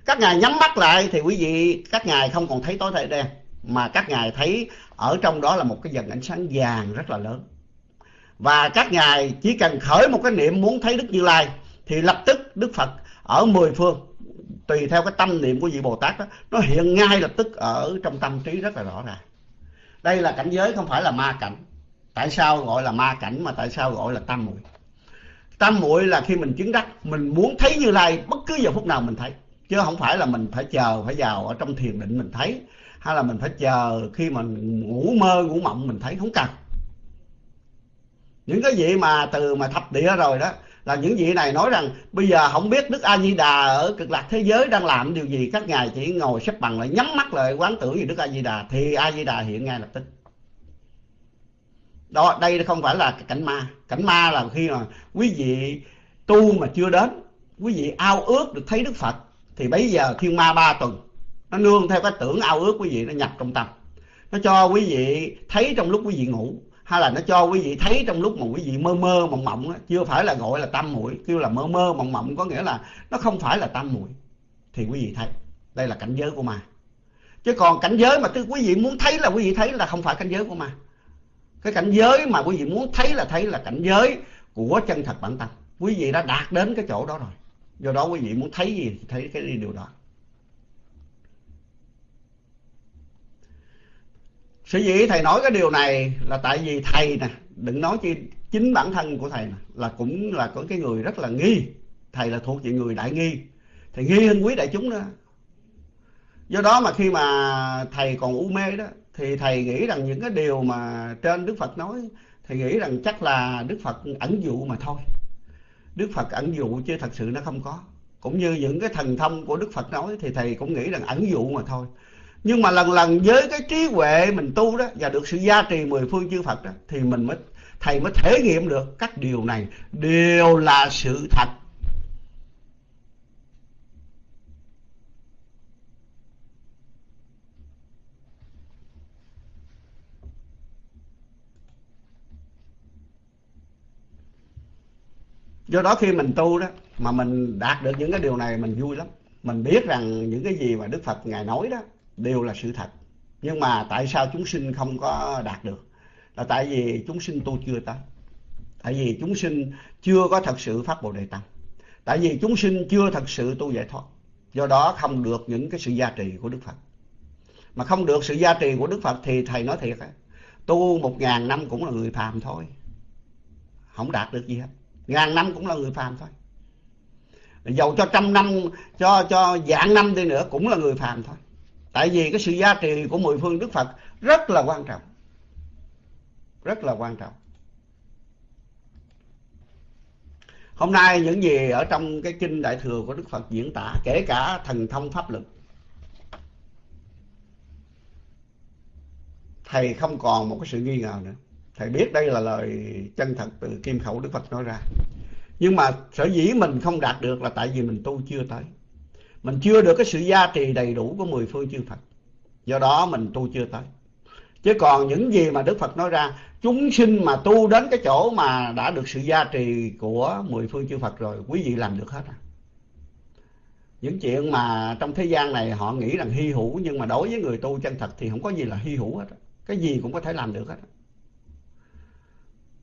các ngài nhắm mắt lại thì quý vị, các ngài không còn thấy tối thể đen, mà các ngài thấy ở trong đó là một cái dần ánh sáng vàng rất là lớn. Và các ngài chỉ cần khởi một cái niệm muốn thấy đức như lai thì lập tức đức phật ở mười phương, tùy theo cái tâm niệm của vị bồ tát đó, nó hiện ngay lập tức ở trong tâm trí rất là rõ ràng. Đây là cảnh giới không phải là ma cảnh. Tại sao gọi là ma cảnh mà tại sao gọi là tam muội? Tam muội là khi mình chứng đắc, mình muốn thấy như lai bất cứ giờ phút nào mình thấy chứ không phải là mình phải chờ, phải vào ở trong thiền định mình thấy, hay là mình phải chờ khi mà ngủ mơ, ngủ mộng mình thấy, không cần. Những cái vị mà từ mà thập địa rồi đó, là những vị này nói rằng, bây giờ không biết đức a di đà ở cực lạc thế giới đang làm điều gì, các ngài chỉ ngồi xếp bằng lại, nhắm mắt lại, quán tưởng gì đức a di đà thì a di đà hiện ngay lập tức. Đó, đây không phải là cảnh ma. Cảnh ma là khi mà quý vị tu mà chưa đến, quý vị ao ước được thấy đức phật thì bây giờ thiên ma ba tuần, nó nương theo cái tưởng ao ước quý vị, nó nhập trong tâm. Nó cho quý vị thấy trong lúc quý vị ngủ, hay là nó cho quý vị thấy trong lúc mà quý vị mơ mơ mộng mộng chưa phải là gọi là tâm muội, kêu là mơ mơ mộng mộng, có nghĩa là nó không phải là tâm muội, thì quý vị thấy. Đây là cảnh giới của ma. Chứ còn cảnh giới mà quý vị muốn thấy là quý vị thấy là không phải cảnh giới của ma. Cái cảnh giới mà quý vị muốn thấy là thấy là cảnh giới của chân thật bản tâm. Quý vị đã đạt đến cái chỗ đó rồi do đó quý vị muốn thấy gì thì thấy cái điều đó. Sở dĩ thầy nói cái điều này là tại vì thầy nè, đừng nói chi chính bản thân của thầy nè, là cũng là có cái người rất là nghi. Thầy là thuộc về người đại nghi. Thầy nghi hơn quý đại chúng nữa do đó mà khi mà thầy còn u mê đó, thì thầy nghĩ rằng những cái điều mà trên đức phật nói, thầy nghĩ rằng chắc là đức phật ẩn dụ mà thôi đức phật ẩn dụ chứ thật sự nó không có. Cũng như những cái thần thông của đức phật nói thì thầy cũng nghĩ rằng ẩn dụ mà thôi. Nhưng mà lần lần với cái trí huệ mình tu đó và được sự gia trì mười phương chư Phật đó, thì mình mới, thầy mới thể nghiệm được các điều này. Đều là sự thật. Do đó khi mình tu đó, mà mình đạt được những cái điều này, mình vui lắm. Mình biết rằng những cái gì mà đức phật ngài nói đó đều là sự thật. Nhưng mà tại sao chúng sinh không có đạt được? Là tại vì chúng sinh tu chưa tới. Tại vì chúng sinh chưa có thật sự phát bồ đề tâm tại vì chúng sinh chưa thật sự tu giải thoát. Do đó không được những cái sự gia trì của đức phật. Mà không được sự gia trì của đức phật thì thầy nói thiệt á, tu một ngàn năm cũng là người phàm thôi. Không đạt được gì hết ngàn năm cũng là người phàm thôi. Dầu cho trăm năm, cho cho vạn năm đi nữa cũng là người phàm thôi. Tại vì cái sự gia trì của mười phương đức phật rất là quan trọng. Rất là quan trọng. Hôm nay những gì ở trong cái kinh đại thừa của đức phật diễn tả, kể cả thần thông pháp lực, thầy không còn một cái sự nghi ngờ nữa thầy biết đây là lời chân thật từ kim khẩu đức phật nói ra. Nhưng mà sở dĩ mình không đạt được là tại vì mình tu chưa tới. Mình chưa được cái sự gia trì đầy đủ của mười phương chư Phật. Do đó mình tu chưa tới. Chứ còn những gì mà Đức Phật nói ra, chúng sinh mà tu đến cái chỗ mà đã được sự gia trì của mười phương chư Phật rồi, quý vị làm được hết à? Những chuyện mà trong thế gian này họ nghĩ rằng hy hữu, nhưng mà đối với người tu chân thật thì không có gì là hy hữu hết cái gì cũng có thể làm được hết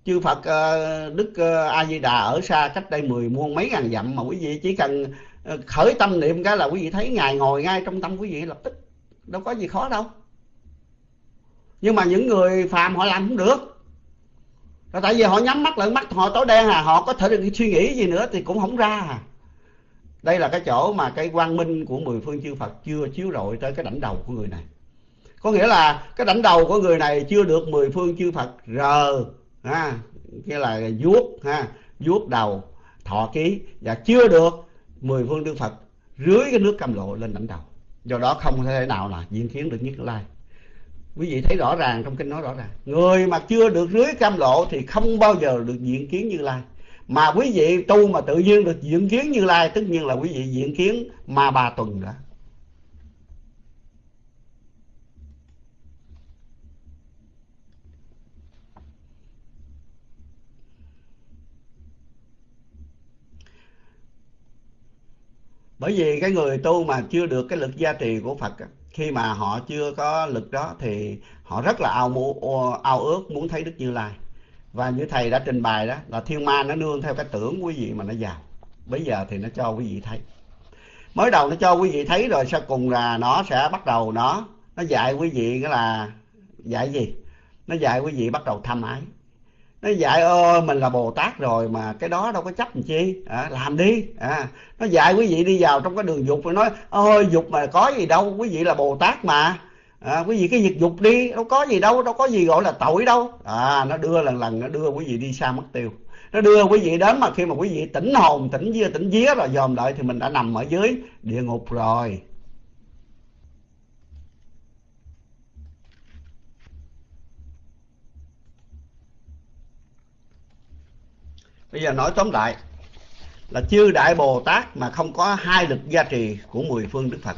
chư Phật ờ, Đức ờ, A Di Đà ở xa cách đây mười muôn mấy ngàn dặm mà quý vị chỉ cần ờ, khởi tâm niệm cái là quý vị thấy ngài ngồi ngay trong tâm quý vị lập tức, đâu có gì khó đâu. Nhưng mà những người phàm họ làm không được. Là tại vì họ nhắm mắt lại mắt, họ tối đen à họ có thể được suy nghĩ gì nữa thì cũng không ra à. Đây là cái chỗ mà cái quang minh của mười phương chư Phật chưa chiếu rọi tới cái đảnh đầu của người này. Có nghĩa là cái đảnh đầu của người này chưa được mười phương chư Phật rờ ha, cái là vuốt ha, vuốt đầu, thọ ký, và chưa được mười phương đức phật rưới cái nước cam lộ lên đỉnh đầu. Do đó không thể nào là diễn kiến được nhất lai quý vị thấy rõ ràng trong kinh nói rõ ràng. Người mà chưa được rưới cam lộ thì không bao giờ được diện kiến như lai mà quý vị tu mà tự nhiên được diện kiến như lai tất nhiên là quý vị diện kiến ma ba tuần đó bởi vì cái người tu mà chưa được cái lực gia trì của Phật khi mà họ chưa có lực đó thì họ rất là ao mua ao ước muốn thấy Đức Như Lai. Và như thầy đã trình bày đó, là thiên ma nó nương theo cái tưởng quý vị mà nó vào bây giờ thì nó cho quý vị thấy. Mới đầu nó cho quý vị thấy rồi, sau cùng là nó sẽ bắt đầu nó nó dạy quý vị cái là, dạy gì? Nó dạy quý vị bắt đầu tham ái nó dạy ơ mình là bồ tát rồi mà cái đó đâu có chấp làm chi? À, làm đi. À, nó dạy quý vị đi vào trong cái đường dục rồi nói ôi dục mà có gì đâu quý vị là bồ tát mà. À, quý vị cái việc dục đi đâu có gì đâu đâu có gì gọi là tội đâu. À nó đưa lần lần nó đưa quý vị đi xa mất tiêu. Nó đưa quý vị đến mà khi mà quý vị tỉnh hồn tỉnh vía tỉnh vía rồi dòm đợi thì mình đã nằm ở dưới địa ngục rồi. Bây giờ nói tóm lại là chư đại bồ tát mà không có hai lực gia trì của mười phương đức phật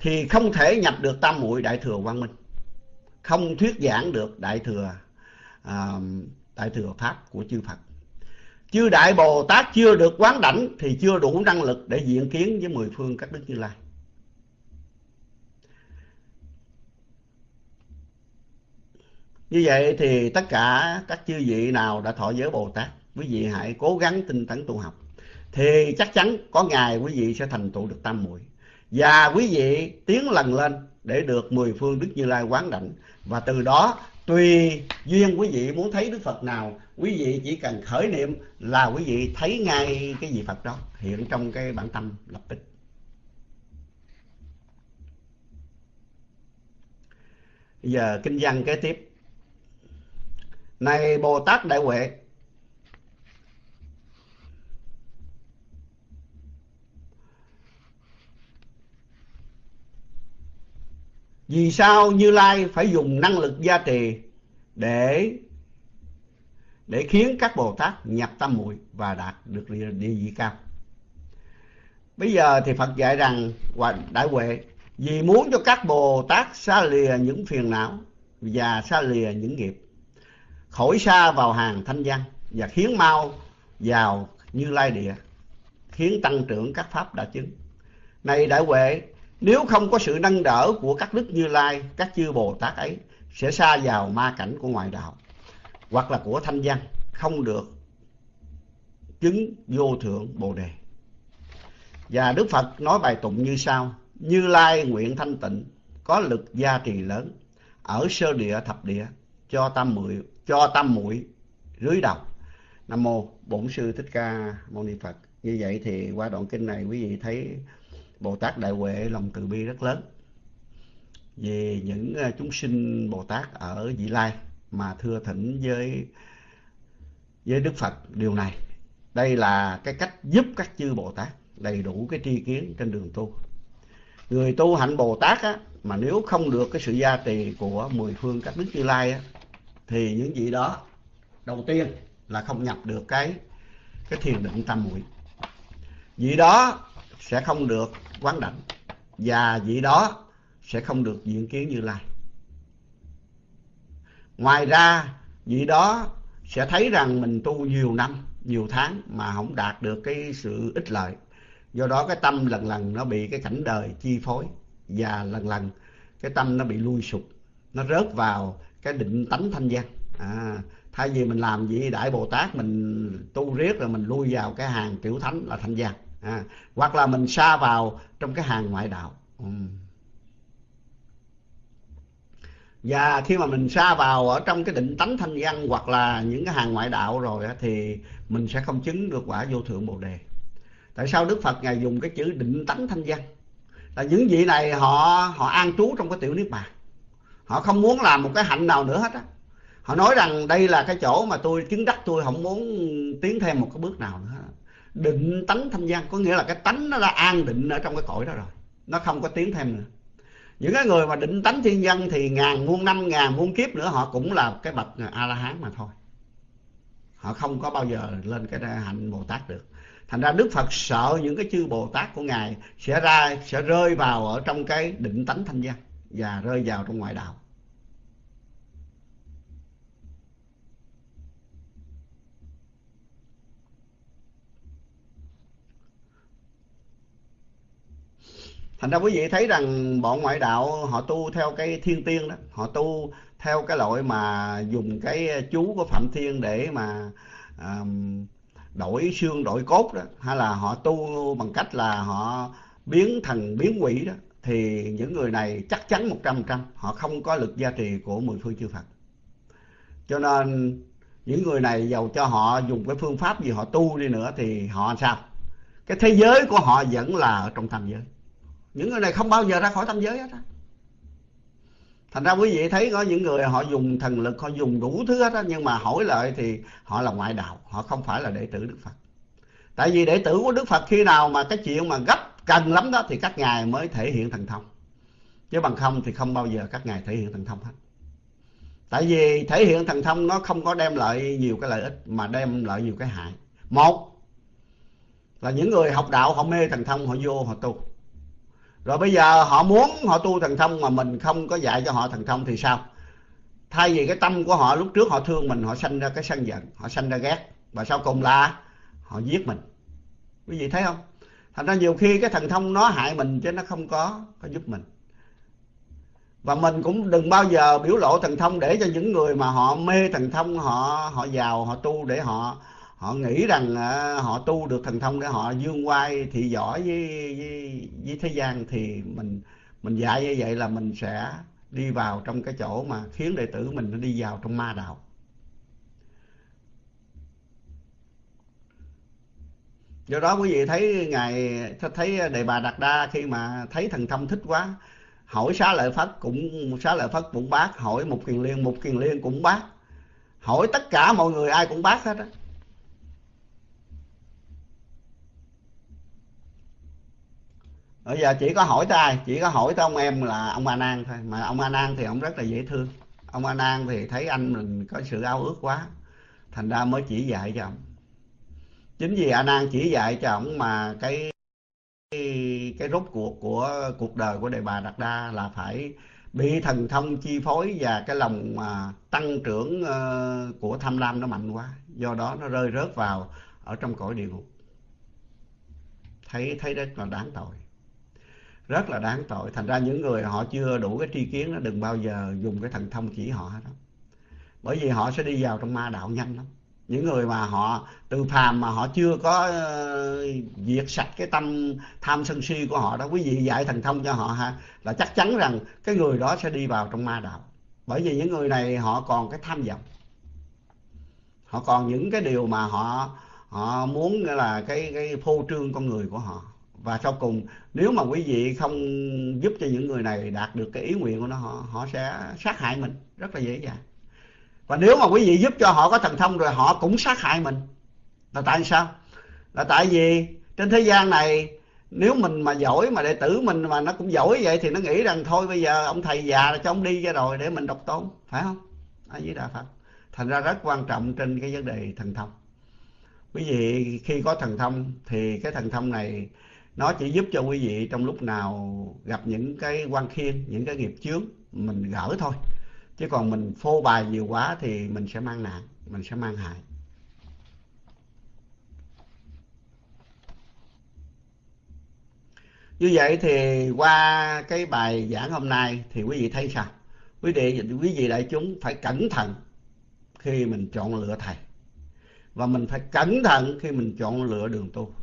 thì không thể nhập được tam muội đại thừa quang minh. Không thuyết giảng được đại thừa à, đại thừa pháp của chư phật. Chư đại bồ tát chưa được quán đảnh thì chưa đủ năng lực để diện kiến với mười phương các đức như lai. Như vậy thì tất cả các chư vị nào đã thọ giới bồ tát quý vị hãy cố gắng tinh tấn tu học. Thì chắc chắn có ngày quý vị sẽ thành tựu được tam muội. Và quý vị tiến lần lên để được mười phương đức như lai quán đảnh. Và từ đó, tùy duyên quý vị muốn thấy đức phật nào, quý vị chỉ cần khởi niệm là quý vị thấy ngay cái vị phật đó hiện trong cái bản tâm lập tức. Giờ kinh văn kế tiếp. Này bồ tát đại huệ vì sao như lai phải dùng năng lực gia trì để để khiến các bồ tát nhập tâm muội và đạt được địa, vị cao? Bây giờ thì phật dạy rằng đại huệ vì muốn cho các bồ tát xa lìa những phiền não và xa lìa những nghiệp khỏi xa vào hàng thanh văn và khiến mau vào như lai địa khiến tăng trưởng các pháp đã chứng. Này đại huệ nếu không có sự nâng đỡ của các đức như lai, các chư bồ tát ấy sẽ xa vào ma cảnh của ngoại đạo, hoặc là của thanh văn, không được chứng vô thượng bồ đề. Và đức phật nói bài tụng như sau, như lai nguyện thanh tịnh, có lực gia trì lớn, ở sơ địa thập địa, cho tam muội cho tam muội rưới đầu. Nam mô bổn sư thích ca mâu ni phật. Như vậy thì qua đoạn kinh này quý vị thấy bồ tát đại huệ lòng từ bi rất lớn. Về những ờ, chúng sinh bồ tát ở vị lai mà thưa thỉnh với với đức phật điều này đây là cái cách giúp các chư bồ tát đầy đủ cái tri kiến trên đường tu. Người tu hạnh bồ tát á, mà nếu không được cái sự gia trì của mười phương các đức như lai á, thì những vị đó đầu tiên là không nhập được cái cái thiền định tam muội. Vị đó sẽ không được quán đảnh và vị đó sẽ không được diện kiến như lai. Ngoài ra vị đó sẽ thấy rằng mình tu nhiều năm nhiều tháng mà không đạt được cái sự ích lợi. Do đó cái tâm lần lần nó bị cái cảnh đời chi phối và lần lần cái tâm nó bị lui sụp nó rớt vào cái định tánh thanh văn à, thay vì mình làm gì đại bồ tát mình tu riết rồi mình lui vào cái hàng tiểu thánh là thanh văn à, hoặc là mình xa vào trong cái hàng ngoại đạo. Ừ. và khi mà mình xa vào ở trong cái định tánh thanh văn hoặc là những cái hàng ngoại đạo rồi thì mình sẽ không chứng được quả vô thượng bồ đề. Tại sao đức phật ngài dùng cái chữ định tánh thanh văn? Là những vị này họ họ an trú trong cái tiểu niết bàn. Họ không muốn làm một cái hạnh nào nữa hết á. Họ nói rằng đây là cái chỗ mà tôi chứng đắc tôi không muốn tiến thêm một cái bước nào nữa định tánh thanh văn. Có nghĩa là cái tánh nó đã an định ở trong cái cõi đó rồi. Nó không có tiến thêm nữa. Những cái người mà định tánh thiên văn thì ngàn muôn năm, ngàn muôn kiếp nữa, họ cũng là cái bậc a la hán mà thôi. Họ không có bao giờ lên cái hạnh bồ tát được. Thành ra đức phật sợ những cái chư bồ tát của ngài sẽ ra, sẽ rơi vào ở trong cái định tánh thanh văn và rơi vào trong ngoại đạo. Thành ra quý vị thấy rằng bọn ngoại đạo họ tu theo cái thiên tiên đó họ tu theo cái loại mà dùng cái chú của phạm thiên để mà um, đổi xương đổi cốt đó hay là họ tu bằng cách là họ biến thần biến quỷ đó thì những người này chắc chắn một trăm trăm họ không có lực gia trì của mười phương chư Phật. Cho nên những người này giàu cho họ dùng cái phương pháp gì họ tu đi nữa thì họ sao? Cái thế giới của họ vẫn là ở trong tam giới những người này không bao giờ ra khỏi tam giới hết á. Thành ra quý vị thấy có những người họ dùng thần lực, họ dùng đủ thứ hết á, nhưng mà hỏi lại thì họ là ngoại đạo, họ không phải là đệ tử đức phật. Tại vì đệ tử của đức phật khi nào mà cái chuyện mà gấp cần lắm đó thì các ngài mới thể hiện thần thông. Chứ bằng không thì không bao giờ các ngài thể hiện thần thông hết. Tại vì thể hiện thần thông nó không có đem lại nhiều cái lợi ích, mà đem lại nhiều cái hại. Một là những người học đạo họ mê thần thông, họ vô họ tu rồi bây giờ họ muốn họ tu thần thông mà mình không có dạy cho họ thần thông thì sao? Thay vì cái tâm của họ lúc trước họ thương mình, họ sanh ra cái sân giận, họ sanh ra ghét. Và sau cùng là họ giết mình. Quý vị thấy không? Thành ra nhiều khi cái thần thông nó hại mình chứ nó không có có giúp mình. Và mình cũng đừng bao giờ biểu lộ thần thông để cho những người mà họ mê thần thông, họ họ giàu, họ tu để họ họ nghĩ rằng họ tu được thần thông để họ dương quay thị giỏi với, với với thế gian thì mình mình dạy như vậy là mình sẽ đi vào trong cái chỗ mà khiến đệ tử mình nó đi vào trong ma đạo. Do đó quý vị thấy ngài thấy đề bà đạt đa khi mà thấy thần thông thích quá hỏi xá lợi phất cũng xá lợi phất cũng bác hỏi một kiền liên một kiền liên cũng bác hỏi tất cả mọi người ai cũng bác hết á. Bây giờ chỉ có hỏi tới ai? Chỉ có hỏi tới ông em là ông a nan thôi. Mà ông a nan thì ông rất là dễ thương. Ông a nan thì thấy anh mình có sự ao ước quá. Thành ra mới chỉ dạy cho ông. Chính vì a nan chỉ dạy cho ông mà cái cái, cái rốt cuộc của cuộc đời của đề bà đạt đa là phải bị thần thông chi phối và cái lòng mà tăng trưởng uh, của tham lam nó mạnh quá. Do đó nó rơi rớt vào ở trong cõi địa ngục. Thấy thấy rất là đáng tội rất là đáng tội. Thành ra những người họ chưa đủ cái tri kiến nó đừng bao giờ dùng cái thần thông chỉ họ đó. bởi vì họ sẽ đi vào trong ma đạo nhanh lắm. Những người mà họ từ phàm mà họ chưa có uh, diệt sạch cái tâm tham sân si của họ đó quý vị dạy thần thông cho họ ha là chắc chắn rằng cái người đó sẽ đi vào trong ma đạo. Bởi vì những người này họ còn cái tham vọng. Họ còn những cái điều mà họ họ muốn là cái cái phô trương con người của họ và sau cùng, nếu mà quý vị không giúp cho những người này đạt được cái ý nguyện của nó, họ họ sẽ sát hại mình. Rất là dễ dàng. Và nếu mà quý vị giúp cho họ có thần thông rồi, họ cũng sát hại mình. Là tại sao? Là tại vì trên thế gian này, nếu mình mà giỏi mà đệ tử mình mà nó cũng giỏi vậy thì nó nghĩ rằng, thôi bây giờ ông thầy già là cho ông đi ra rồi để mình độc tôn. Phải không? Ở dưới đà phật. Thành ra rất quan trọng trên cái vấn đề thần thông. Quý vị khi có thần thông thì cái thần thông này nó chỉ giúp cho quý vị trong lúc nào gặp những cái quan khiên, những cái nghiệp chướng, mình gỡ thôi. Chứ còn mình phô bài nhiều quá thì mình sẽ mang nạn, mình sẽ mang hại. Như vậy thì qua cái bài giảng hôm nay thì quý vị thấy sao? Quý vị quý vị đại chúng phải cẩn thận khi mình chọn lựa thầy. Và mình phải cẩn thận khi mình chọn lựa đường tu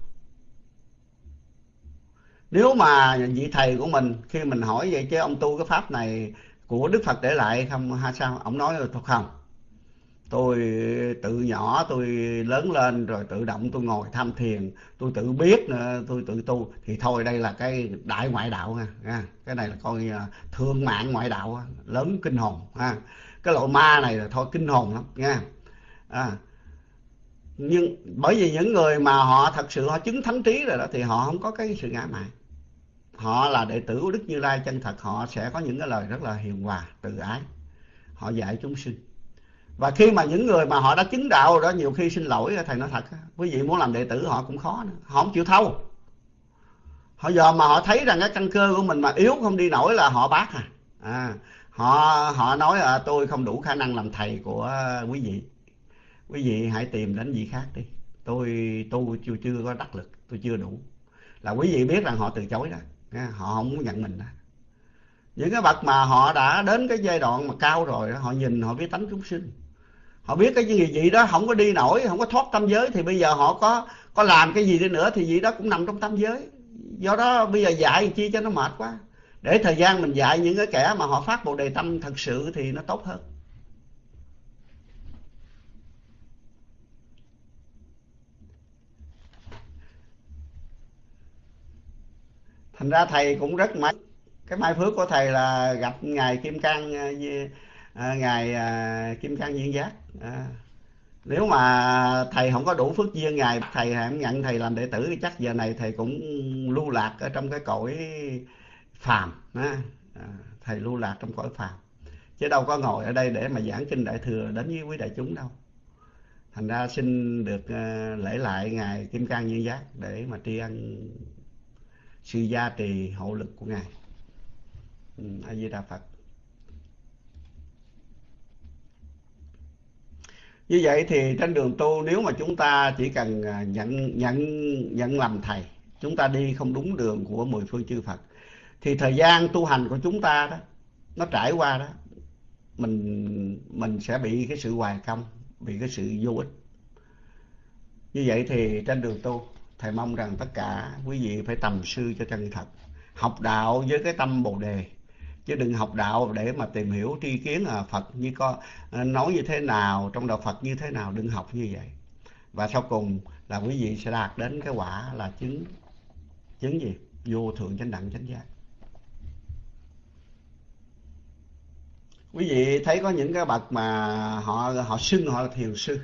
nếu mà vị thầy của mình khi mình hỏi vậy chứ ông tu cái pháp này của đức phật để lại không hay sao? Ông nói tôi không? Tôi tự nhỏ tôi lớn lên rồi tự động tôi ngồi tham thiền tôi tự biết nữa tôi tự tu. Thì thôi đây là cái đại ngoại đạo nha cái này là coi thương mạng ngoại đạo lớn kinh hồn ha. Cái loại ma này là thôi kinh hồn lắm nha. À, nhưng bởi vì những người mà họ thật sự họ chứng thánh trí rồi đó thì họ không có cái sự ngã mạn họ là đệ tử của đức như lai chân thật họ sẽ có những cái lời rất là hiền hòa từ ái. Họ dạy chúng sinh. Và khi mà những người mà họ đã chứng đạo rồi đó nhiều khi xin lỗi thầy nói thật quý vị muốn làm đệ tử họ cũng khó nữa họ không chịu thâu. Họ giờ mà họ thấy rằng cái căn cơ của mình mà yếu không đi nổi là họ bác à, à họ họ nói là tôi không đủ khả năng làm thầy của quý vị. Quý vị hãy tìm đến vị khác đi. Tôi tôi chưa chưa có đắc lực tôi chưa đủ. Là quý vị biết rằng họ từ chối đó họ không muốn nhận mình đó. Những cái bậc mà họ đã đến cái giai đoạn mà cao rồi họ nhìn, họ biết tánh chúng sinh. Họ biết cái gì gì đó không có đi nổi, không có thoát tâm giới, thì bây giờ họ có có làm cái gì đi nữa thì gì đó cũng nằm trong tâm giới. Do đó bây giờ dạy chi cho nó mệt quá. Để thời gian mình dạy những cái kẻ mà họ phát bộ đề tâm thật sự thì nó tốt hơn. Thành ra thầy cũng rất may. Cái mai phước của thầy là gặp ngài kim cang à, à, ngài à, kim cang diễn giác. À, nếu mà thầy không có đủ phước duyên ngài thầy không nhận thầy làm đệ tử chắc giờ này thầy cũng lưu lạc ở trong cái cõi phàm à, thầy lưu lạc trong cõi phàm. Chứ đâu có ngồi ở đây để mà giảng kinh đại thừa đến với quý đại chúng đâu. Thành ra xin được lễ lại ngài kim cang duyên giác để mà tri ân sự gia trì hộ lực của ngài. Ừ, A di đà phật. Như vậy thì trên đường tu, nếu mà chúng ta chỉ cần à, nhận nhận nhận làm thầy, chúng ta đi không đúng đường của mười phương chư Phật, thì thời gian tu hành của chúng ta đó, nó trải qua đó, mình mình sẽ bị cái sự hoài công, bị cái sự vô ích. Như vậy thì trên đường tu thầy mong rằng tất cả quý vị phải tầm sư cho chân thật học đạo với cái tâm bồ đề. Chứ đừng học đạo để mà tìm hiểu tri kiến à, Phật như có à, nói như thế nào trong đạo Phật như thế nào đừng học như vậy. Và sau cùng là quý vị sẽ đạt đến cái quả là chứng chứng gì? Vô thượng chánh đẳng chánh giác. Quý vị thấy có những cái bậc mà họ họ xưng họ là thiền sư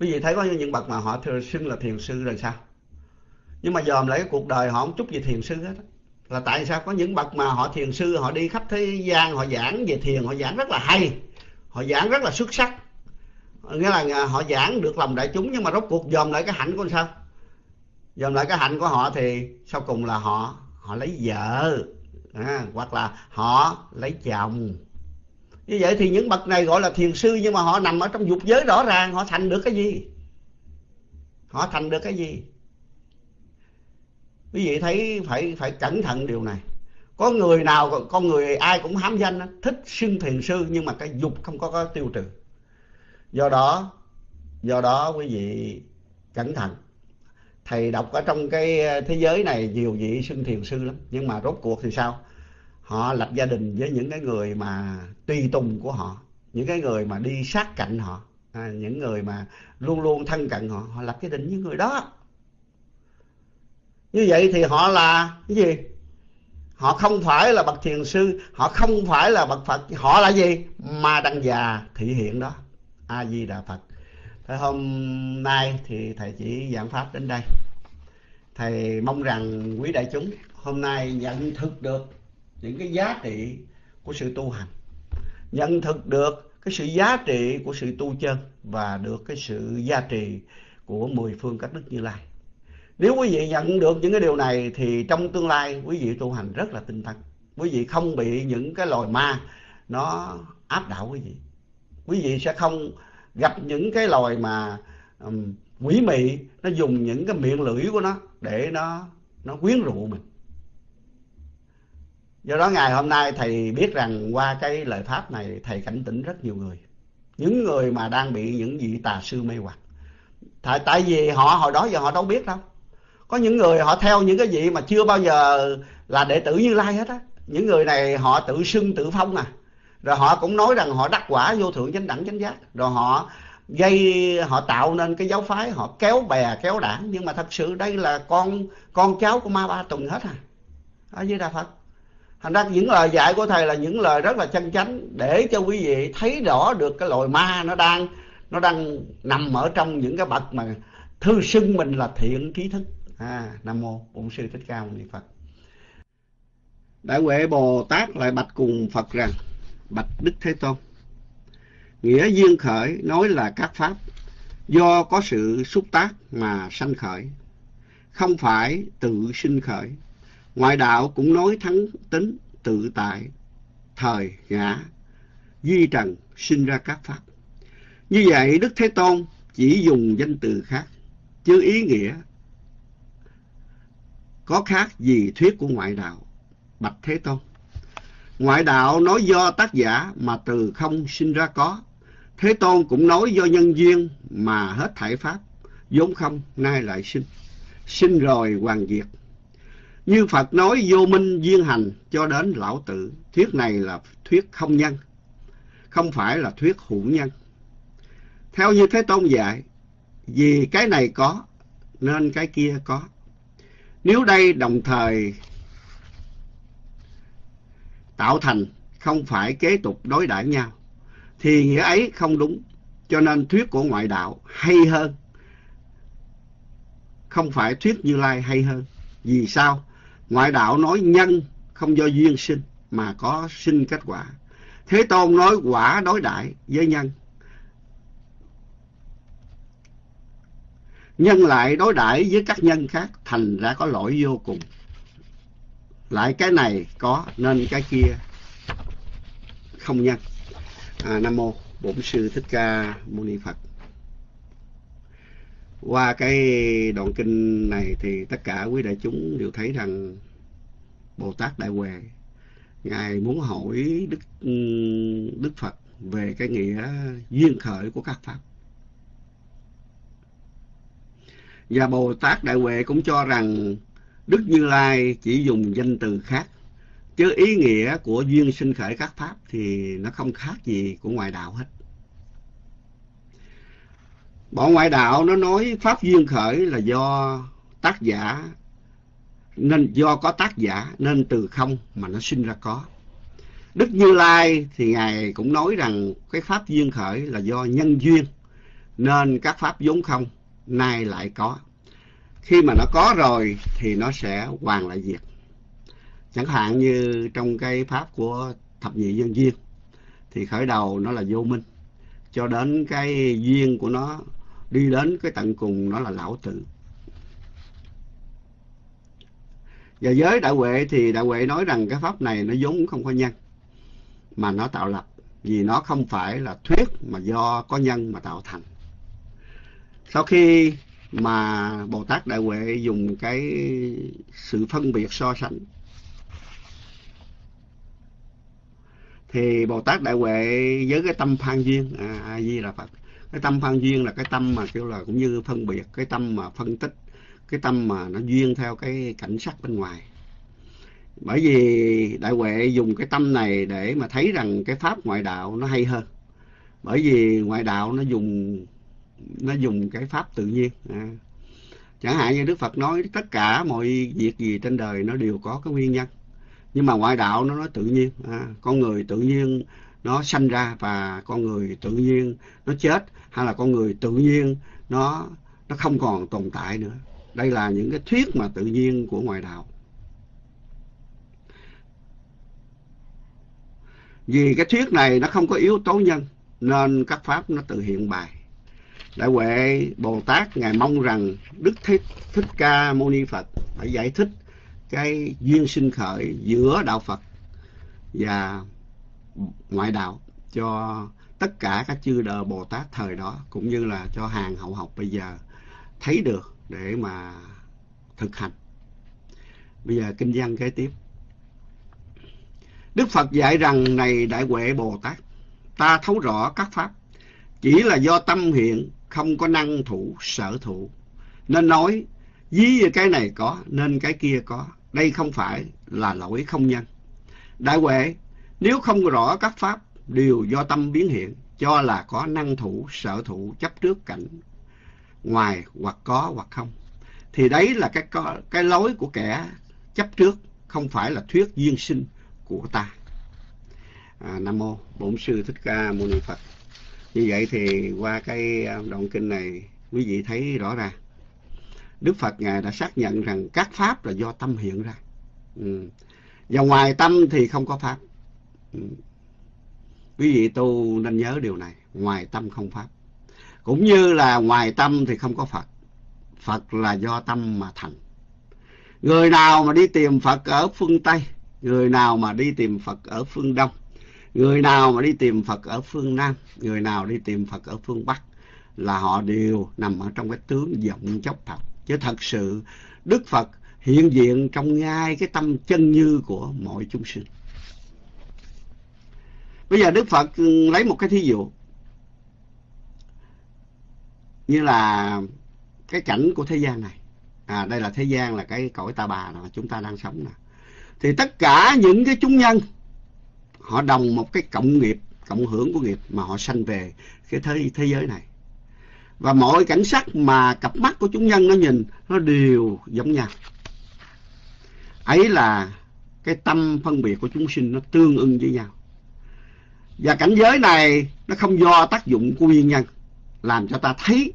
quý vị thấy có những bậc mà họ thường xưng là thiền sư rồi sao? Nhưng mà dòm lại cái cuộc đời họ không chút gì thiền sư hết là tại sao? Có những bậc mà họ thiền sư họ đi khắp thế gian họ giảng về thiền họ giảng rất là hay họ giảng rất là xuất sắc. Nghĩa là à, họ giảng được lòng đại chúng nhưng mà rốt cuộc dòm lại cái hạnh của sao? Dòm lại cái hạnh của họ thì sau cùng là họ họ lấy vợ à, hoặc là họ lấy chồng như vậy thì những bậc này gọi là thiền sư nhưng mà họ nằm ở trong dục giới rõ ràng họ thành được cái gì? Họ thành được cái gì? Quý vị thấy phải phải cẩn thận điều này. Có người nào con người ai cũng hám danh thích xưng thiền sư nhưng mà cái dục không có, có tiêu trừ. Do đó do đó quý vị cẩn thận. Thầy đọc ở trong cái thế giới này nhiều vị xưng thiền sư lắm nhưng mà rốt cuộc thì sao? Họ lập gia đình với những cái người mà tùy tùng của họ những cái người mà đi sát cạnh họ à, những người mà luôn luôn thân cận họ họ lập gia đình với người đó. Như vậy thì họ là cái gì? Họ không phải là bậc thiền sư họ không phải là bậc phật họ là gì? Ma đăng già thị hiện đó a di đà phật. Thế hôm nay thì thầy chỉ giảng pháp đến đây. Thầy mong rằng quý đại chúng hôm nay nhận thức được những cái giá trị của sự tu hành. Nhận thức được cái sự giá trị của sự tu chân và được cái sự gia trì của mười phương cách đức như lai. Nếu quý vị nhận được những cái điều này thì trong tương lai quý vị tu hành rất là tinh tấn quý vị không bị những cái loài ma nó áp đảo quý vị. Quý vị sẽ không gặp những cái loài mà um, quỷ mị nó dùng những cái miệng lưỡi của nó để nó nó quyến rũ mình do đó ngày hôm nay thầy biết rằng qua cái lời pháp này thầy cảnh tỉnh rất nhiều người. Những người mà đang bị những vị tà sư mê hoặc. Tại, tại vì họ hồi đó giờ họ đâu biết đâu. Có những người họ theo những cái vị mà chưa bao giờ là đệ tử như lai hết á. Những người này họ tự xưng tự phong à. Rồi họ cũng nói rằng họ đắc quả vô thượng chánh đẳng chánh giác. Rồi họ gây họ tạo nên cái giáo phái họ kéo bè kéo đảng. Nhưng mà thật sự đây là con con cháu của ma ba tuần hết à. Ở dưới đà phật thành ra những lời dạy của thầy là những lời rất là chân chánh để cho quý vị thấy rõ được cái loài ma nó đang nó đang nằm ở trong những cái bậc mà thư xưng mình là thiện trí thức. À, nam mô bổn sư thích ca mâu ni phật. Đại huệ bồ tát lại bạch cùng phật rằng bạch đức thế tôn nghĩa duyên khởi nói là các pháp do có sự xúc tác mà sanh khởi không phải tự sinh khởi ngoại đạo cũng nói thắng tính, tự tại, thời, ngã, duy trần, sinh ra các pháp. Như vậy, đức thế tôn chỉ dùng danh từ khác chứ ý nghĩa. Có khác gì thuyết của ngoại đạo? Bạch thế tôn. Ngoại đạo nói do tác giả mà từ không sinh ra có. Thế tôn cũng nói do nhân duyên mà hết thảy pháp, vốn không, nay lại sinh. Sinh rồi hoàn diệt như phật nói vô minh duyên hành cho đến lão tử thuyết này là thuyết không nhân không phải là thuyết hữu nhân theo như thế tôn dạy vì cái này có nên cái kia có nếu đây đồng thời tạo thành không phải kế tục đối đãi nhau, thì nghĩa ấy không đúng. Cho nên thuyết của ngoại đạo hay hơn. Không phải thuyết Như Lai hay hơn. Vì sao? Ngoại đạo nói nhân không do duyên sinh mà có sinh kết quả. Thế Tôn nói quả đối đại với nhân. nhân lại đối đại với các nhân khác thành ra có lỗi vô cùng lại cái này có nên cái kia không nhân à, nam mô bổn sư thích ca mâu ni phật qua cái đoạn kinh này thì tất cả quý đại chúng đều thấy rằng bồ tát đại huệ, ngài muốn hỏi đức ừ, đức phật về cái nghĩa duyên khởi của các pháp. Và bồ tát đại huệ cũng cho rằng đức như lai chỉ dùng danh từ khác, chứ ý nghĩa của duyên sinh khởi các pháp thì nó không khác gì của ngoại đạo hết bọn ngoại đạo nó nói pháp duyên khởi là do tác giả, nên do có tác giả nên từ không mà nó sinh ra có. Đức như lai thì ngài cũng nói rằng cái pháp duyên khởi là do nhân duyên, nên các pháp vốn không, nay lại có. Khi mà nó có rồi thì nó sẽ hoàn lại diệt chẳng hạn như trong cái pháp của thập nhị nhân duyên, thì khởi đầu nó là vô minh, cho đến cái duyên của nó đi đến cái tận cùng nó là lão tử. Và với đại huệ thì đại huệ nói rằng cái pháp này nó vốn không có nhân mà nó tạo lập. Vì nó không phải là thuyết mà do có nhân mà tạo thành. Sau khi mà bồ tát đại huệ dùng cái sự phân biệt so sánh thì bồ tát đại huệ với cái tâm phan duyên à, a di là phật cái tâm phan duyên là cái tâm mà kêu là cũng như phân biệt, cái tâm mà phân tích, cái tâm mà nó duyên theo cái cảnh sắc bên ngoài bởi vì đại huệ dùng cái tâm này để mà thấy rằng cái pháp ngoại đạo nó hay hơn bởi vì ngoại đạo nó dùng nó dùng cái pháp tự nhiên à. chẳng hạn như đức phật nói tất cả mọi việc gì trên đời nó đều có cái nguyên nhân nhưng mà ngoại đạo nó nói tự nhiên à. con người tự nhiên nó sanh ra và con người tự nhiên nó chết hay là con người tự nhiên nó nó không còn tồn tại nữa. Đây là những cái thuyết mà tự nhiên của ngoại đạo. Vì cái thuyết này nó không có yếu tố nhân, nên các pháp nó tự hiện bài. Đại huệ bồ tát ngài mong rằng đức thích thích ca mâu ni phật phải giải thích cái duyên sinh khởi giữa đạo phật và ngoại đạo cho tất cả các chư đờ bồ tát thời đó, cũng như là cho hàng hậu học bây giờ thấy được để mà thực hành. Bây giờ kinh văn kế tiếp. Đức phật dạy rằng, này đại huệ bồ tát, ta thấu rõ các pháp, chỉ là do tâm hiện, không có năng thủ, sở thụ nên nói dí cái này có, nên cái kia có. Đây không phải là lỗi không nhân. Đại huệ, nếu không rõ các pháp đều do tâm biến hiện cho là có năng thủ sở thủ chấp trước cảnh ngoài hoặc có hoặc không. Thì đấy là cái cái lối của kẻ chấp trước không phải là thuyết duyên sinh của ta. À, nam mô bổn sư thích ca mâu ni phật. Như vậy thì qua cái à, đoạn kinh này quý vị thấy rõ ràng đức phật ngài đã xác nhận rằng các pháp là do tâm hiện ra. Ừ. và ngoài tâm thì không có pháp. Ừ quý vị tu nên nhớ điều này, ngoài tâm không pháp. Cũng như là ngoài tâm thì không có phật. Phật là do tâm mà thành. Người nào mà đi tìm phật ở phương tây, người nào mà đi tìm phật ở phương đông, người nào mà đi tìm phật ở phương nam, người nào đi tìm phật ở phương bắc, là họ đều nằm ở trong cái tướng vọng chốc thật chứ thật sự đức phật hiện diện trong ngay cái tâm chân như của mọi chúng sinh bây giờ đức phật ừ, lấy một cái thí dụ. Như là cái cảnh của thế gian này. À đây là thế gian là cái cõi ta bà mà chúng ta đang sống nè. Thì tất cả những cái chúng nhân, họ đồng một cái cộng nghiệp, cộng hưởng của nghiệp mà họ sanh về cái thế thế giới này. Và mọi cảnh sắc mà cặp mắt của chúng nhân nó nhìn, nó đều giống nhau. Ấy là cái tâm phân biệt của chúng sinh nó tương ưng với nhau và cảnh giới này nó không do tác dụng của nguyên nhân làm cho ta thấy.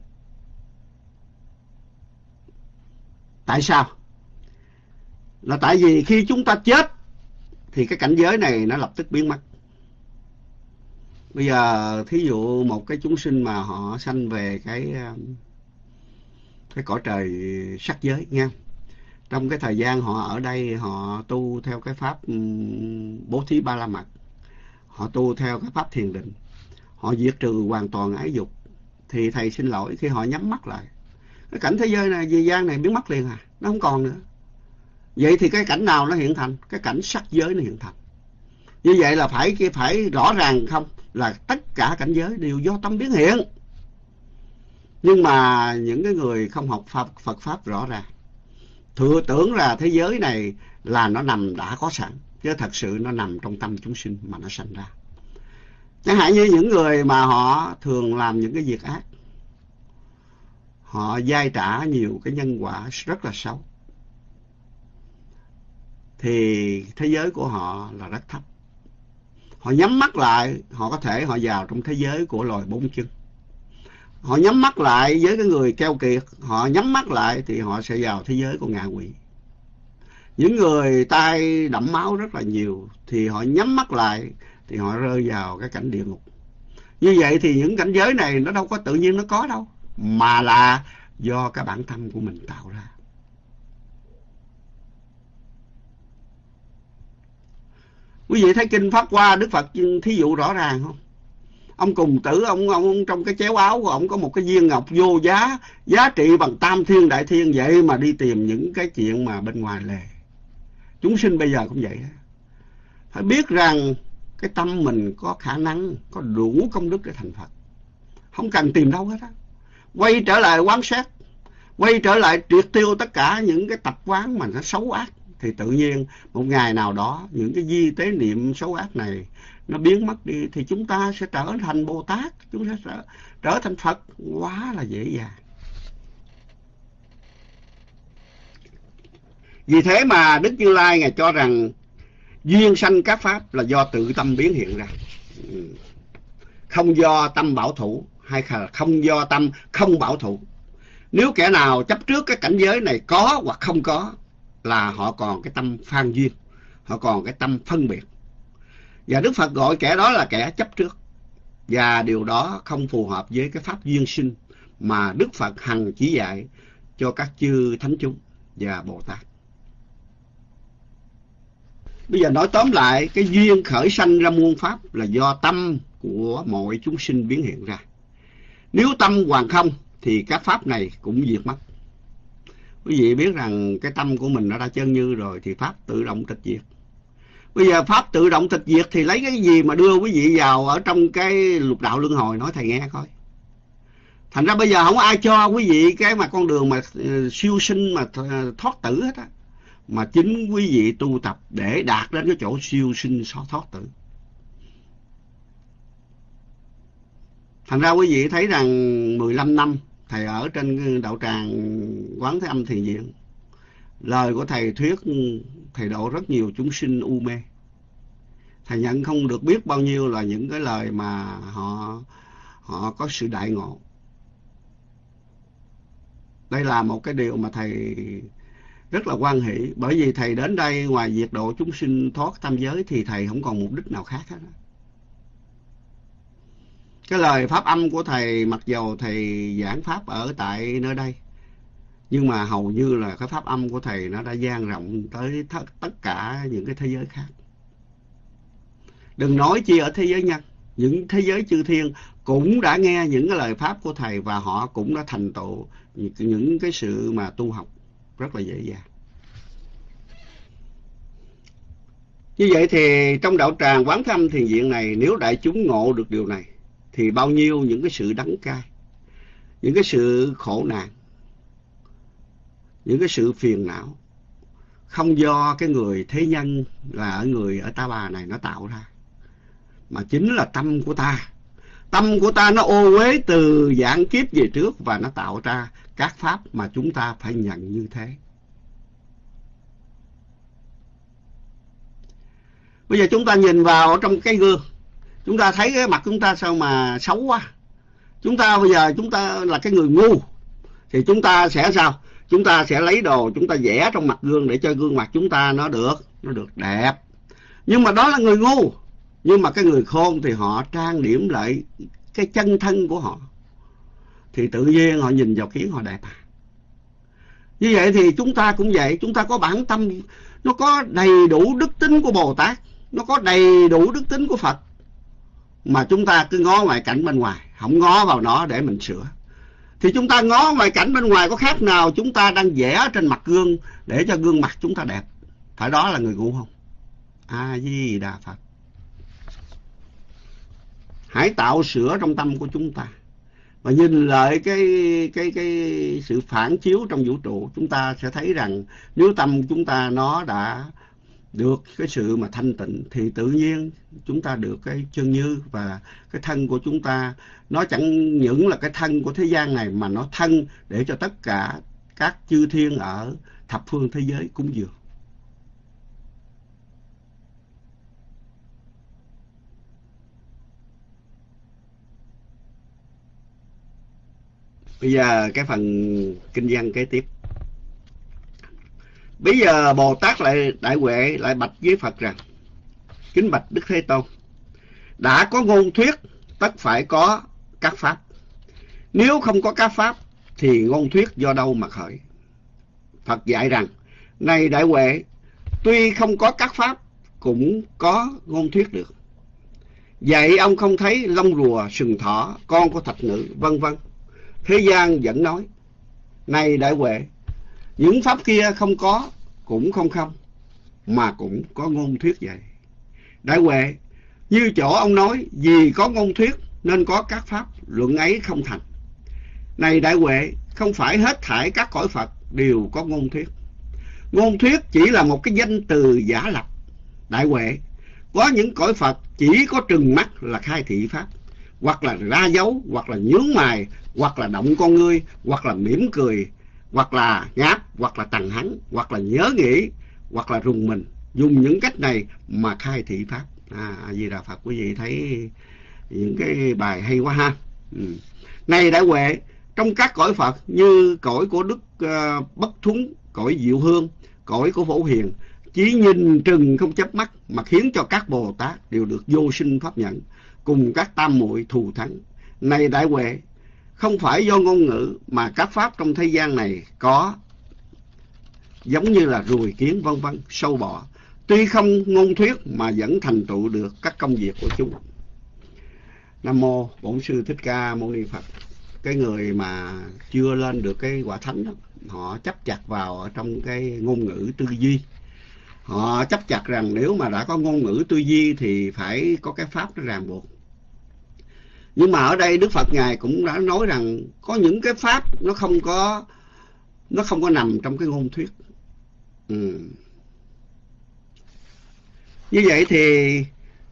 Tại sao? Là tại vì khi chúng ta chết thì cái cảnh giới này nó lập tức biến mất. Bây giờ thí dụ một cái chúng sinh mà họ sanh về cái um, cái cõi trời sắc giới nha trong cái thời gian họ ở đây họ tu theo cái pháp um, bố thí ba la mật họ tu theo cái pháp thiền định. Họ diệt trừ hoàn toàn ái dục. Thì thầy xin lỗi khi họ nhắm mắt lại. Cái cảnh thế giới này dị gian này biến mất liền à. Nó không còn nữa. Vậy thì cái cảnh nào nó hiện thành? Cái cảnh sắc giới nó hiện thành. Như vậy là phải phải rõ ràng không? Là tất cả cảnh giới đều do tâm biến hiện. Nhưng mà những cái người không học pháp, Phật pháp rõ ràng. Thừa tưởng là thế giới này là nó nằm đã có sẵn chứ thật sự nó nằm trong tâm chúng sinh mà nó sanh ra. Chẳng hạn như những người mà họ thường làm những cái việc ác, họ dai trả nhiều cái nhân quả rất là xấu, thì thế giới của họ là rất thấp. Họ nhắm mắt lại, họ có thể họ vào trong thế giới của loài bốn chân. Họ nhắm mắt lại với cái người keo kiệt, họ nhắm mắt lại thì họ sẽ vào thế giới của ngạ quỷ những người tay đẫm máu rất là nhiều thì họ nhắm mắt lại thì họ rơi vào cái cảnh địa ngục. Như vậy thì những cảnh giới này nó đâu có tự nhiên nó có đâu, mà là do cái bản thân của mình tạo ra. Quý vị thấy kinh pháp qua đức phật thí dụ rõ ràng không? Ông cùng tử ông ông trong cái chéo áo của ông có một cái viên ngọc vô giá giá trị bằng tam thiên đại thiên, vậy mà đi tìm những cái chuyện mà bên ngoài lề chúng sinh bây giờ cũng vậy phải biết rằng cái tâm mình có khả năng có đủ công đức để thành phật. Không cần tìm đâu hết á. Quay trở lại quán sát quay trở lại triệt tiêu tất cả những cái tập quán mà nó xấu ác thì tự nhiên một ngày nào đó những cái di tế niệm xấu ác này nó biến mất đi thì chúng ta sẽ trở thành Bồ Tát, chúng ta sẽ trở thành Phật. Quá là dễ dàng. Vì thế mà Đức Như Lai Ngài cho rằng duyên sanh các pháp là do tự tâm biến hiện ra. Ừ. Không do tâm bảo thủ hay là không do tâm không bảo thủ. Nếu kẻ nào chấp trước cái cảnh giới này có hoặc không có là họ còn cái tâm phan duyên, họ còn cái tâm phân biệt. Và Đức Phật gọi kẻ đó là kẻ chấp trước. Và điều đó không phù hợp với cái pháp duyên sinh mà Đức Phật hằng chỉ dạy cho các chư thánh chúng và Bồ Tát. Bây giờ nói tóm lại, cái duyên khởi sanh ra muôn pháp là do tâm của mọi chúng sinh biến hiện ra. Nếu tâm hoàn không thì các pháp này cũng diệt mất. Quý vị biết rằng cái tâm của mình nó đã chân như rồi thì pháp tự động tịch diệt. Bây giờ Pháp tự động tịch diệt thì lấy cái gì mà đưa quý vị vào ở trong cái lục đạo luân hồi nói thầy nghe coi. Thành ra bây giờ không ai cho quý vị cái mà con đường mà ờ, siêu sinh mà thoát tử hết á. Mà chính quý vị tu tập để đạt đến cái chỗ siêu sinh thoát tử. Thành ra quý vị thấy rằng 15 năm thầy ở trên đạo tràng quán thế âm thiền viện, lời của thầy thuyết thầy độ rất nhiều chúng sinh u mê thầy nhận không được biết bao nhiêu là những cái lời mà họ họ có sự đại ngộ đây là một cái điều mà thầy rất là quan hỷ bởi vì thầy đến đây ngoài việc độ chúng sinh thoát tam giới thì thầy không còn mục đích nào khác hết cái lời pháp âm của thầy, mặc dầu thầy giảng pháp ở tại nơi đây, nhưng mà hầu như là cái pháp âm của thầy nó đã gian rộng tới tất cả những cái thế giới khác. Đừng nói chi ở thế giới nhân, những thế giới chư thiên cũng đã nghe những cái lời pháp của thầy và họ cũng đã thành tựu những cái sự mà tu học rất là dễ dàng. Như vậy thì trong đạo tràng quán thâm thiền viện này, nếu đại chúng ngộ được điều này, thì bao nhiêu những cái sự đắng cay, những cái sự khổ nạn, những cái sự phiền não, không do cái người thế nhân là ở người ở ta bà này nó tạo ra, mà chính là tâm của ta. Tâm của ta nó ô uế từ dạng kiếp về trước và nó tạo ra các pháp mà chúng ta phải nhận như thế. Bây giờ chúng ta nhìn vào trong cái gương. Chúng ta thấy cái mặt chúng ta sao mà xấu quá. Chúng ta bây giờ chúng ta là cái người ngu. Thì chúng ta sẽ sao? Chúng ta sẽ lấy đồ chúng ta vẽ trong mặt gương để cho gương mặt chúng ta nó được nó được đẹp. Nhưng mà đó là người ngu. Nhưng mà cái người khôn thì họ trang điểm lại cái chân thân của họ thì tự nhiên họ nhìn vào kiến họ đẹp à. Như vậy thì chúng ta cũng vậy, chúng ta có bản tâm, nó có đầy đủ đức tính của bồ tát, nó có đầy đủ đức tính của phật. Mà chúng ta cứ ngó ngoài cảnh bên ngoài, không ngó vào nó để mình sửa. Thì chúng ta ngó ngoài cảnh bên ngoài có khác nào chúng ta đang vẽ trên mặt gương để cho gương mặt chúng ta đẹp? Phải đó là người ngu không? A di đà phật. Hãy tạo sửa trong tâm của chúng ta mà nhìn lại cái cái cái sự phản chiếu trong vũ trụ, chúng ta sẽ thấy rằng nếu tâm chúng ta nó đã được cái sự mà thanh tịnh, thì tự nhiên chúng ta được cái chân như và cái thân của chúng ta nó chẳng những là cái thân của thế gian này, mà nó thân để cho tất cả các chư thiên ở thập phương thế giới cúng dường. Bây giờ cái phần kinh văn kế tiếp. Bây giờ Bồ Tát lại đại huệ lại bạch với Phật rằng Kính bạch Đức Thế Tôn Đã có ngôn thuyết tất phải có các pháp Nếu không có các pháp thì ngôn thuyết do đâu mà khởi Phật dạy rằng Này đại huệ Tuy không có các pháp cũng có ngôn thuyết được Vậy ông không thấy lông rùa, sừng thỏ, con của thạch nữ, vân vân. Thế gian vẫn nói, này đại huệ, những pháp kia không có, cũng không không, mà cũng có ngôn thuyết vậy. Đại huệ, như chỗ ông nói, vì có ngôn thuyết nên có các pháp luận ấy không thành. Này đại huệ, không phải hết thảy các cõi Phật đều có ngôn thuyết. Ngôn thuyết chỉ là một cái danh từ giả lập. Đại huệ, có những cõi Phật chỉ có trừng mắt là khai thị pháp, hoặc là ra dấu, hoặc là nhướng mày, hoặc là động con ngươi, hoặc là mỉm cười, hoặc là ngáp, hoặc là tằng hắn, hoặc là nhớ nghĩ, hoặc là rùng mình. Dùng những cách này mà khai thị pháp. À, Di Đà Phật quý vị thấy những cái bài hay quá ha. Ừ. Này đại huệ, trong các cõi Phật như cõi của Đức uh, Bất thúng cõi Diệu Hương, cõi của Phổ Hiền, chỉ nhìn trừng không chấp mắt mà khiến cho các Bồ Tát đều được vô sinh pháp nhận, cùng các tam muội thù thắng. Này đại huệ, không phải do ngôn ngữ mà các pháp trong thế gian này có giống như là ruồi kiến vân vân sâu bọ. Tuy không ngôn thuyết mà vẫn thành tựu được các công việc của chúng. Nam mô bổn sư thích ca mâu ni phật. Cái người mà chưa lên được cái quả thánh đó, họ chấp chặt vào ở trong cái ngôn ngữ tư duy. Họ chấp chặt rằng nếu mà đã có ngôn ngữ tư duy thì phải có cái pháp nó ràng buộc nhưng mà ở đây đức phật ngài cũng đã nói rằng có những cái pháp nó không có, nó không có nằm trong cái ngôn thuyết. Ừ. như vậy thì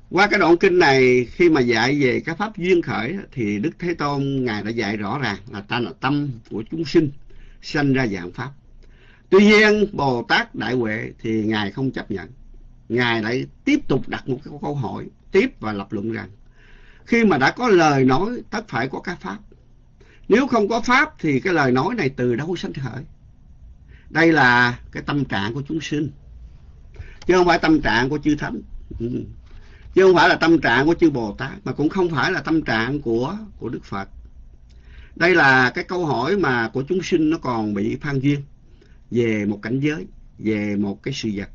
qua cái đoạn kinh này, khi mà dạy về cái pháp duyên khởi thì đức thế tôn ngài đã dạy rõ ràng là ta là tâm của chúng sinh sanh ra dạng pháp. Tuy nhiên, bồ tát đại huệ thì ngài không chấp nhận. Ngài lại tiếp tục đặt một cái câu hỏi, tiếp và lập luận rằng khi mà đã có lời nói, tất phải có các pháp. Nếu không có pháp thì cái lời nói này từ đâu sanh khởi? Đây là cái tâm trạng của chúng sinh. Chứ không phải tâm trạng của chư thánh. Ừ. chứ không phải là tâm trạng của chư bồ tát, mà cũng không phải là tâm trạng của của đức phật. Đây là cái câu hỏi mà của chúng sinh nó còn bị phan duyên về một cảnh giới, về một cái sự vật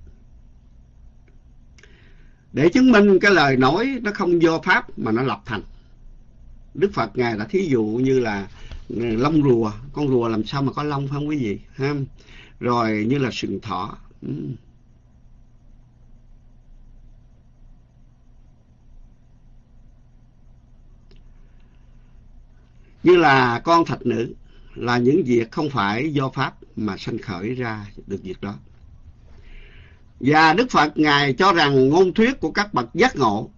để chứng minh cái lời nói nó không do pháp mà nó lập thành. Đức phật ngài đã thí dụ như là ừ, lông rùa. Con rùa làm sao mà có lông không quý vị? Ha? Rồi như là sừng thỏ. Ừ. Như là con thạch nữ là những việc không phải do pháp mà sanh khởi ra được việc đó và Đức Phật Ngài cho rằng ngôn thuyết của các bậc giác ngộ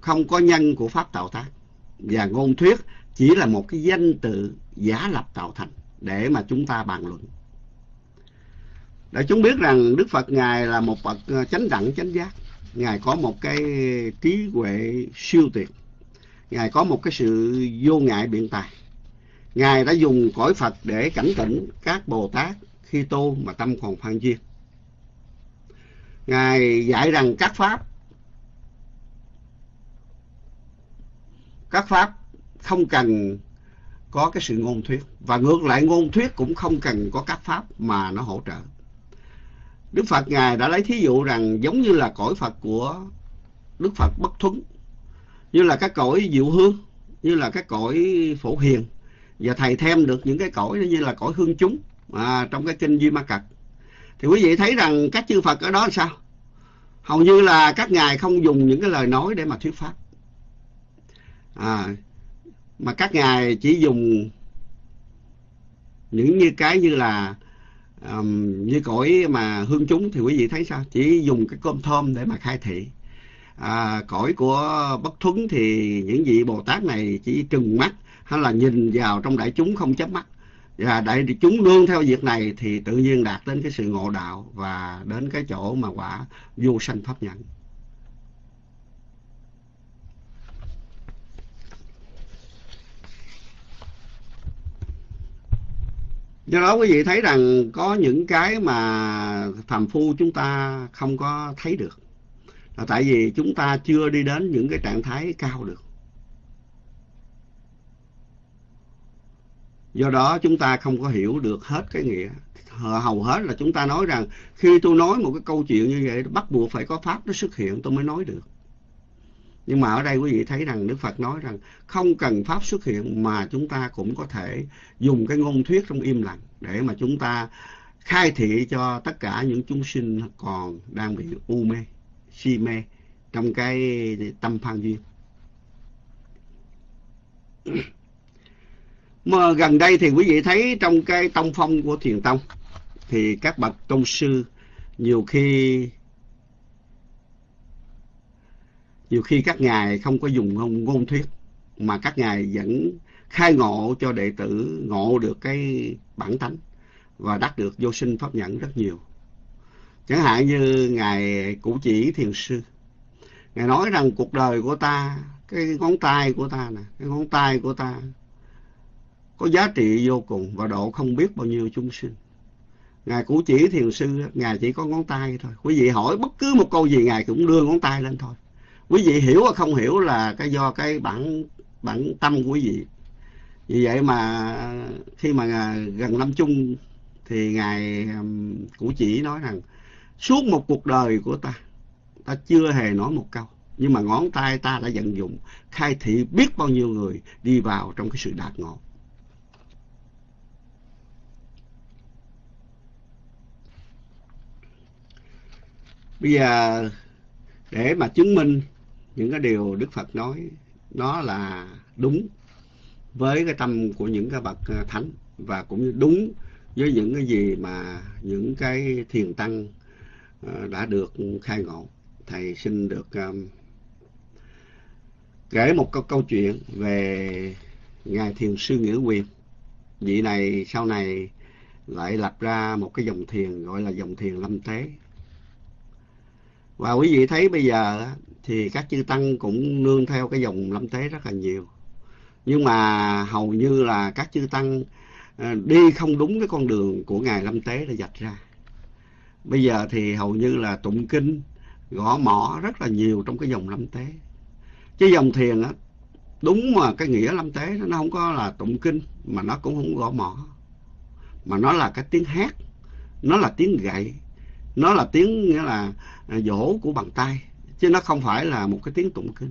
không có nhân của Pháp tạo tác. Và ngôn thuyết chỉ là một cái danh tự giả lập tạo thành để mà chúng ta bàn luận. Để chúng biết rằng Đức Phật Ngài là một bậc ờ, chánh đẳng, chánh giác. Ngài có một cái trí huệ siêu tuyệt. Ngài có một cái sự vô ngại biện tài. Ngài đã dùng cõi Phật để cảnh tỉnh các Bồ Tát, khi tu mà tâm còn phan duyên. Ngài dạy rằng các pháp các pháp không cần có cái sự ngôn thuyết. Và ngược lại ngôn thuyết cũng không cần có các pháp mà nó hỗ trợ. Đức Phật Ngài đã lấy thí dụ rằng giống như là cõi Phật của Đức Phật Bất Thuấn như là các cõi Diệu Hương như là các cõi Phổ Hiền. Và thầy thêm được những cái cõi như là cõi Hương Chúng à, trong cái kinh Duy Ma Cật thì quý vị thấy rằng các chư Phật ở đó là sao? Hầu như là các ngài không dùng những cái lời nói để mà thuyết pháp. À, mà các ngài chỉ dùng những như cái như là um, như cõi mà hương chúng thì quý vị thấy sao? Chỉ dùng cái cơm thơm để mà khai thị. À, cõi của bất thuấn thì những vị bồ tát này chỉ trừng mắt hay là nhìn vào trong đại chúng không chớp mắt. Dạ, và đại chúng nương theo việc này thì tự nhiên đạt đến cái sự ngộ đạo và đến cái chỗ mà quả vô sanh pháp nhận do đó quý vị thấy rằng có những cái mà phàm phu chúng ta không có thấy được. Là tại vì chúng ta chưa đi đến những cái trạng thái cao được. Do đó chúng ta không có hiểu được hết cái nghĩa hầu hết là chúng ta nói rằng khi tôi nói một cái câu chuyện như vậy bắt buộc phải có pháp nó xuất hiện tôi mới nói được nhưng mà ở đây quý vị thấy rằng Đức Phật nói rằng không cần Pháp xuất hiện mà chúng ta cũng có thể dùng cái ngôn thuyết trong im lặng để mà chúng ta khai thị cho tất cả những chúng sinh còn đang bị u mê, si mê trong cái tâm phan duyên. Mà gần đây thì quý vị thấy trong cái tông phong của thiền tông thì các bậc tôn sư nhiều khi nhiều khi các ngài không có dùng ngôn, ngôn thuyết mà các ngài vẫn khai ngộ cho đệ tử ngộ được cái bản tánh và đắc được vô sinh pháp nhẫn rất nhiều. Chẳng hạn như ngài cụ chỉ thiền sư ngài nói rằng cuộc đời của ta cái ngón tay của ta nè cái ngón tay của ta có giá trị vô cùng và độ không biết bao nhiêu chúng sinh. Ngài cụ chỉ thiền sư ngài chỉ có ngón tay thôi. Quý vị hỏi bất cứ một câu gì ngài cũng đưa ngón tay lên thôi. Quý vị hiểu hay không hiểu là cái do cái bản bản tâm của quý vị. Vì vậy mà khi mà gần năm chung thì ngài um, chỉ nói rằng suốt một cuộc đời của ta ta chưa hề nói một câu. Nhưng mà ngón tay ta đã vận dụng khai thị biết bao nhiêu người đi vào trong cái sự đạt ngộ. Bây giờ để mà chứng minh những cái điều Đức Phật nói nó là đúng với cái tâm của những cái bậc à, thánh và cũng như đúng với những cái gì mà những cái thiền tăng à, đã được khai ngộ. Thầy xin được um, kể một câu, câu chuyện về ngài thiền sư nghĩa quyền. Vị này sau này lại lập ra một cái dòng thiền gọi là dòng thiền lâm tế và quý vị thấy bây giờ thì các chư tăng cũng nương theo cái dòng lâm tế rất là nhiều. Nhưng mà hầu như là các chư tăng ờ, đi không đúng cái con đường của ngài lâm tế đã dạch ra. Bây giờ thì hầu như là tụng kinh, gõ mỏ rất là nhiều trong cái dòng lâm tế. Chứ dòng thiền á, đúng mà cái nghĩa lâm tế nó không có là tụng kinh, mà nó cũng không gõ mỏ mà nó là cái tiếng hát, nó là tiếng gậy, nó là tiếng nghĩa là À, dỗ của bàn tay, chứ nó không phải là một cái tiếng tụng kinh.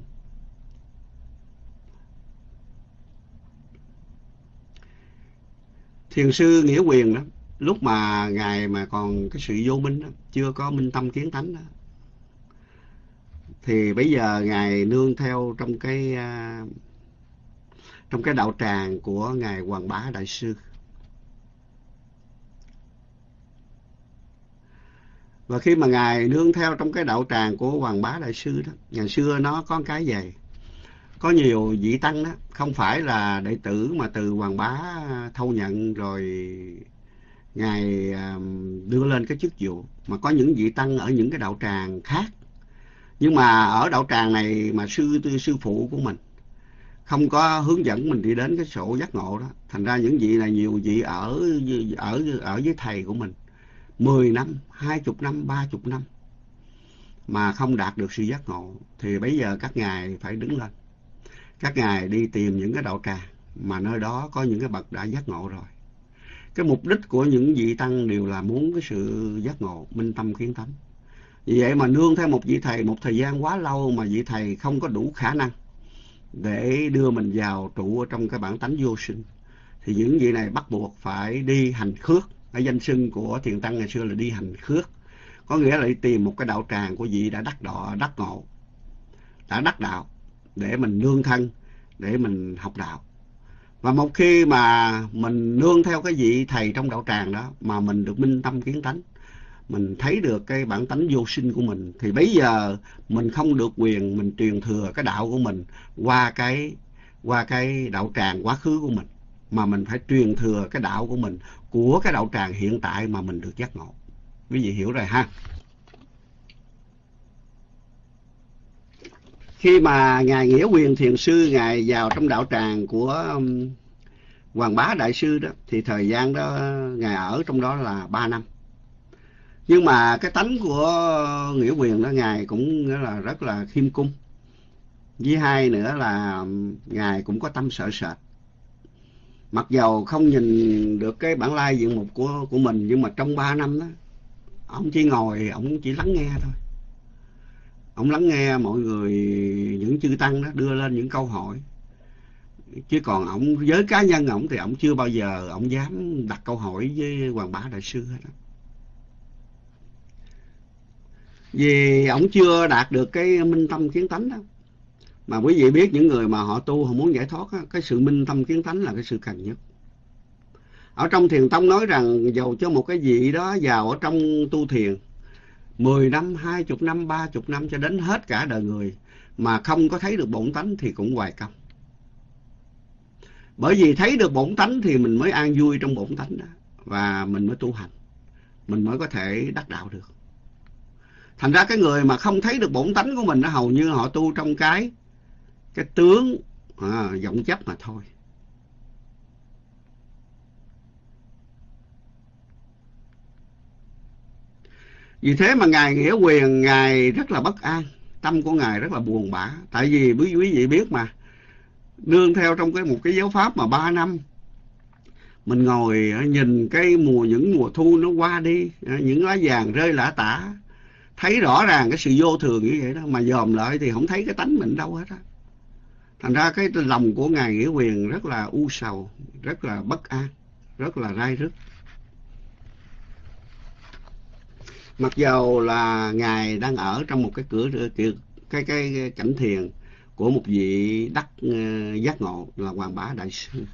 Thiền sư nghĩa quyền đó, lúc mà ngài mà còn cái sự vô minh đó, chưa có minh tâm kiến tánh đó, thì bây giờ ngài nương theo trong cái à, trong cái đạo tràng của ngài hoàng bá đại sư. Và khi mà ngài nương theo trong cái đạo tràng của hoàng bá đại sư đó, ngày xưa nó có cái gì có nhiều vị tăng đó, không phải là đệ tử mà từ hoàng bá thâu nhận rồi ngài à, đưa lên cái chức vụ, mà có những vị tăng ở những cái đạo tràng khác. Nhưng mà ở đạo tràng này mà sư tư sư phụ của mình không có hướng dẫn mình đi đến cái sổ giác ngộ đó, thành ra những vị này nhiều vị ở ở ở với thầy của mình. 10 năm, 20 năm, 30 năm mà không đạt được sự giác ngộ thì bây giờ các ngài phải đứng lên. Các ngài đi tìm những cái đạo tràng mà nơi đó có những cái bậc đã giác ngộ rồi. Cái mục đích của những vị tăng đều là muốn cái sự giác ngộ, minh tâm kiến tánh. Vì vậy mà nương theo một vị thầy một thời gian quá lâu mà vị thầy không có đủ khả năng để đưa mình vào trụ ở trong cái bản tánh vô sinh. Thì những vị này bắt buộc phải đi hành khước. Cái danh xưng của thiền tăng ngày xưa là đi hành khước. Có nghĩa là đi tìm một cái đạo tràng của vị đã đắc đọ, đắc ngộ, đã đắc đạo để mình nương thân, để mình học đạo. Và một khi mà mình nương theo cái vị thầy trong đạo tràng đó mà mình được minh tâm kiến tánh, mình thấy được cái bản tánh vô sinh của mình thì bây giờ mình không được quyền mình truyền thừa cái đạo của mình qua cái qua cái đạo tràng quá khứ của mình mà mình phải truyền thừa cái đạo của mình của cái đạo tràng hiện tại mà mình được giác ngộ. Quý vị hiểu rồi ha. Khi mà Ngài Nghĩa Quyền Thiền Sư, Ngài vào trong đạo tràng của um, Hoàng Bá Đại Sư đó, thì thời gian đó, Ngài ở trong đó là ba năm nhưng mà cái tánh của nghĩa quyền đó, ngài cũng là, rất là khiêm cung với hai nữa là um, ngài cũng có tâm sợ sệt mặc dầu không nhìn được cái bản lai diện mục của của mình, nhưng mà trong ba năm đó, ông chỉ ngồi, ông chỉ lắng nghe thôi. Ông lắng nghe mọi người, những chư tăng đó đưa lên những câu hỏi. Chứ còn ông, với cá nhân ông thì ông chưa bao giờ ông dám đặt câu hỏi với hoàng bá đại sư hết đó. vì ông chưa đạt được cái minh tâm kiến tánh đó mà quý vị biết những người mà họ tu họ muốn giải thoát á, cái sự minh tâm kiến tánh là cái sự cần nhất ở trong thiền tông nói rằng dầu cho một cái vị đó vào ở trong tu thiền 10 năm, 20 năm, 30 năm cho đến hết cả đời người mà không có thấy được bổn tánh thì cũng hoài công. Bởi vì thấy được bổn tánh thì mình mới an vui trong bổn tánh đó và mình mới tu hành. Mình mới có thể đắc đạo được thành ra cái người mà không thấy được bổn tánh của mình nó hầu như họ tu trong cái cái tướng à, vọng chấp mà thôi. Vì thế mà ngài nghĩa quyền ngài rất là bất an tâm của ngài rất là buồn bã. Tại vì quý quý vị biết mà nương theo trong cái một cái giáo pháp mà ba năm mình ngồi à, nhìn cái mùa những mùa thu nó qua đi à, những lá vàng rơi lả tả thấy rõ ràng cái sự vô thường như vậy đó mà dòm lại thì không thấy cái tánh mình đâu hết á thành ra cái lòng của ngài nghĩa quyền rất là u sầu rất là bất an rất là rai rứt. Mặc dầu là ngài đang ở trong một cái cửa cái cái, cái cảnh thiền của một vị đắc ờ, giác ngộ là hoàng bá đại sư.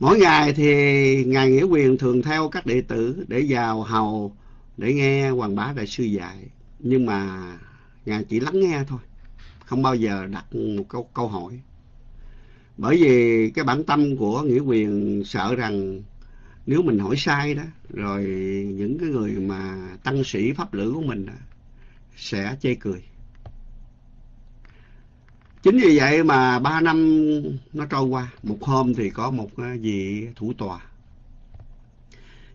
Mỗi ngày thì ngài nghĩa quyền thường theo các đệ tử để vào hầu để nghe hoàng bá đại sư dạy nhưng mà ngài chỉ lắng nghe thôi không bao giờ đặt một câu câu hỏi. Bởi vì cái bản tâm của nghĩa quyền sợ rằng nếu mình hỏi sai đó rồi những cái người mà tăng sĩ pháp lữ của mình đó, sẽ chê cười. Chính vì vậy mà ba năm nó trôi qua một hôm thì có một vị thủ tòa.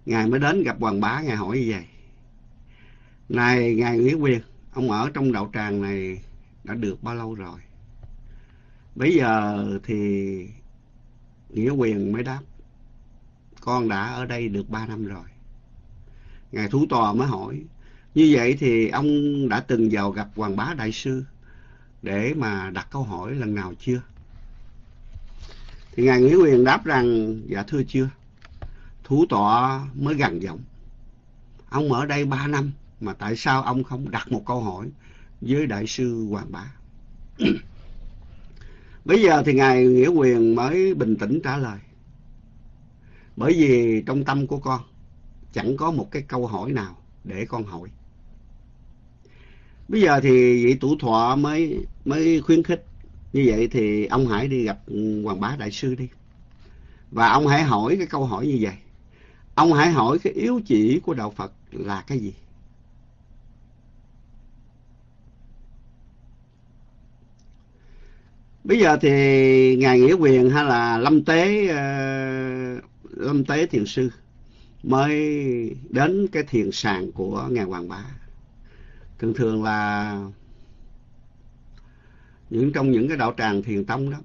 Ngài mới đến gặp hoàng bá ngài hỏi như vậy. Này ngài nghĩa quyền ông ở trong đạo tràng này đã được bao lâu rồi? Bây giờ thì nghĩa quyền mới đáp, con đã ở đây được ba năm rồi. Ngài thủ tòa mới hỏi, như vậy thì ông đã từng vào gặp hoàng bá đại sư để mà đặt câu hỏi lần nào chưa? Thì ngài nghĩa quyền đáp rằng dạ thưa chưa. Thủ tọa mới gần giọng, ông ở đây ba năm mà tại sao ông không đặt một câu hỏi với đại sư Hoàng Bá? Bây giờ thì Ngài Nghĩa Quyền mới bình tĩnh trả lời. Bởi vì trong tâm của con, chẳng có một cái câu hỏi nào để con hỏi. Bây giờ thì vị tủ thọ mới mới khuyến khích như vậy thì ông hãy đi gặp Hoàng Bá Đại Sư đi. Và ông hãy hỏi cái câu hỏi như vậy. Ông hãy hỏi cái yếu chỉ của Đạo Phật là cái gì? Bây giờ thì ngài nghĩa quyền hay là lâm tế uh, lâm tế thiền sư mới đến cái thiền sàng của ngài hoàng bá. Thường thường là những trong những cái đạo tràng thiền tông đó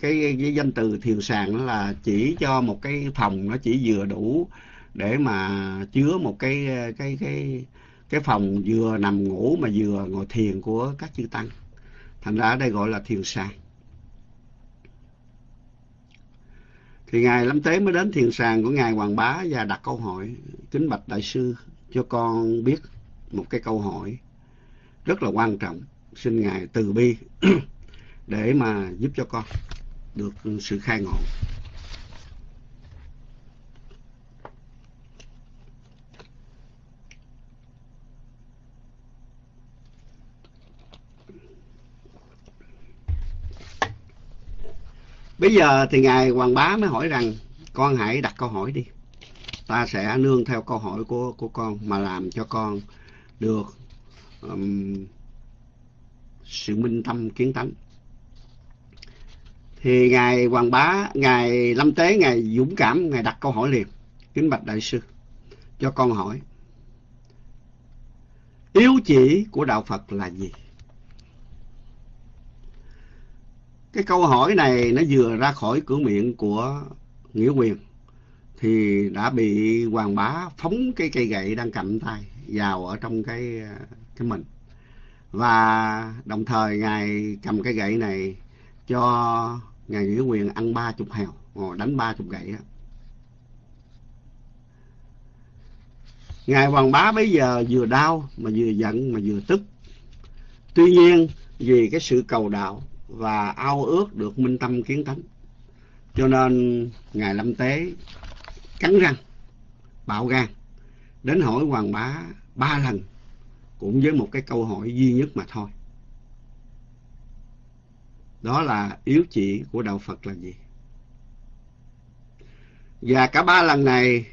cái, cái danh từ thiền sàng đó là chỉ cho một cái phòng nó chỉ vừa đủ để mà chứa một cái cái cái cái phòng vừa nằm ngủ mà vừa ngồi thiền của các chư tăng thành ra ở đây gọi là thiền sàng. Thì ngài lâm tế mới đến thiền sàng của ngài hoàng bá và đặt câu hỏi, kính bạch đại sư, cho con biết một cái câu hỏi rất là quan trọng, xin ngài từ bi để mà giúp cho con được sự khai ngộ. Bây giờ thì Ngài Hoàng Bá mới hỏi rằng con hãy đặt câu hỏi đi. Ta sẽ nương theo câu hỏi của, của con mà làm cho con được um, sự minh tâm kiến tánh. Thì Ngài Hoàng Bá, Ngài Lâm Tế, Ngài dũng cảm, Ngài đặt câu hỏi liền. Kính Bạch Đại Sư, cho con hỏi. Yếu chỉ của Đạo Phật là gì? Cái câu hỏi này nó vừa ra khỏi cửa miệng của Nghĩa Quyền thì đã bị Hoàng Bá phóng cái cây gậy đang cầm tay vào ở trong cái cái mình. Và đồng thời Ngài cầm cái gậy này cho Ngài Nghĩa Quyền ăn ba chục heo, đánh ba chục gậy á. Ngài Hoàng Bá bây giờ vừa đau mà vừa giận mà vừa tức. Tuy nhiên vì cái sự cầu đạo và ao ước được minh tâm kiến tánh. Cho nên Ngài Lâm Tế cắn răng, bạo gan, đến hỏi Hoàng Bá ba lần, cũng với một cái câu hỏi duy nhất mà thôi. Đó là yếu chỉ của Đạo Phật là gì? Và cả ba lần này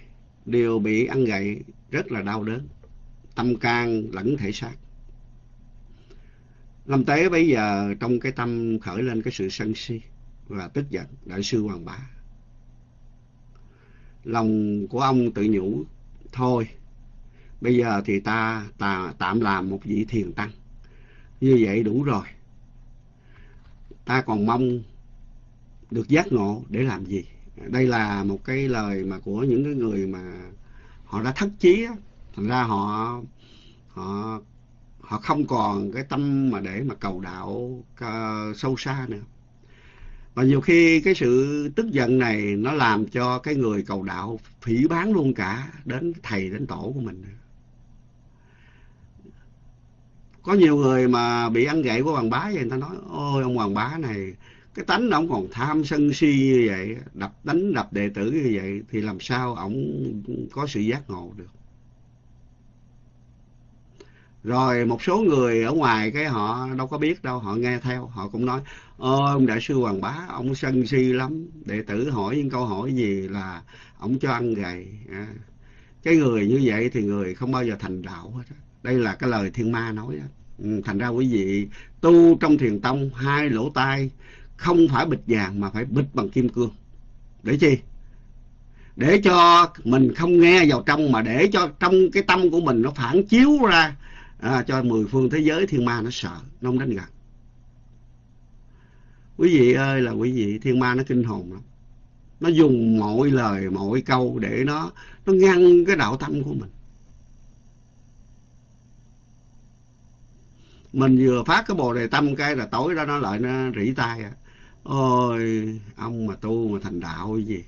đều bị ăn gậy rất là đau đớn, tâm can lẫn thể xác. Lâm Tế bây giờ trong cái tâm khởi lên cái sự sân si và tức giận, Đại sư Hoàng Bá. Lòng của ông tự nhủ, thôi, bây giờ thì ta, ta tạm làm một vị thiền tăng. Như vậy đủ rồi. Ta còn mong được giác ngộ để làm gì? Đây là một cái lời mà của những cái người mà họ đã thất chí. Thành ra họ họ họ không còn cái tâm mà để mà cầu đạo uh, sâu xa nữa. Và nhiều khi cái sự tức giận này nó làm cho cái người cầu đạo phỉ bán luôn cả đến thầy đến tổ của mình. Có nhiều người mà bị ăn gậy của hoàng bá vậy người ta nói ôi ông hoàng bá này cái tánh ông còn tham sân si như vậy đập đánh đập đệ tử như vậy thì làm sao ông có sự giác ngộ được? Rồi một số người ở ngoài cái họ đâu có biết đâu họ nghe theo họ cũng nói ông đại sư hoàng bá ông sân si lắm đệ tử hỏi những câu hỏi gì là ông cho ăn gầy à. cái người như vậy thì người không bao giờ thành đạo hết đây là cái lời thiên ma nói đó. Ừ, thành ra quý vị tu trong thiền tông hai lỗ tai không phải bịch vàng mà phải bịch bằng kim cương để chi để cho mình không nghe vào trong mà để cho trong cái tâm của mình nó phản chiếu ra à, cho mười phương thế giới thiên ma nó sợ nó không đến gần quý vị ơi là quý vị thiên ma nó kinh hồn lắm. Nó dùng mọi lời mọi câu để nó nó ngăn cái đạo tâm của mình. Mình vừa phát cái bồ đề tâm cái là tối đó nó lại nó rỉ tai à. Ôi ông mà tu mà thành đạo gì?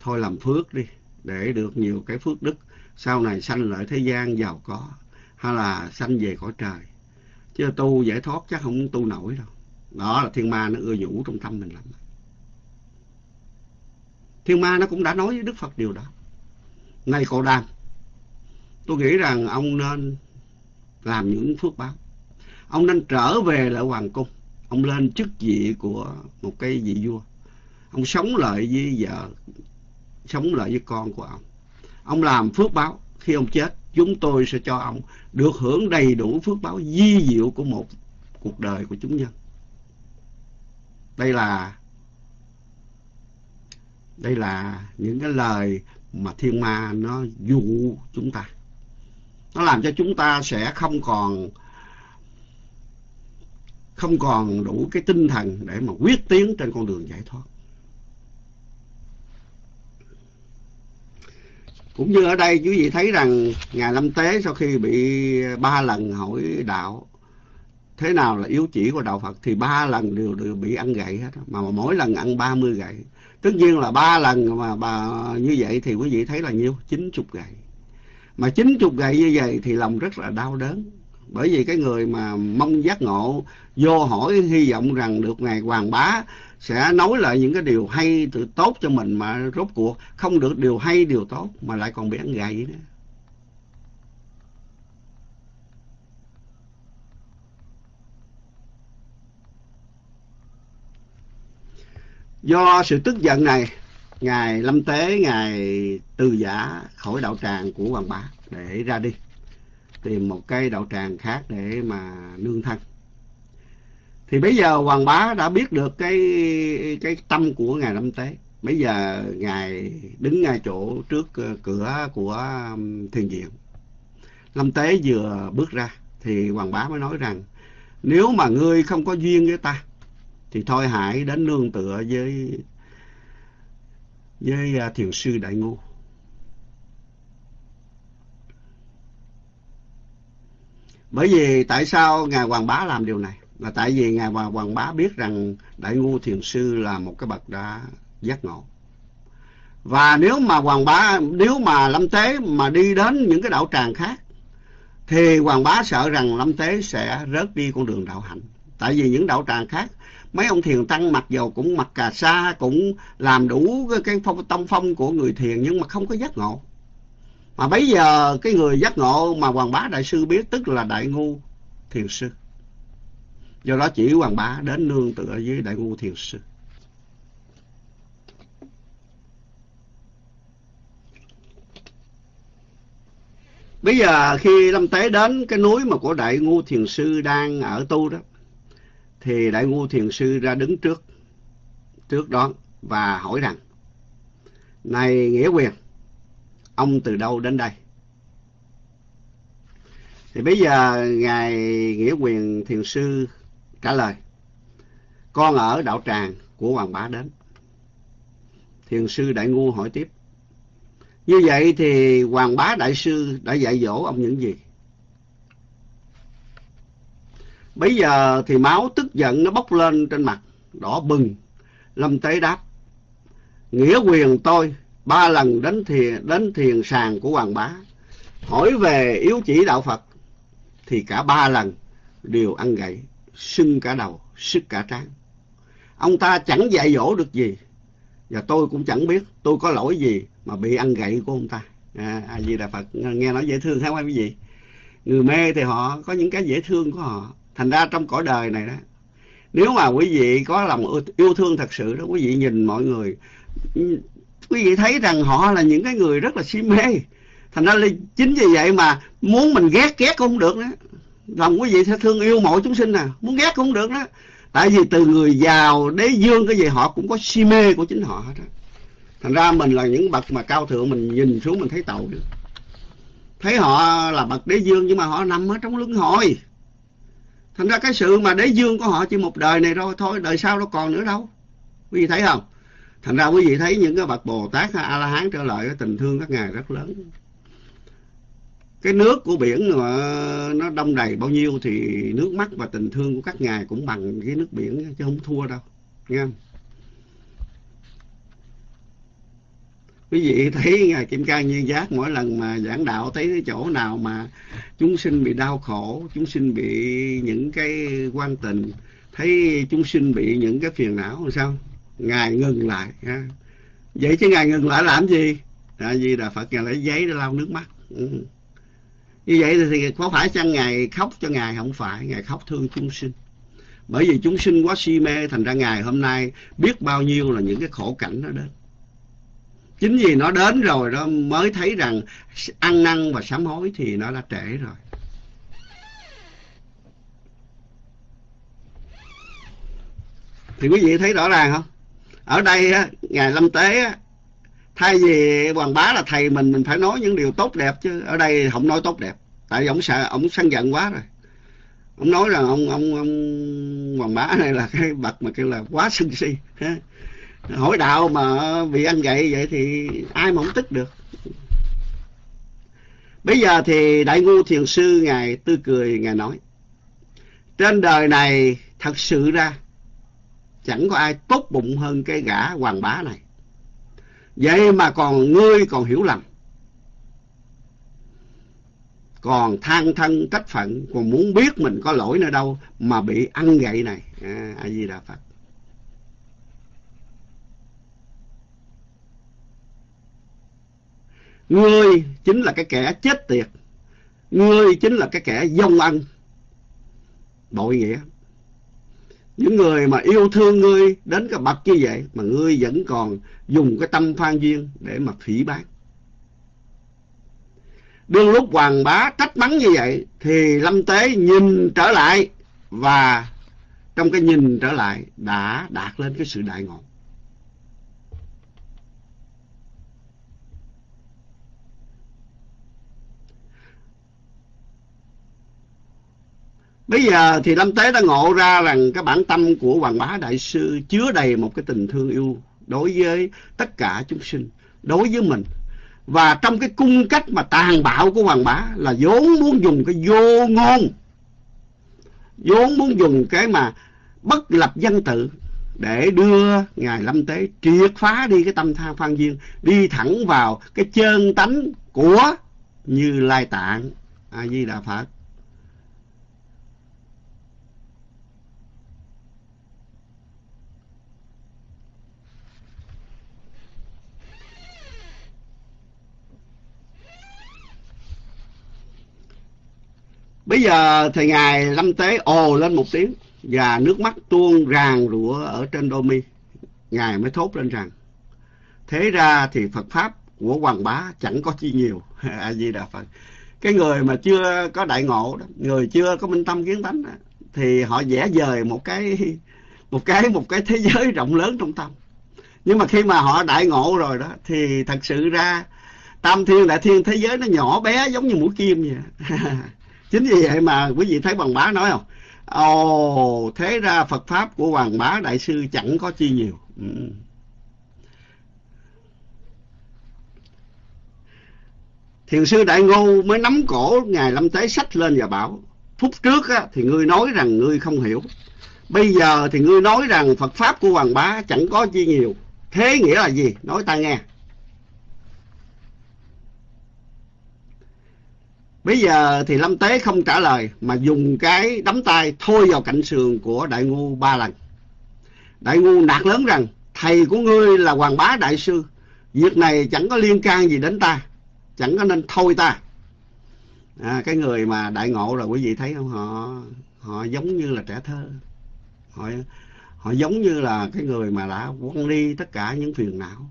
Thôi làm phước đi để được nhiều cái phước đức sau này sanh lợi thế gian giàu có hay là sanh về cõi trời. Chứ tu giải thoát chắc không tu nổi đâu. Đó là thiên ma nó ưa nhủ trong tâm mình lắm. Thiên ma nó cũng đã nói với đức phật điều đó. Này cậu đàm, tôi nghĩ rằng ông nên làm những phước báo. Ông nên trở về lại hoàng cung. Ông lên chức vị của một cái vị vua. Ông sống lại với vợ, sống lại với con của ông. Ông làm phước báo. Khi ông chết, chúng tôi sẽ cho ông được hưởng đầy đủ phước báo di diệu của một cuộc đời của chúng nhân. Đây là đây là những cái lời mà thiên ma nó dụ chúng ta. Nó làm cho chúng ta sẽ không còn không còn đủ cái tinh thần để mà quyết tiến trên con đường giải thoát. Cũng như ở đây quý vị thấy rằng Ngài Lâm Tế sau khi bị ba lần hỏi đạo, thế nào là yếu chỉ của đạo Phật thì ba lần đều đều bị ăn gậy hết. Mà mỗi lần ăn ba mươi gậy. Tất nhiên là ba lần mà bà như vậy thì quý vị thấy là nhiêu? Chín chục gậy. Mà chín chục gậy như vậy thì lòng rất là đau đớn. Bởi vì cái người mà mong giác ngộ, vô hỏi hy vọng rằng được ngài hoàng bá sẽ nói lại những cái điều hay từ tốt cho mình mà rốt cuộc không được điều hay điều tốt mà lại còn bị ăn gậy nữa Do sự tức giận này, Ngài Lâm Tế, Ngài từ giả khỏi đạo tràng của Hoàng Bá để ra đi. Tìm một cái đạo tràng khác để mà nương thân. Thì bây giờ Hoàng Bá đã biết được cái cái tâm của Ngài Lâm Tế. Bây giờ Ngài đứng ngay chỗ trước ờ, cửa của thiền viện. Lâm Tế vừa bước ra thì Hoàng Bá mới nói rằng, nếu mà ngươi không có duyên với ta, thì thôi hãy đến nương tựa với với ờ, thiền sư đại ngu bởi vì tại sao ngài hoàng bá làm điều này là tại vì ngài hoàng bá biết rằng đại ngu thiền sư là một cái bậc đã giác ngộ. Và nếu mà hoàng bá, nếu mà lâm tế mà đi đến những cái đạo tràng khác, thì hoàng bá sợ rằng lâm tế sẽ rớt đi con đường đạo hạnh. Tại vì những đạo tràng khác, mấy ông thiền tăng mặc dầu cũng mặc cà sa, cũng làm đủ cái phong tông phong của người thiền nhưng mà không có giác ngộ. Mà bây giờ cái người giác ngộ mà hoàng bá đại sư biết, tức là đại ngu thiền sư do đó chỉ hoàng bá đến nương tựa với đại ngu thiền sư. Bây giờ khi lâm tế đến cái núi mà của đại ngu thiền sư đang ở tu đó, thì đại ngu thiền sư ra đứng trước trước đó và hỏi rằng, này nghĩa quyền, ông từ đâu đến đây? Thì bây giờ ngài nghĩa quyền thiền sư trả lời con ở đạo tràng của hoàng bá đến thiền sư đại ngu hỏi tiếp như vậy thì hoàng bá đại sư đã dạy dỗ ông những gì Bây giờ thì máu tức giận nó bốc lên trên mặt, đỏ bừng. Lâm Tế đáp, nghĩa quyền tôi ba lần đến thiền, đến thiền sàng của Hoàng Bá. Hỏi về yếu chỉ đạo Phật, thì cả ba lần đều ăn gậy, sưng cả đầu, sức cả trán. Ông ta chẳng dạy dỗ được gì, và tôi cũng chẳng biết tôi có lỗi gì mà bị ăn gậy của ông ta. À, à là Đà Phật nghe nói dễ thương không quý vị? Người mê thì họ có những cái dễ thương của họ thành ra trong cõi đời này đó nếu mà quý vị có lòng yêu thương thật sự đó quý vị nhìn mọi người quý vị thấy rằng họ là những cái người rất là si mê thành ra là chính vì vậy mà muốn mình ghét ghét cũng không được đó lòng quý vị sẽ thương yêu mọi chúng sinh à. Muốn ghét cũng được đó. Tại vì từ người giàu đế dương cái gì, họ cũng có si mê của chính họ đó thành ra mình là những bậc mà cao thượng, mình nhìn xuống mình thấy tàu được. Thấy họ là bậc đế dương nhưng mà họ nằm ở trong luân hồi. Thành ra cái sự mà đế dương của họ chỉ một đời này thôi thôi, đời sau nó còn nữa đâu. Quý vị thấy không? Thành ra quý vị thấy những cái bậc bồ tát a la hán trở lại cái tình thương các ngài rất lớn cái nước của biển mà nó đông đầy bao nhiêu thì nước mắt và tình thương của các ngài cũng bằng cái nước biển chứ không thua đâu, nghe không quý vị thấy ngài kim cang như giác mỗi lần mà giảng đạo thấy cái chỗ nào mà chúng sinh bị đau khổ, chúng sinh bị những cái quan tình, thấy chúng sinh bị những cái phiền não làm sao ngài ngừng lại, ha. vậy chứ ngài ngừng lại làm gì tại vì là phật ngài lấy giấy để lau nước mắt ừ như vậy thì có phải chăng ngài khóc cho ngài? Không phải. Ngài khóc thương chúng sinh. Bởi vì chúng sinh quá si mê thành ra ngài hôm nay biết bao nhiêu là những cái khổ cảnh nó đến. Chính vì nó đến rồi đó mới thấy rằng ăn năn và sám hối thì nó đã trễ rồi. Thì quý vị thấy rõ ràng không? Ở đây á, ngài lâm tế á, thay vì hoàng bá là thầy mình mình phải nói những điều tốt đẹp chứ. Ở đây không nói tốt đẹp. Tại vì ông sợ, ông sân giận quá rồi. Ông nói rằng ông ông ông hoàng bá này là cái bậc mà kêu là quá sân si. Hỏi đạo mà bị ăn gậy vậy thì ai mà không tức được. Bây giờ thì đại ngu thiền sư ngài tươi cười ngài nói, trên đời này thật sự ra chẳng có ai tốt bụng hơn cái gã hoàng bá này vậy mà còn ngươi còn hiểu lầm. Còn than thân trách phận còn muốn biết mình có lỗi nơi đâu mà bị ăn gậy này. À, a di đà phật. Ngươi chính là cái kẻ chết tiệt. Ngươi chính là cái kẻ dông ăn. Bội nghĩa những người mà yêu thương ngươi đến cái bậc như vậy mà ngươi vẫn còn dùng cái tâm phan duyên để mà phỉ báng. Đương lúc hoàng bá trách mắng như vậy thì lâm tế nhìn trở lại và trong cái nhìn trở lại đã đạt lên cái sự đại ngộ. Bây giờ thì Lâm Tế đã ngộ ra rằng cái bản tâm của Hoàng Bá Đại Sư chứa đầy một cái tình thương yêu đối với tất cả chúng sinh, đối với mình. Và trong cái cung cách mà tàn bạo của Hoàng Bá là vốn muốn dùng cái vô ngôn, vốn muốn dùng cái mà bất lập dân tự để đưa Ngài Lâm Tế triệt phá đi cái tâm tham phan duyên, đi thẳng vào cái chân tánh của Như Lai Tạng, A-di-đà Phật. Bây giờ thì Ngài Lâm Tế ồ lên một tiếng và nước mắt tuôn ràng rụa ở trên đôi mi. Ngài mới thốt lên rằng thế ra thì Phật Pháp của Hoàng Bá chẳng có chi nhiều. A-di-đà Phật. Cái người mà chưa có đại ngộ đó, người chưa có minh tâm kiến tánh đó, thì họ vẽ dời một cái một cái một cái thế giới rộng lớn trong tâm. Nhưng mà khi mà họ đại ngộ rồi đó thì thật sự ra tam thiên đại thiên thế giới nó nhỏ bé giống như mũi kim vậy. chính vì vậy mà quý vị thấy hoàng bá nói không? Ồ thế ra phật pháp của hoàng bá đại sư chẳng có chi nhiều. Ừ. thiền sư đại ngô mới nắm cổ ngài lâm tế sách lên và bảo phút trước á, thì ngươi nói rằng ngươi không hiểu. Bây giờ thì ngươi nói rằng phật pháp của hoàng bá chẳng có chi nhiều. Thế nghĩa là gì? Nói ta nghe. Bây giờ thì Lâm Tế không trả lời mà dùng cái đấm tay thôi vào cạnh sườn của Đại Ngu ba lần. Đại Ngu nạt lớn rằng thầy của ngươi là Hoàng Bá Đại Sư. Việc này chẳng có liên can gì đến ta. Chẳng có nên thôi ta. À, cái người mà đại ngộ rồi quý vị thấy không? Họ họ giống như là trẻ thơ. Họ, họ giống như là cái người mà đã quăng đi tất cả những phiền não.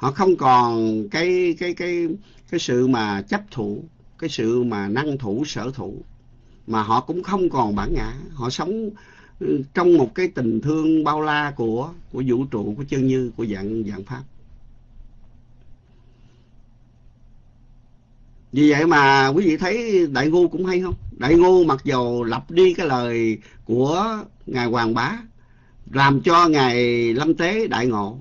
Họ không còn cái cái cái cái sự mà chấp thủ, cái sự mà năng thủ, sở thủ. Mà họ cũng không còn bản ngã. Họ sống ừ, trong một cái tình thương bao la của của vũ trụ, của chân như, của dạng dạng pháp. Vì vậy mà quý vị thấy đại ngu cũng hay không? Đại ngu mặc dầu lập đi cái lời của ngài hoàng bá, làm cho ngài lâm tế đại ngộ,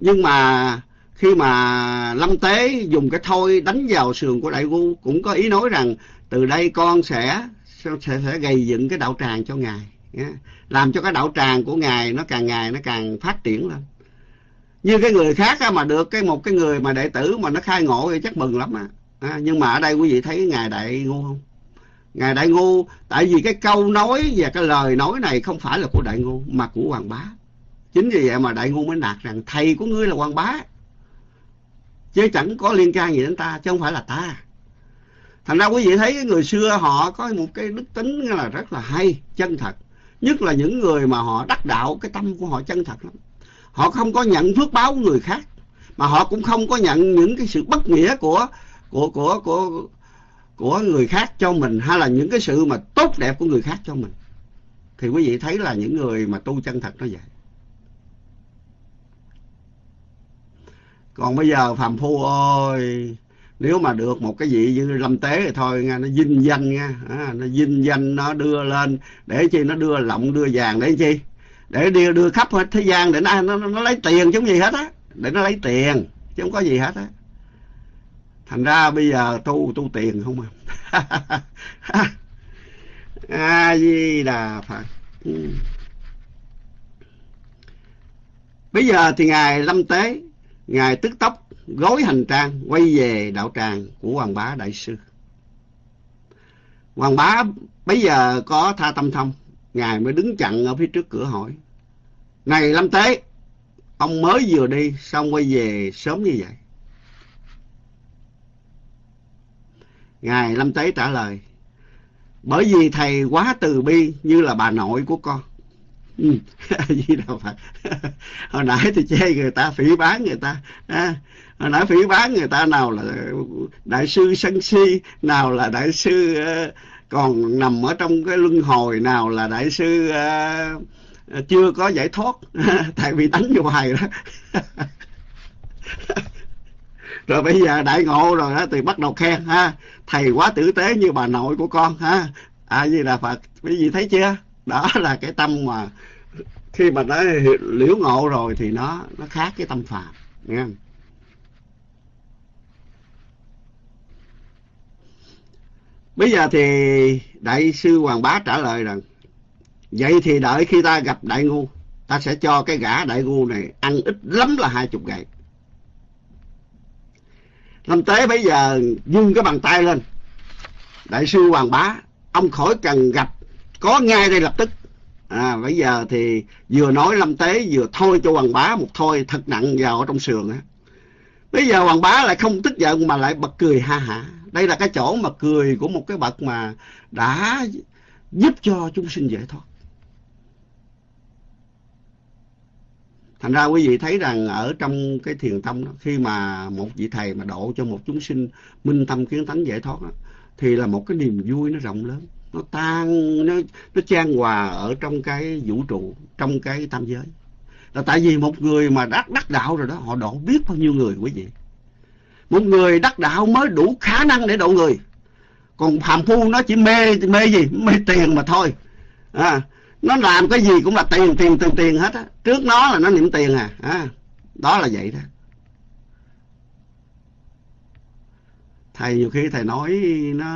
nhưng mà khi mà lâm tế dùng cái thôi đánh vào sườn của đại ngu cũng có ý nói rằng từ đây con sẽ sẽ, sẽ gây dựng cái đạo tràng cho ngài. Làm cho cái đạo tràng của ngài nó càng ngày nó càng phát triển lên. Như cái người khác mà được cái một cái người mà đệ tử mà nó khai ngộ thì chắc mừng lắm á. À, nhưng mà ở đây quý vị thấy ngài đại ngu không? Ngài đại ngu tại vì cái câu nói và cái lời nói này không phải là của đại ngu mà của hoàng bá. Chính vì vậy mà đại ngu mới nạt rằng thầy của ngươi là hoàng bá chứ chẳng có liên can gì đến ta, chứ không phải là ta. Thành ra quý vị thấy cái người xưa họ có một cái đức tính là rất là hay, chân thật. Nhất là những người mà họ đắc đạo, cái tâm của họ chân thật lắm. Họ không có nhận phước báo của người khác, mà họ cũng không có nhận những cái sự bất nghĩa của của của của của người khác cho mình, hay là những cái sự mà tốt đẹp của người khác cho mình. Thì quý vị thấy là những người mà tu chân thật nó vậy. Còn bây giờ phàm phu ơi nếu mà được một cái vị như lâm tế thì thôi nha nó vinh danh nha. À, nó vinh danh nó đưa lên để chi nó đưa lộng đưa vàng để chi? Để đưa đưa khắp hết thế gian để nó nó, nó lấy tiền chứ gì hết á. Để nó lấy tiền chứ không có gì hết á. Thành ra bây giờ tu tu tiền không à. A di đà phật ừ. bây giờ thì ngài lâm tế ngài tức tốc gối hành trang, quay về đạo tràng của hoàng bá đại sư. Hoàng bá bây giờ có tha tâm thông, ngài mới đứng chặn ở phía trước cửa hỏi. Này lâm tế, ông mới vừa đi xong quay về sớm như vậy? Ngài lâm tế trả lời, bởi vì thầy quá từ bi như là bà nội của con. ừ. gì đâu hồi nãy thì chê người ta phỉ bán người ta. À, hồi nãy phỉ bán người ta nào là đại sư sân si nào là đại sư uh, còn nằm ở trong cái luân hồi nào là đại sư uh, chưa có giải thoát. Tại vì đánh vô hoài đó. Rồi bây giờ đại ngộ rồi đó thì bắt đầu khen ha. Thầy quá tử tế như bà nội của con ha. À gì là phật quý vị thấy chưa? Đó là cái tâm mà khi mà nó liễu ngộ rồi thì nó nó khác cái tâm phàm, nghe không? bây giờ thì đại sư hoàng bá trả lời rằng, vậy thì đợi khi ta gặp đại ngu, ta sẽ cho cái gã đại ngu này ăn ít lắm là hai chục gậy lâm tế bây giờ vung cái bàn tay lên đại sư hoàng bá, ông khỏi cần gặp có ngay đây lập tức. À bây giờ thì vừa nói lâm tế vừa thôi cho hoàng bá một thôi thật nặng vào ở trong sườn á. Bây giờ hoàng bá lại không tức giận mà lại bật cười ha hả. Đây là cái chỗ mà cười của một cái bậc mà đã giúp cho chúng sinh giải thoát. Thành ra quý vị thấy rằng ở trong cái thiền tông đó, khi mà một vị thầy mà độ cho một chúng sinh minh tâm kiến tánh giải thoát đó, thì là một cái niềm vui nó rộng lớn nó tan nó nó chan hòa ở trong cái vũ trụ trong cái tam giới. Là tại vì một người mà đắc đắc đạo rồi đó họ độ biết bao nhiêu người quý vị. Một người đắc đạo mới đủ khả năng để độ người. Còn phàm phu nó chỉ mê mê gì? Mê tiền mà thôi. À, nó làm cái gì cũng là tiền tiền tiền tiền hết á. Trước nó là nó niệm tiền à, à đó là vậy đó. Thầy nhiều khi thầy nói nó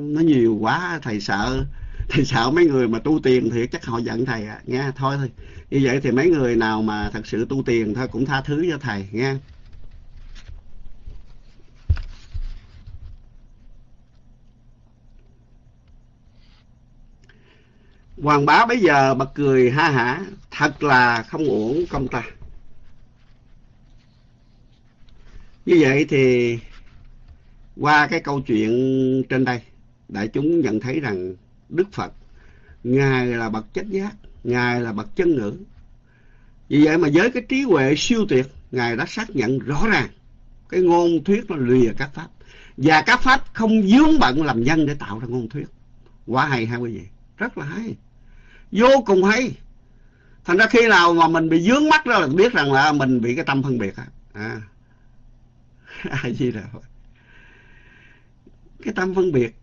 nó nhiều quá thầy sợ. Thầy sợ mấy người mà tu tiền thì chắc họ giận thầy à. Nghe thôi thôi. Như vậy thì mấy người nào mà thật sự tu tiền thôi cũng tha thứ cho thầy nghe. Hoàng bá bây giờ bật cười ha hả, thật là không uổng công ta. Như vậy thì qua cái câu chuyện trên đây, đại chúng nhận thấy rằng Đức Phật, Ngài là bậc chánh giác, Ngài là bậc chân ngữ. Vì vậy mà với cái trí huệ siêu tuyệt, Ngài đã xác nhận rõ ràng cái ngôn thuyết nó lìa các pháp. Và các pháp không dướng bận làm nhân để tạo ra ngôn thuyết. Quá hay ha quý vị? Rất là hay. Vô cùng hay. Thành ra khi nào mà mình bị dướng mắt đó là biết rằng là mình bị cái tâm phân biệt. À. À, gì rồi cái tâm phân biệt.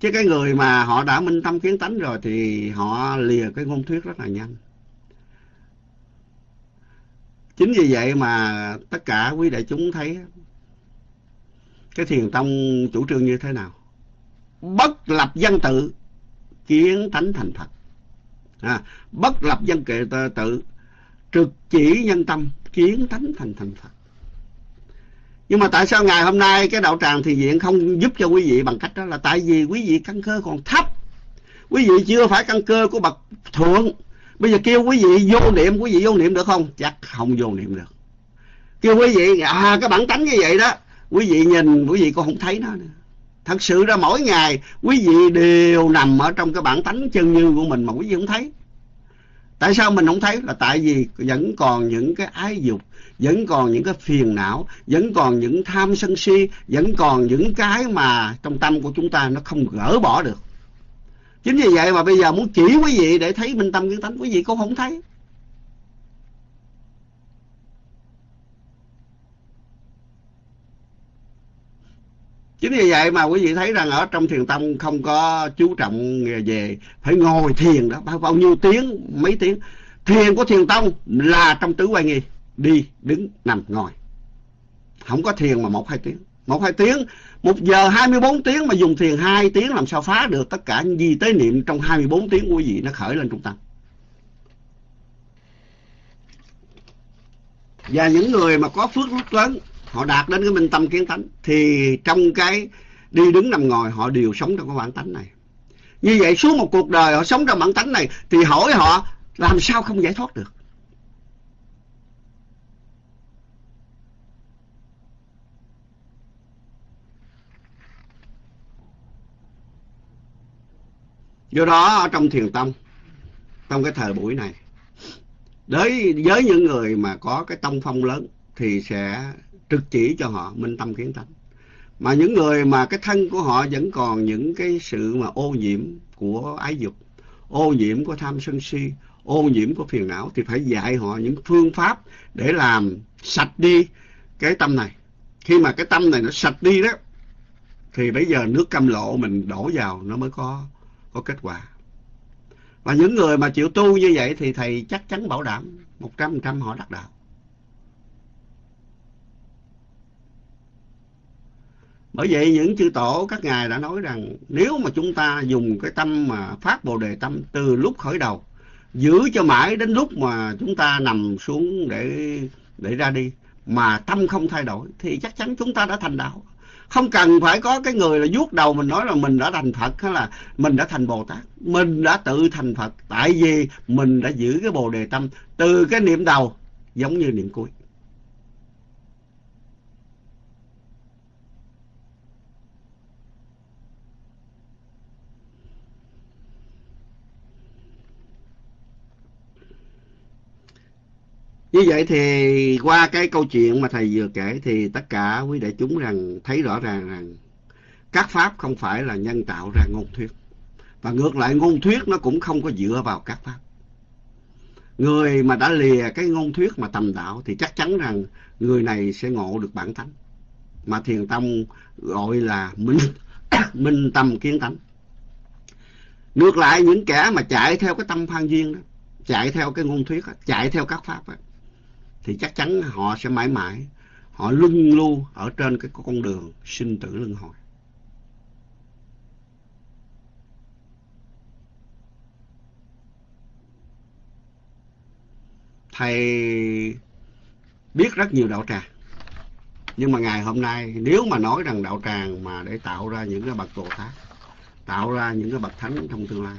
Chứ cái người mà họ đã minh tâm kiến tánh rồi thì họ lìa cái ngôn thuyết rất là nhanh. Chính vì vậy mà tất cả quý đại chúng thấy cái thiền tông chủ trương như thế nào. Bất lập dân tự kiến tánh thành phật. À, bất lập dân kệ tự trực chỉ nhân tâm kiến tánh thành thành phật nhưng mà tại sao ngày hôm nay cái đạo tràng thì viện không giúp cho quý vị bằng cách đó là tại vì quý vị căn cơ còn thấp. Quý vị chưa phải căn cơ của bậc thượng. Bây giờ kêu quý vị vô niệm, quý vị vô niệm được không? Chắc không vô niệm được. Kêu quý vị à cái bản tánh như vậy đó, quý vị nhìn, quý vị còn không thấy nó nữa. Thật sự ra mỗi ngày, quý vị đều nằm ở trong cái bản tánh chân như của mình mà quý vị không thấy. Tại sao mình không thấy? Là tại vì vẫn còn những cái ái dục vẫn còn những cái phiền não vẫn còn những tham sân si vẫn còn những cái mà trong tâm của chúng ta nó không gỡ bỏ được. Chính vì vậy mà bây giờ muốn chỉ quý vị để thấy minh tâm kiến tánh quý vị cũng không thấy. Chính vì vậy mà quý vị thấy rằng ở trong thiền tông không có chú trọng về phải ngồi thiền đó. Bao, bao nhiêu tiếng mấy tiếng. Thiền của thiền tông là trong tứ quay nghi đi đứng nằm ngồi. Không có thiền mà một hai tiếng. Một hai tiếng, một giờ hai mươi bốn tiếng mà dùng thiền hai tiếng làm sao phá được tất cả những gì tế niệm trong hai mươi bốn tiếng quý vị nó khởi lên trung tâm. Và những người mà có phước rất lớn, họ đạt đến cái minh tâm kiến tánh, thì trong cái đi đứng nằm ngồi, họ đều sống trong cái bản tánh này. Như vậy suốt một cuộc đời họ sống trong bản tánh này, thì hỏi họ, làm sao không giải thoát được? Do đó ở trong thiền tông trong cái thời buổi này, đối với những người mà có cái tông phong lớn thì sẽ trực chỉ cho họ minh tâm kiến tánh. Mà những người mà cái thân của họ vẫn còn những cái sự mà ô nhiễm của ái dục, ô nhiễm của tham sân si, ô nhiễm của phiền não thì phải dạy họ những phương pháp để làm sạch đi cái tâm này. Khi mà cái tâm này nó sạch đi đó, thì bây giờ nước cam lộ mình đổ vào, nó mới có có kết quả. Và những người mà chịu tu như vậy thì thầy chắc chắn bảo đảm một trăm phần trăm họ đắc đạo. Bởi vậy những chư tổ các ngài đã nói rằng nếu mà chúng ta dùng cái tâm mà phát bồ đề tâm từ lúc khởi đầu, giữ cho mãi đến lúc mà chúng ta nằm xuống để để ra đi, mà tâm không thay đổi, thì chắc chắn chúng ta đã thành đạo không cần phải có cái người là vuốt đầu mình nói là mình đã thành Phật hay là mình đã thành Bồ Tát. Mình đã tự thành Phật. Tại vì mình đã giữ cái bồ đề tâm từ cái niệm đầu, giống như niệm cuối. Như vậy thì qua cái câu chuyện mà thầy vừa kể thì tất cả quý đại chúng rằng thấy rõ ràng rằng các pháp không phải là nhân tạo ra ngôn thuyết. Và ngược lại ngôn thuyết nó cũng không có dựa vào các pháp. Người mà đã lìa cái ngôn thuyết mà tầm đạo thì chắc chắn rằng người này sẽ ngộ được bản tánh. Mà thiền tông gọi là minh, minh tâm kiến tánh. Ngược lại những kẻ mà chạy theo cái tâm phan duyên đó, chạy theo cái ngôn thuyết, đó, chạy theo các pháp đó, thì chắc chắn họ sẽ mãi mãi, họ luân lưu ở trên cái con đường sinh tử luân hồi. Thầy biết rất nhiều đạo tràng, nhưng mà ngày hôm nay nếu mà nói rằng đạo tràng mà để tạo ra những cái bậc bồ tát tạo ra những cái bậc thánh trong tương lai,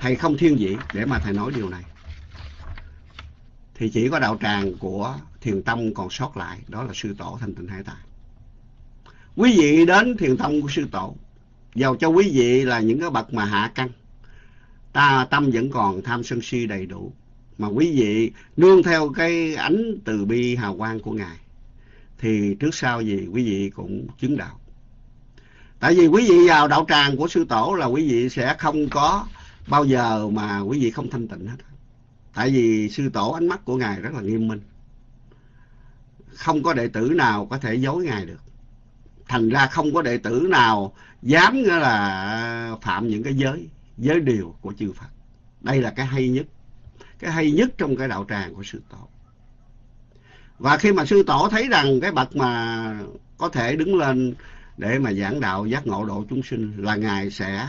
thầy không thiên vị để mà thầy nói điều này thì chỉ có đạo tràng của thiền tông còn sót lại, đó là sư tổ thanh tịnh hải tài quý vị đến thiền tông của sư tổ giàu cho quý vị là những cái bậc mà hạ căn. Ta, tâm vẫn còn tham sân si đầy đủ, mà quý vị nương theo cái ánh từ bi hào quang của ngài, thì trước sau gì quý vị cũng chứng đạo. Tại vì quý vị vào đạo tràng của sư tổ là quý vị sẽ không có bao giờ mà quý vị không thanh tịnh hết tại vì sư tổ ánh mắt của ngài rất là nghiêm minh. Không có đệ tử nào có thể dối ngài được. Thành ra không có đệ tử nào dám là, phạm những cái giới giới điều của chư Phật. Đây là cái hay nhất. Cái hay nhất trong cái đạo tràng của sư tổ. Và khi mà sư tổ thấy rằng cái bậc mà có thể đứng lên để mà giảng đạo, giác ngộ độ chúng sinh là ngài sẽ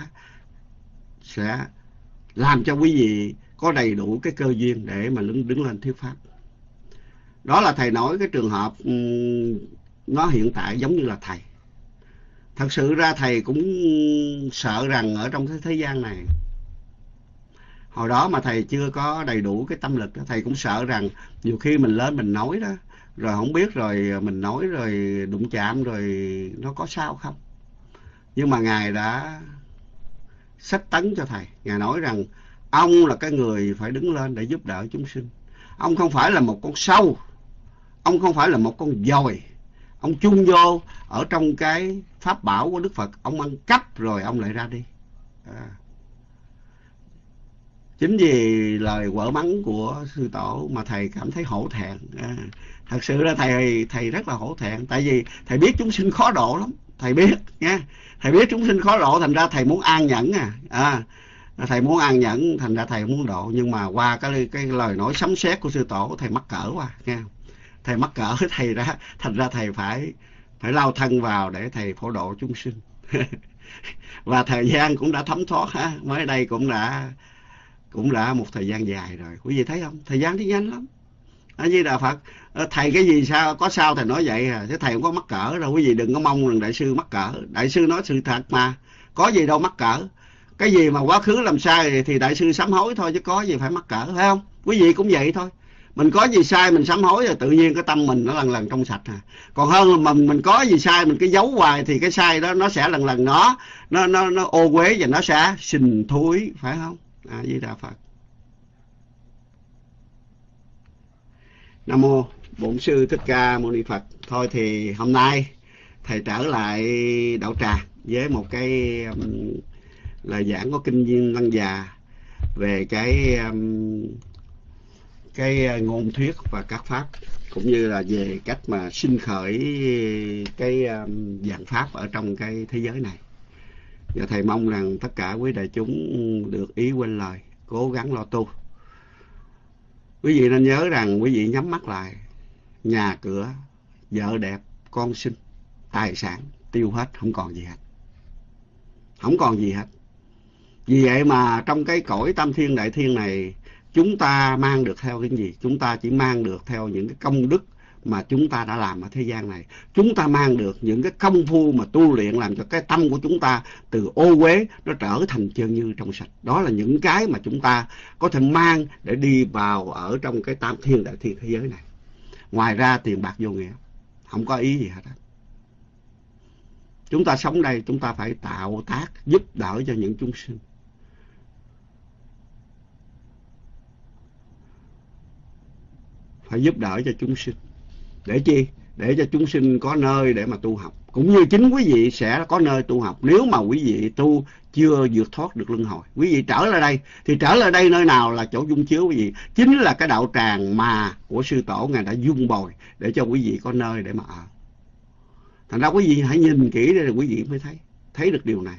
sẽ làm cho quý vị có đầy đủ cái cơ duyên để mà đứng, đứng lên thuyết pháp. Đó là thầy nói cái trường hợp ừ, nó hiện tại giống như là thầy. Thật sự ra thầy cũng sợ rằng ở trong cái thế gian này hồi đó mà thầy chưa có đầy đủ cái tâm lực đó, thầy cũng sợ rằng nhiều khi mình lên mình nói đó rồi không biết rồi mình nói rồi đụng chạm rồi nó có sao không. Nhưng mà ngài đã sách tấn cho thầy. Ngài nói rằng ông là cái người phải đứng lên để giúp đỡ chúng sinh. Ông không phải là một con sâu. Ông không phải là một con dòi. Ông chung vô ở trong cái pháp bảo của đức phật. Ông ăn cắp rồi ông lại ra đi. À. chính vì lời quở mắng của sư tổ mà thầy cảm thấy hổ thẹn. À. thật sự là thầy thầy rất là hổ thẹn. Tại vì thầy biết chúng sinh khó độ lắm. Thầy biết nha. Thầy biết chúng sinh khó độ thành ra thầy muốn an nhẫn à, à thầy muốn ăn nhẫn, thành ra thầy muốn độ. Nhưng mà qua cái cái lời nói sấm sét của sư tổ, thầy mắc cỡ quá nha thầy mắc cỡ, thầy ra thành ra thầy phải phải lao thân vào để thầy phổ độ chúng sinh. Và thời gian cũng đã thấm thoát ha. Mới đây cũng đã cũng đã một thời gian dài rồi. Quý vị thấy không? Thời gian đi nhanh lắm. A di đà phật ờ, thầy cái gì sao? Có sao thầy nói vậy à? Chứ thầy không có mắc cỡ đâu. Quý vị đừng có mong rằng đại sư mắc cỡ. Đại sư nói sự thật mà. Có gì đâu mắc cỡ cái gì mà quá khứ làm sai thì đại sư sám hối thôi, chứ có gì phải mắc cỡ phải không? Quý vị cũng vậy thôi. Mình có gì sai mình sám hối rồi tự nhiên cái tâm mình nó lần lần trong sạch à. Còn hơn là mình mình có gì sai mình cứ giấu hoài thì cái sai đó nó sẽ lần lần nó nó nó nó ô uế và nó sẽ sình thối phải không? A di đà phật. Nam mô bổn sư thích ca mâu ni phật. Thôi thì hôm nay thầy trở lại đậu trà với một cái um, là giảng có kinh viên lăng già về cái um, cái uh, ngôn thuyết và các pháp cũng như là về cách mà sinh khởi cái um, dạng pháp ở trong cái thế giới này. Và thầy mong rằng tất cả quý đại chúng được ý quên lời cố gắng lo tu. Quý vị nên nhớ rằng quý vị nhắm mắt lại nhà cửa vợ đẹp con sinh tài sản tiêu hết không còn gì hết. Không còn gì hết vì vậy mà trong cái cõi tam thiên đại thiên này, chúng ta mang được theo cái gì? Chúng ta chỉ mang được theo những cái công đức mà chúng ta đã làm ở thế gian này. Chúng ta mang được những cái công phu mà tu luyện làm cho cái tâm của chúng ta từ ô uế nó trở thành chân như trong sạch. Đó là những cái mà chúng ta có thể mang để đi vào ở trong cái tam thiên đại thiên thế giới này. Ngoài ra tiền bạc vô nghĩa. Không có ý gì hết chúng ta sống đây, chúng ta phải tạo tác giúp đỡ cho những chúng sinh. Phải giúp đỡ cho chúng sinh. Để chi? Để cho chúng sinh có nơi để mà tu học. Cũng như chính quý vị sẽ có nơi tu học. Nếu mà quý vị tu chưa vượt thoát được luân hồi. Quý vị trở lại đây. Thì trở lại đây nơi nào là chỗ dung chứa quý vị? Chính là cái đạo tràng mà của sư tổ ngài đã dung bồi để cho quý vị có nơi để mà ở. Thành ra quý vị hãy nhìn kỹ để quý vị mới thấy. Thấy được điều này.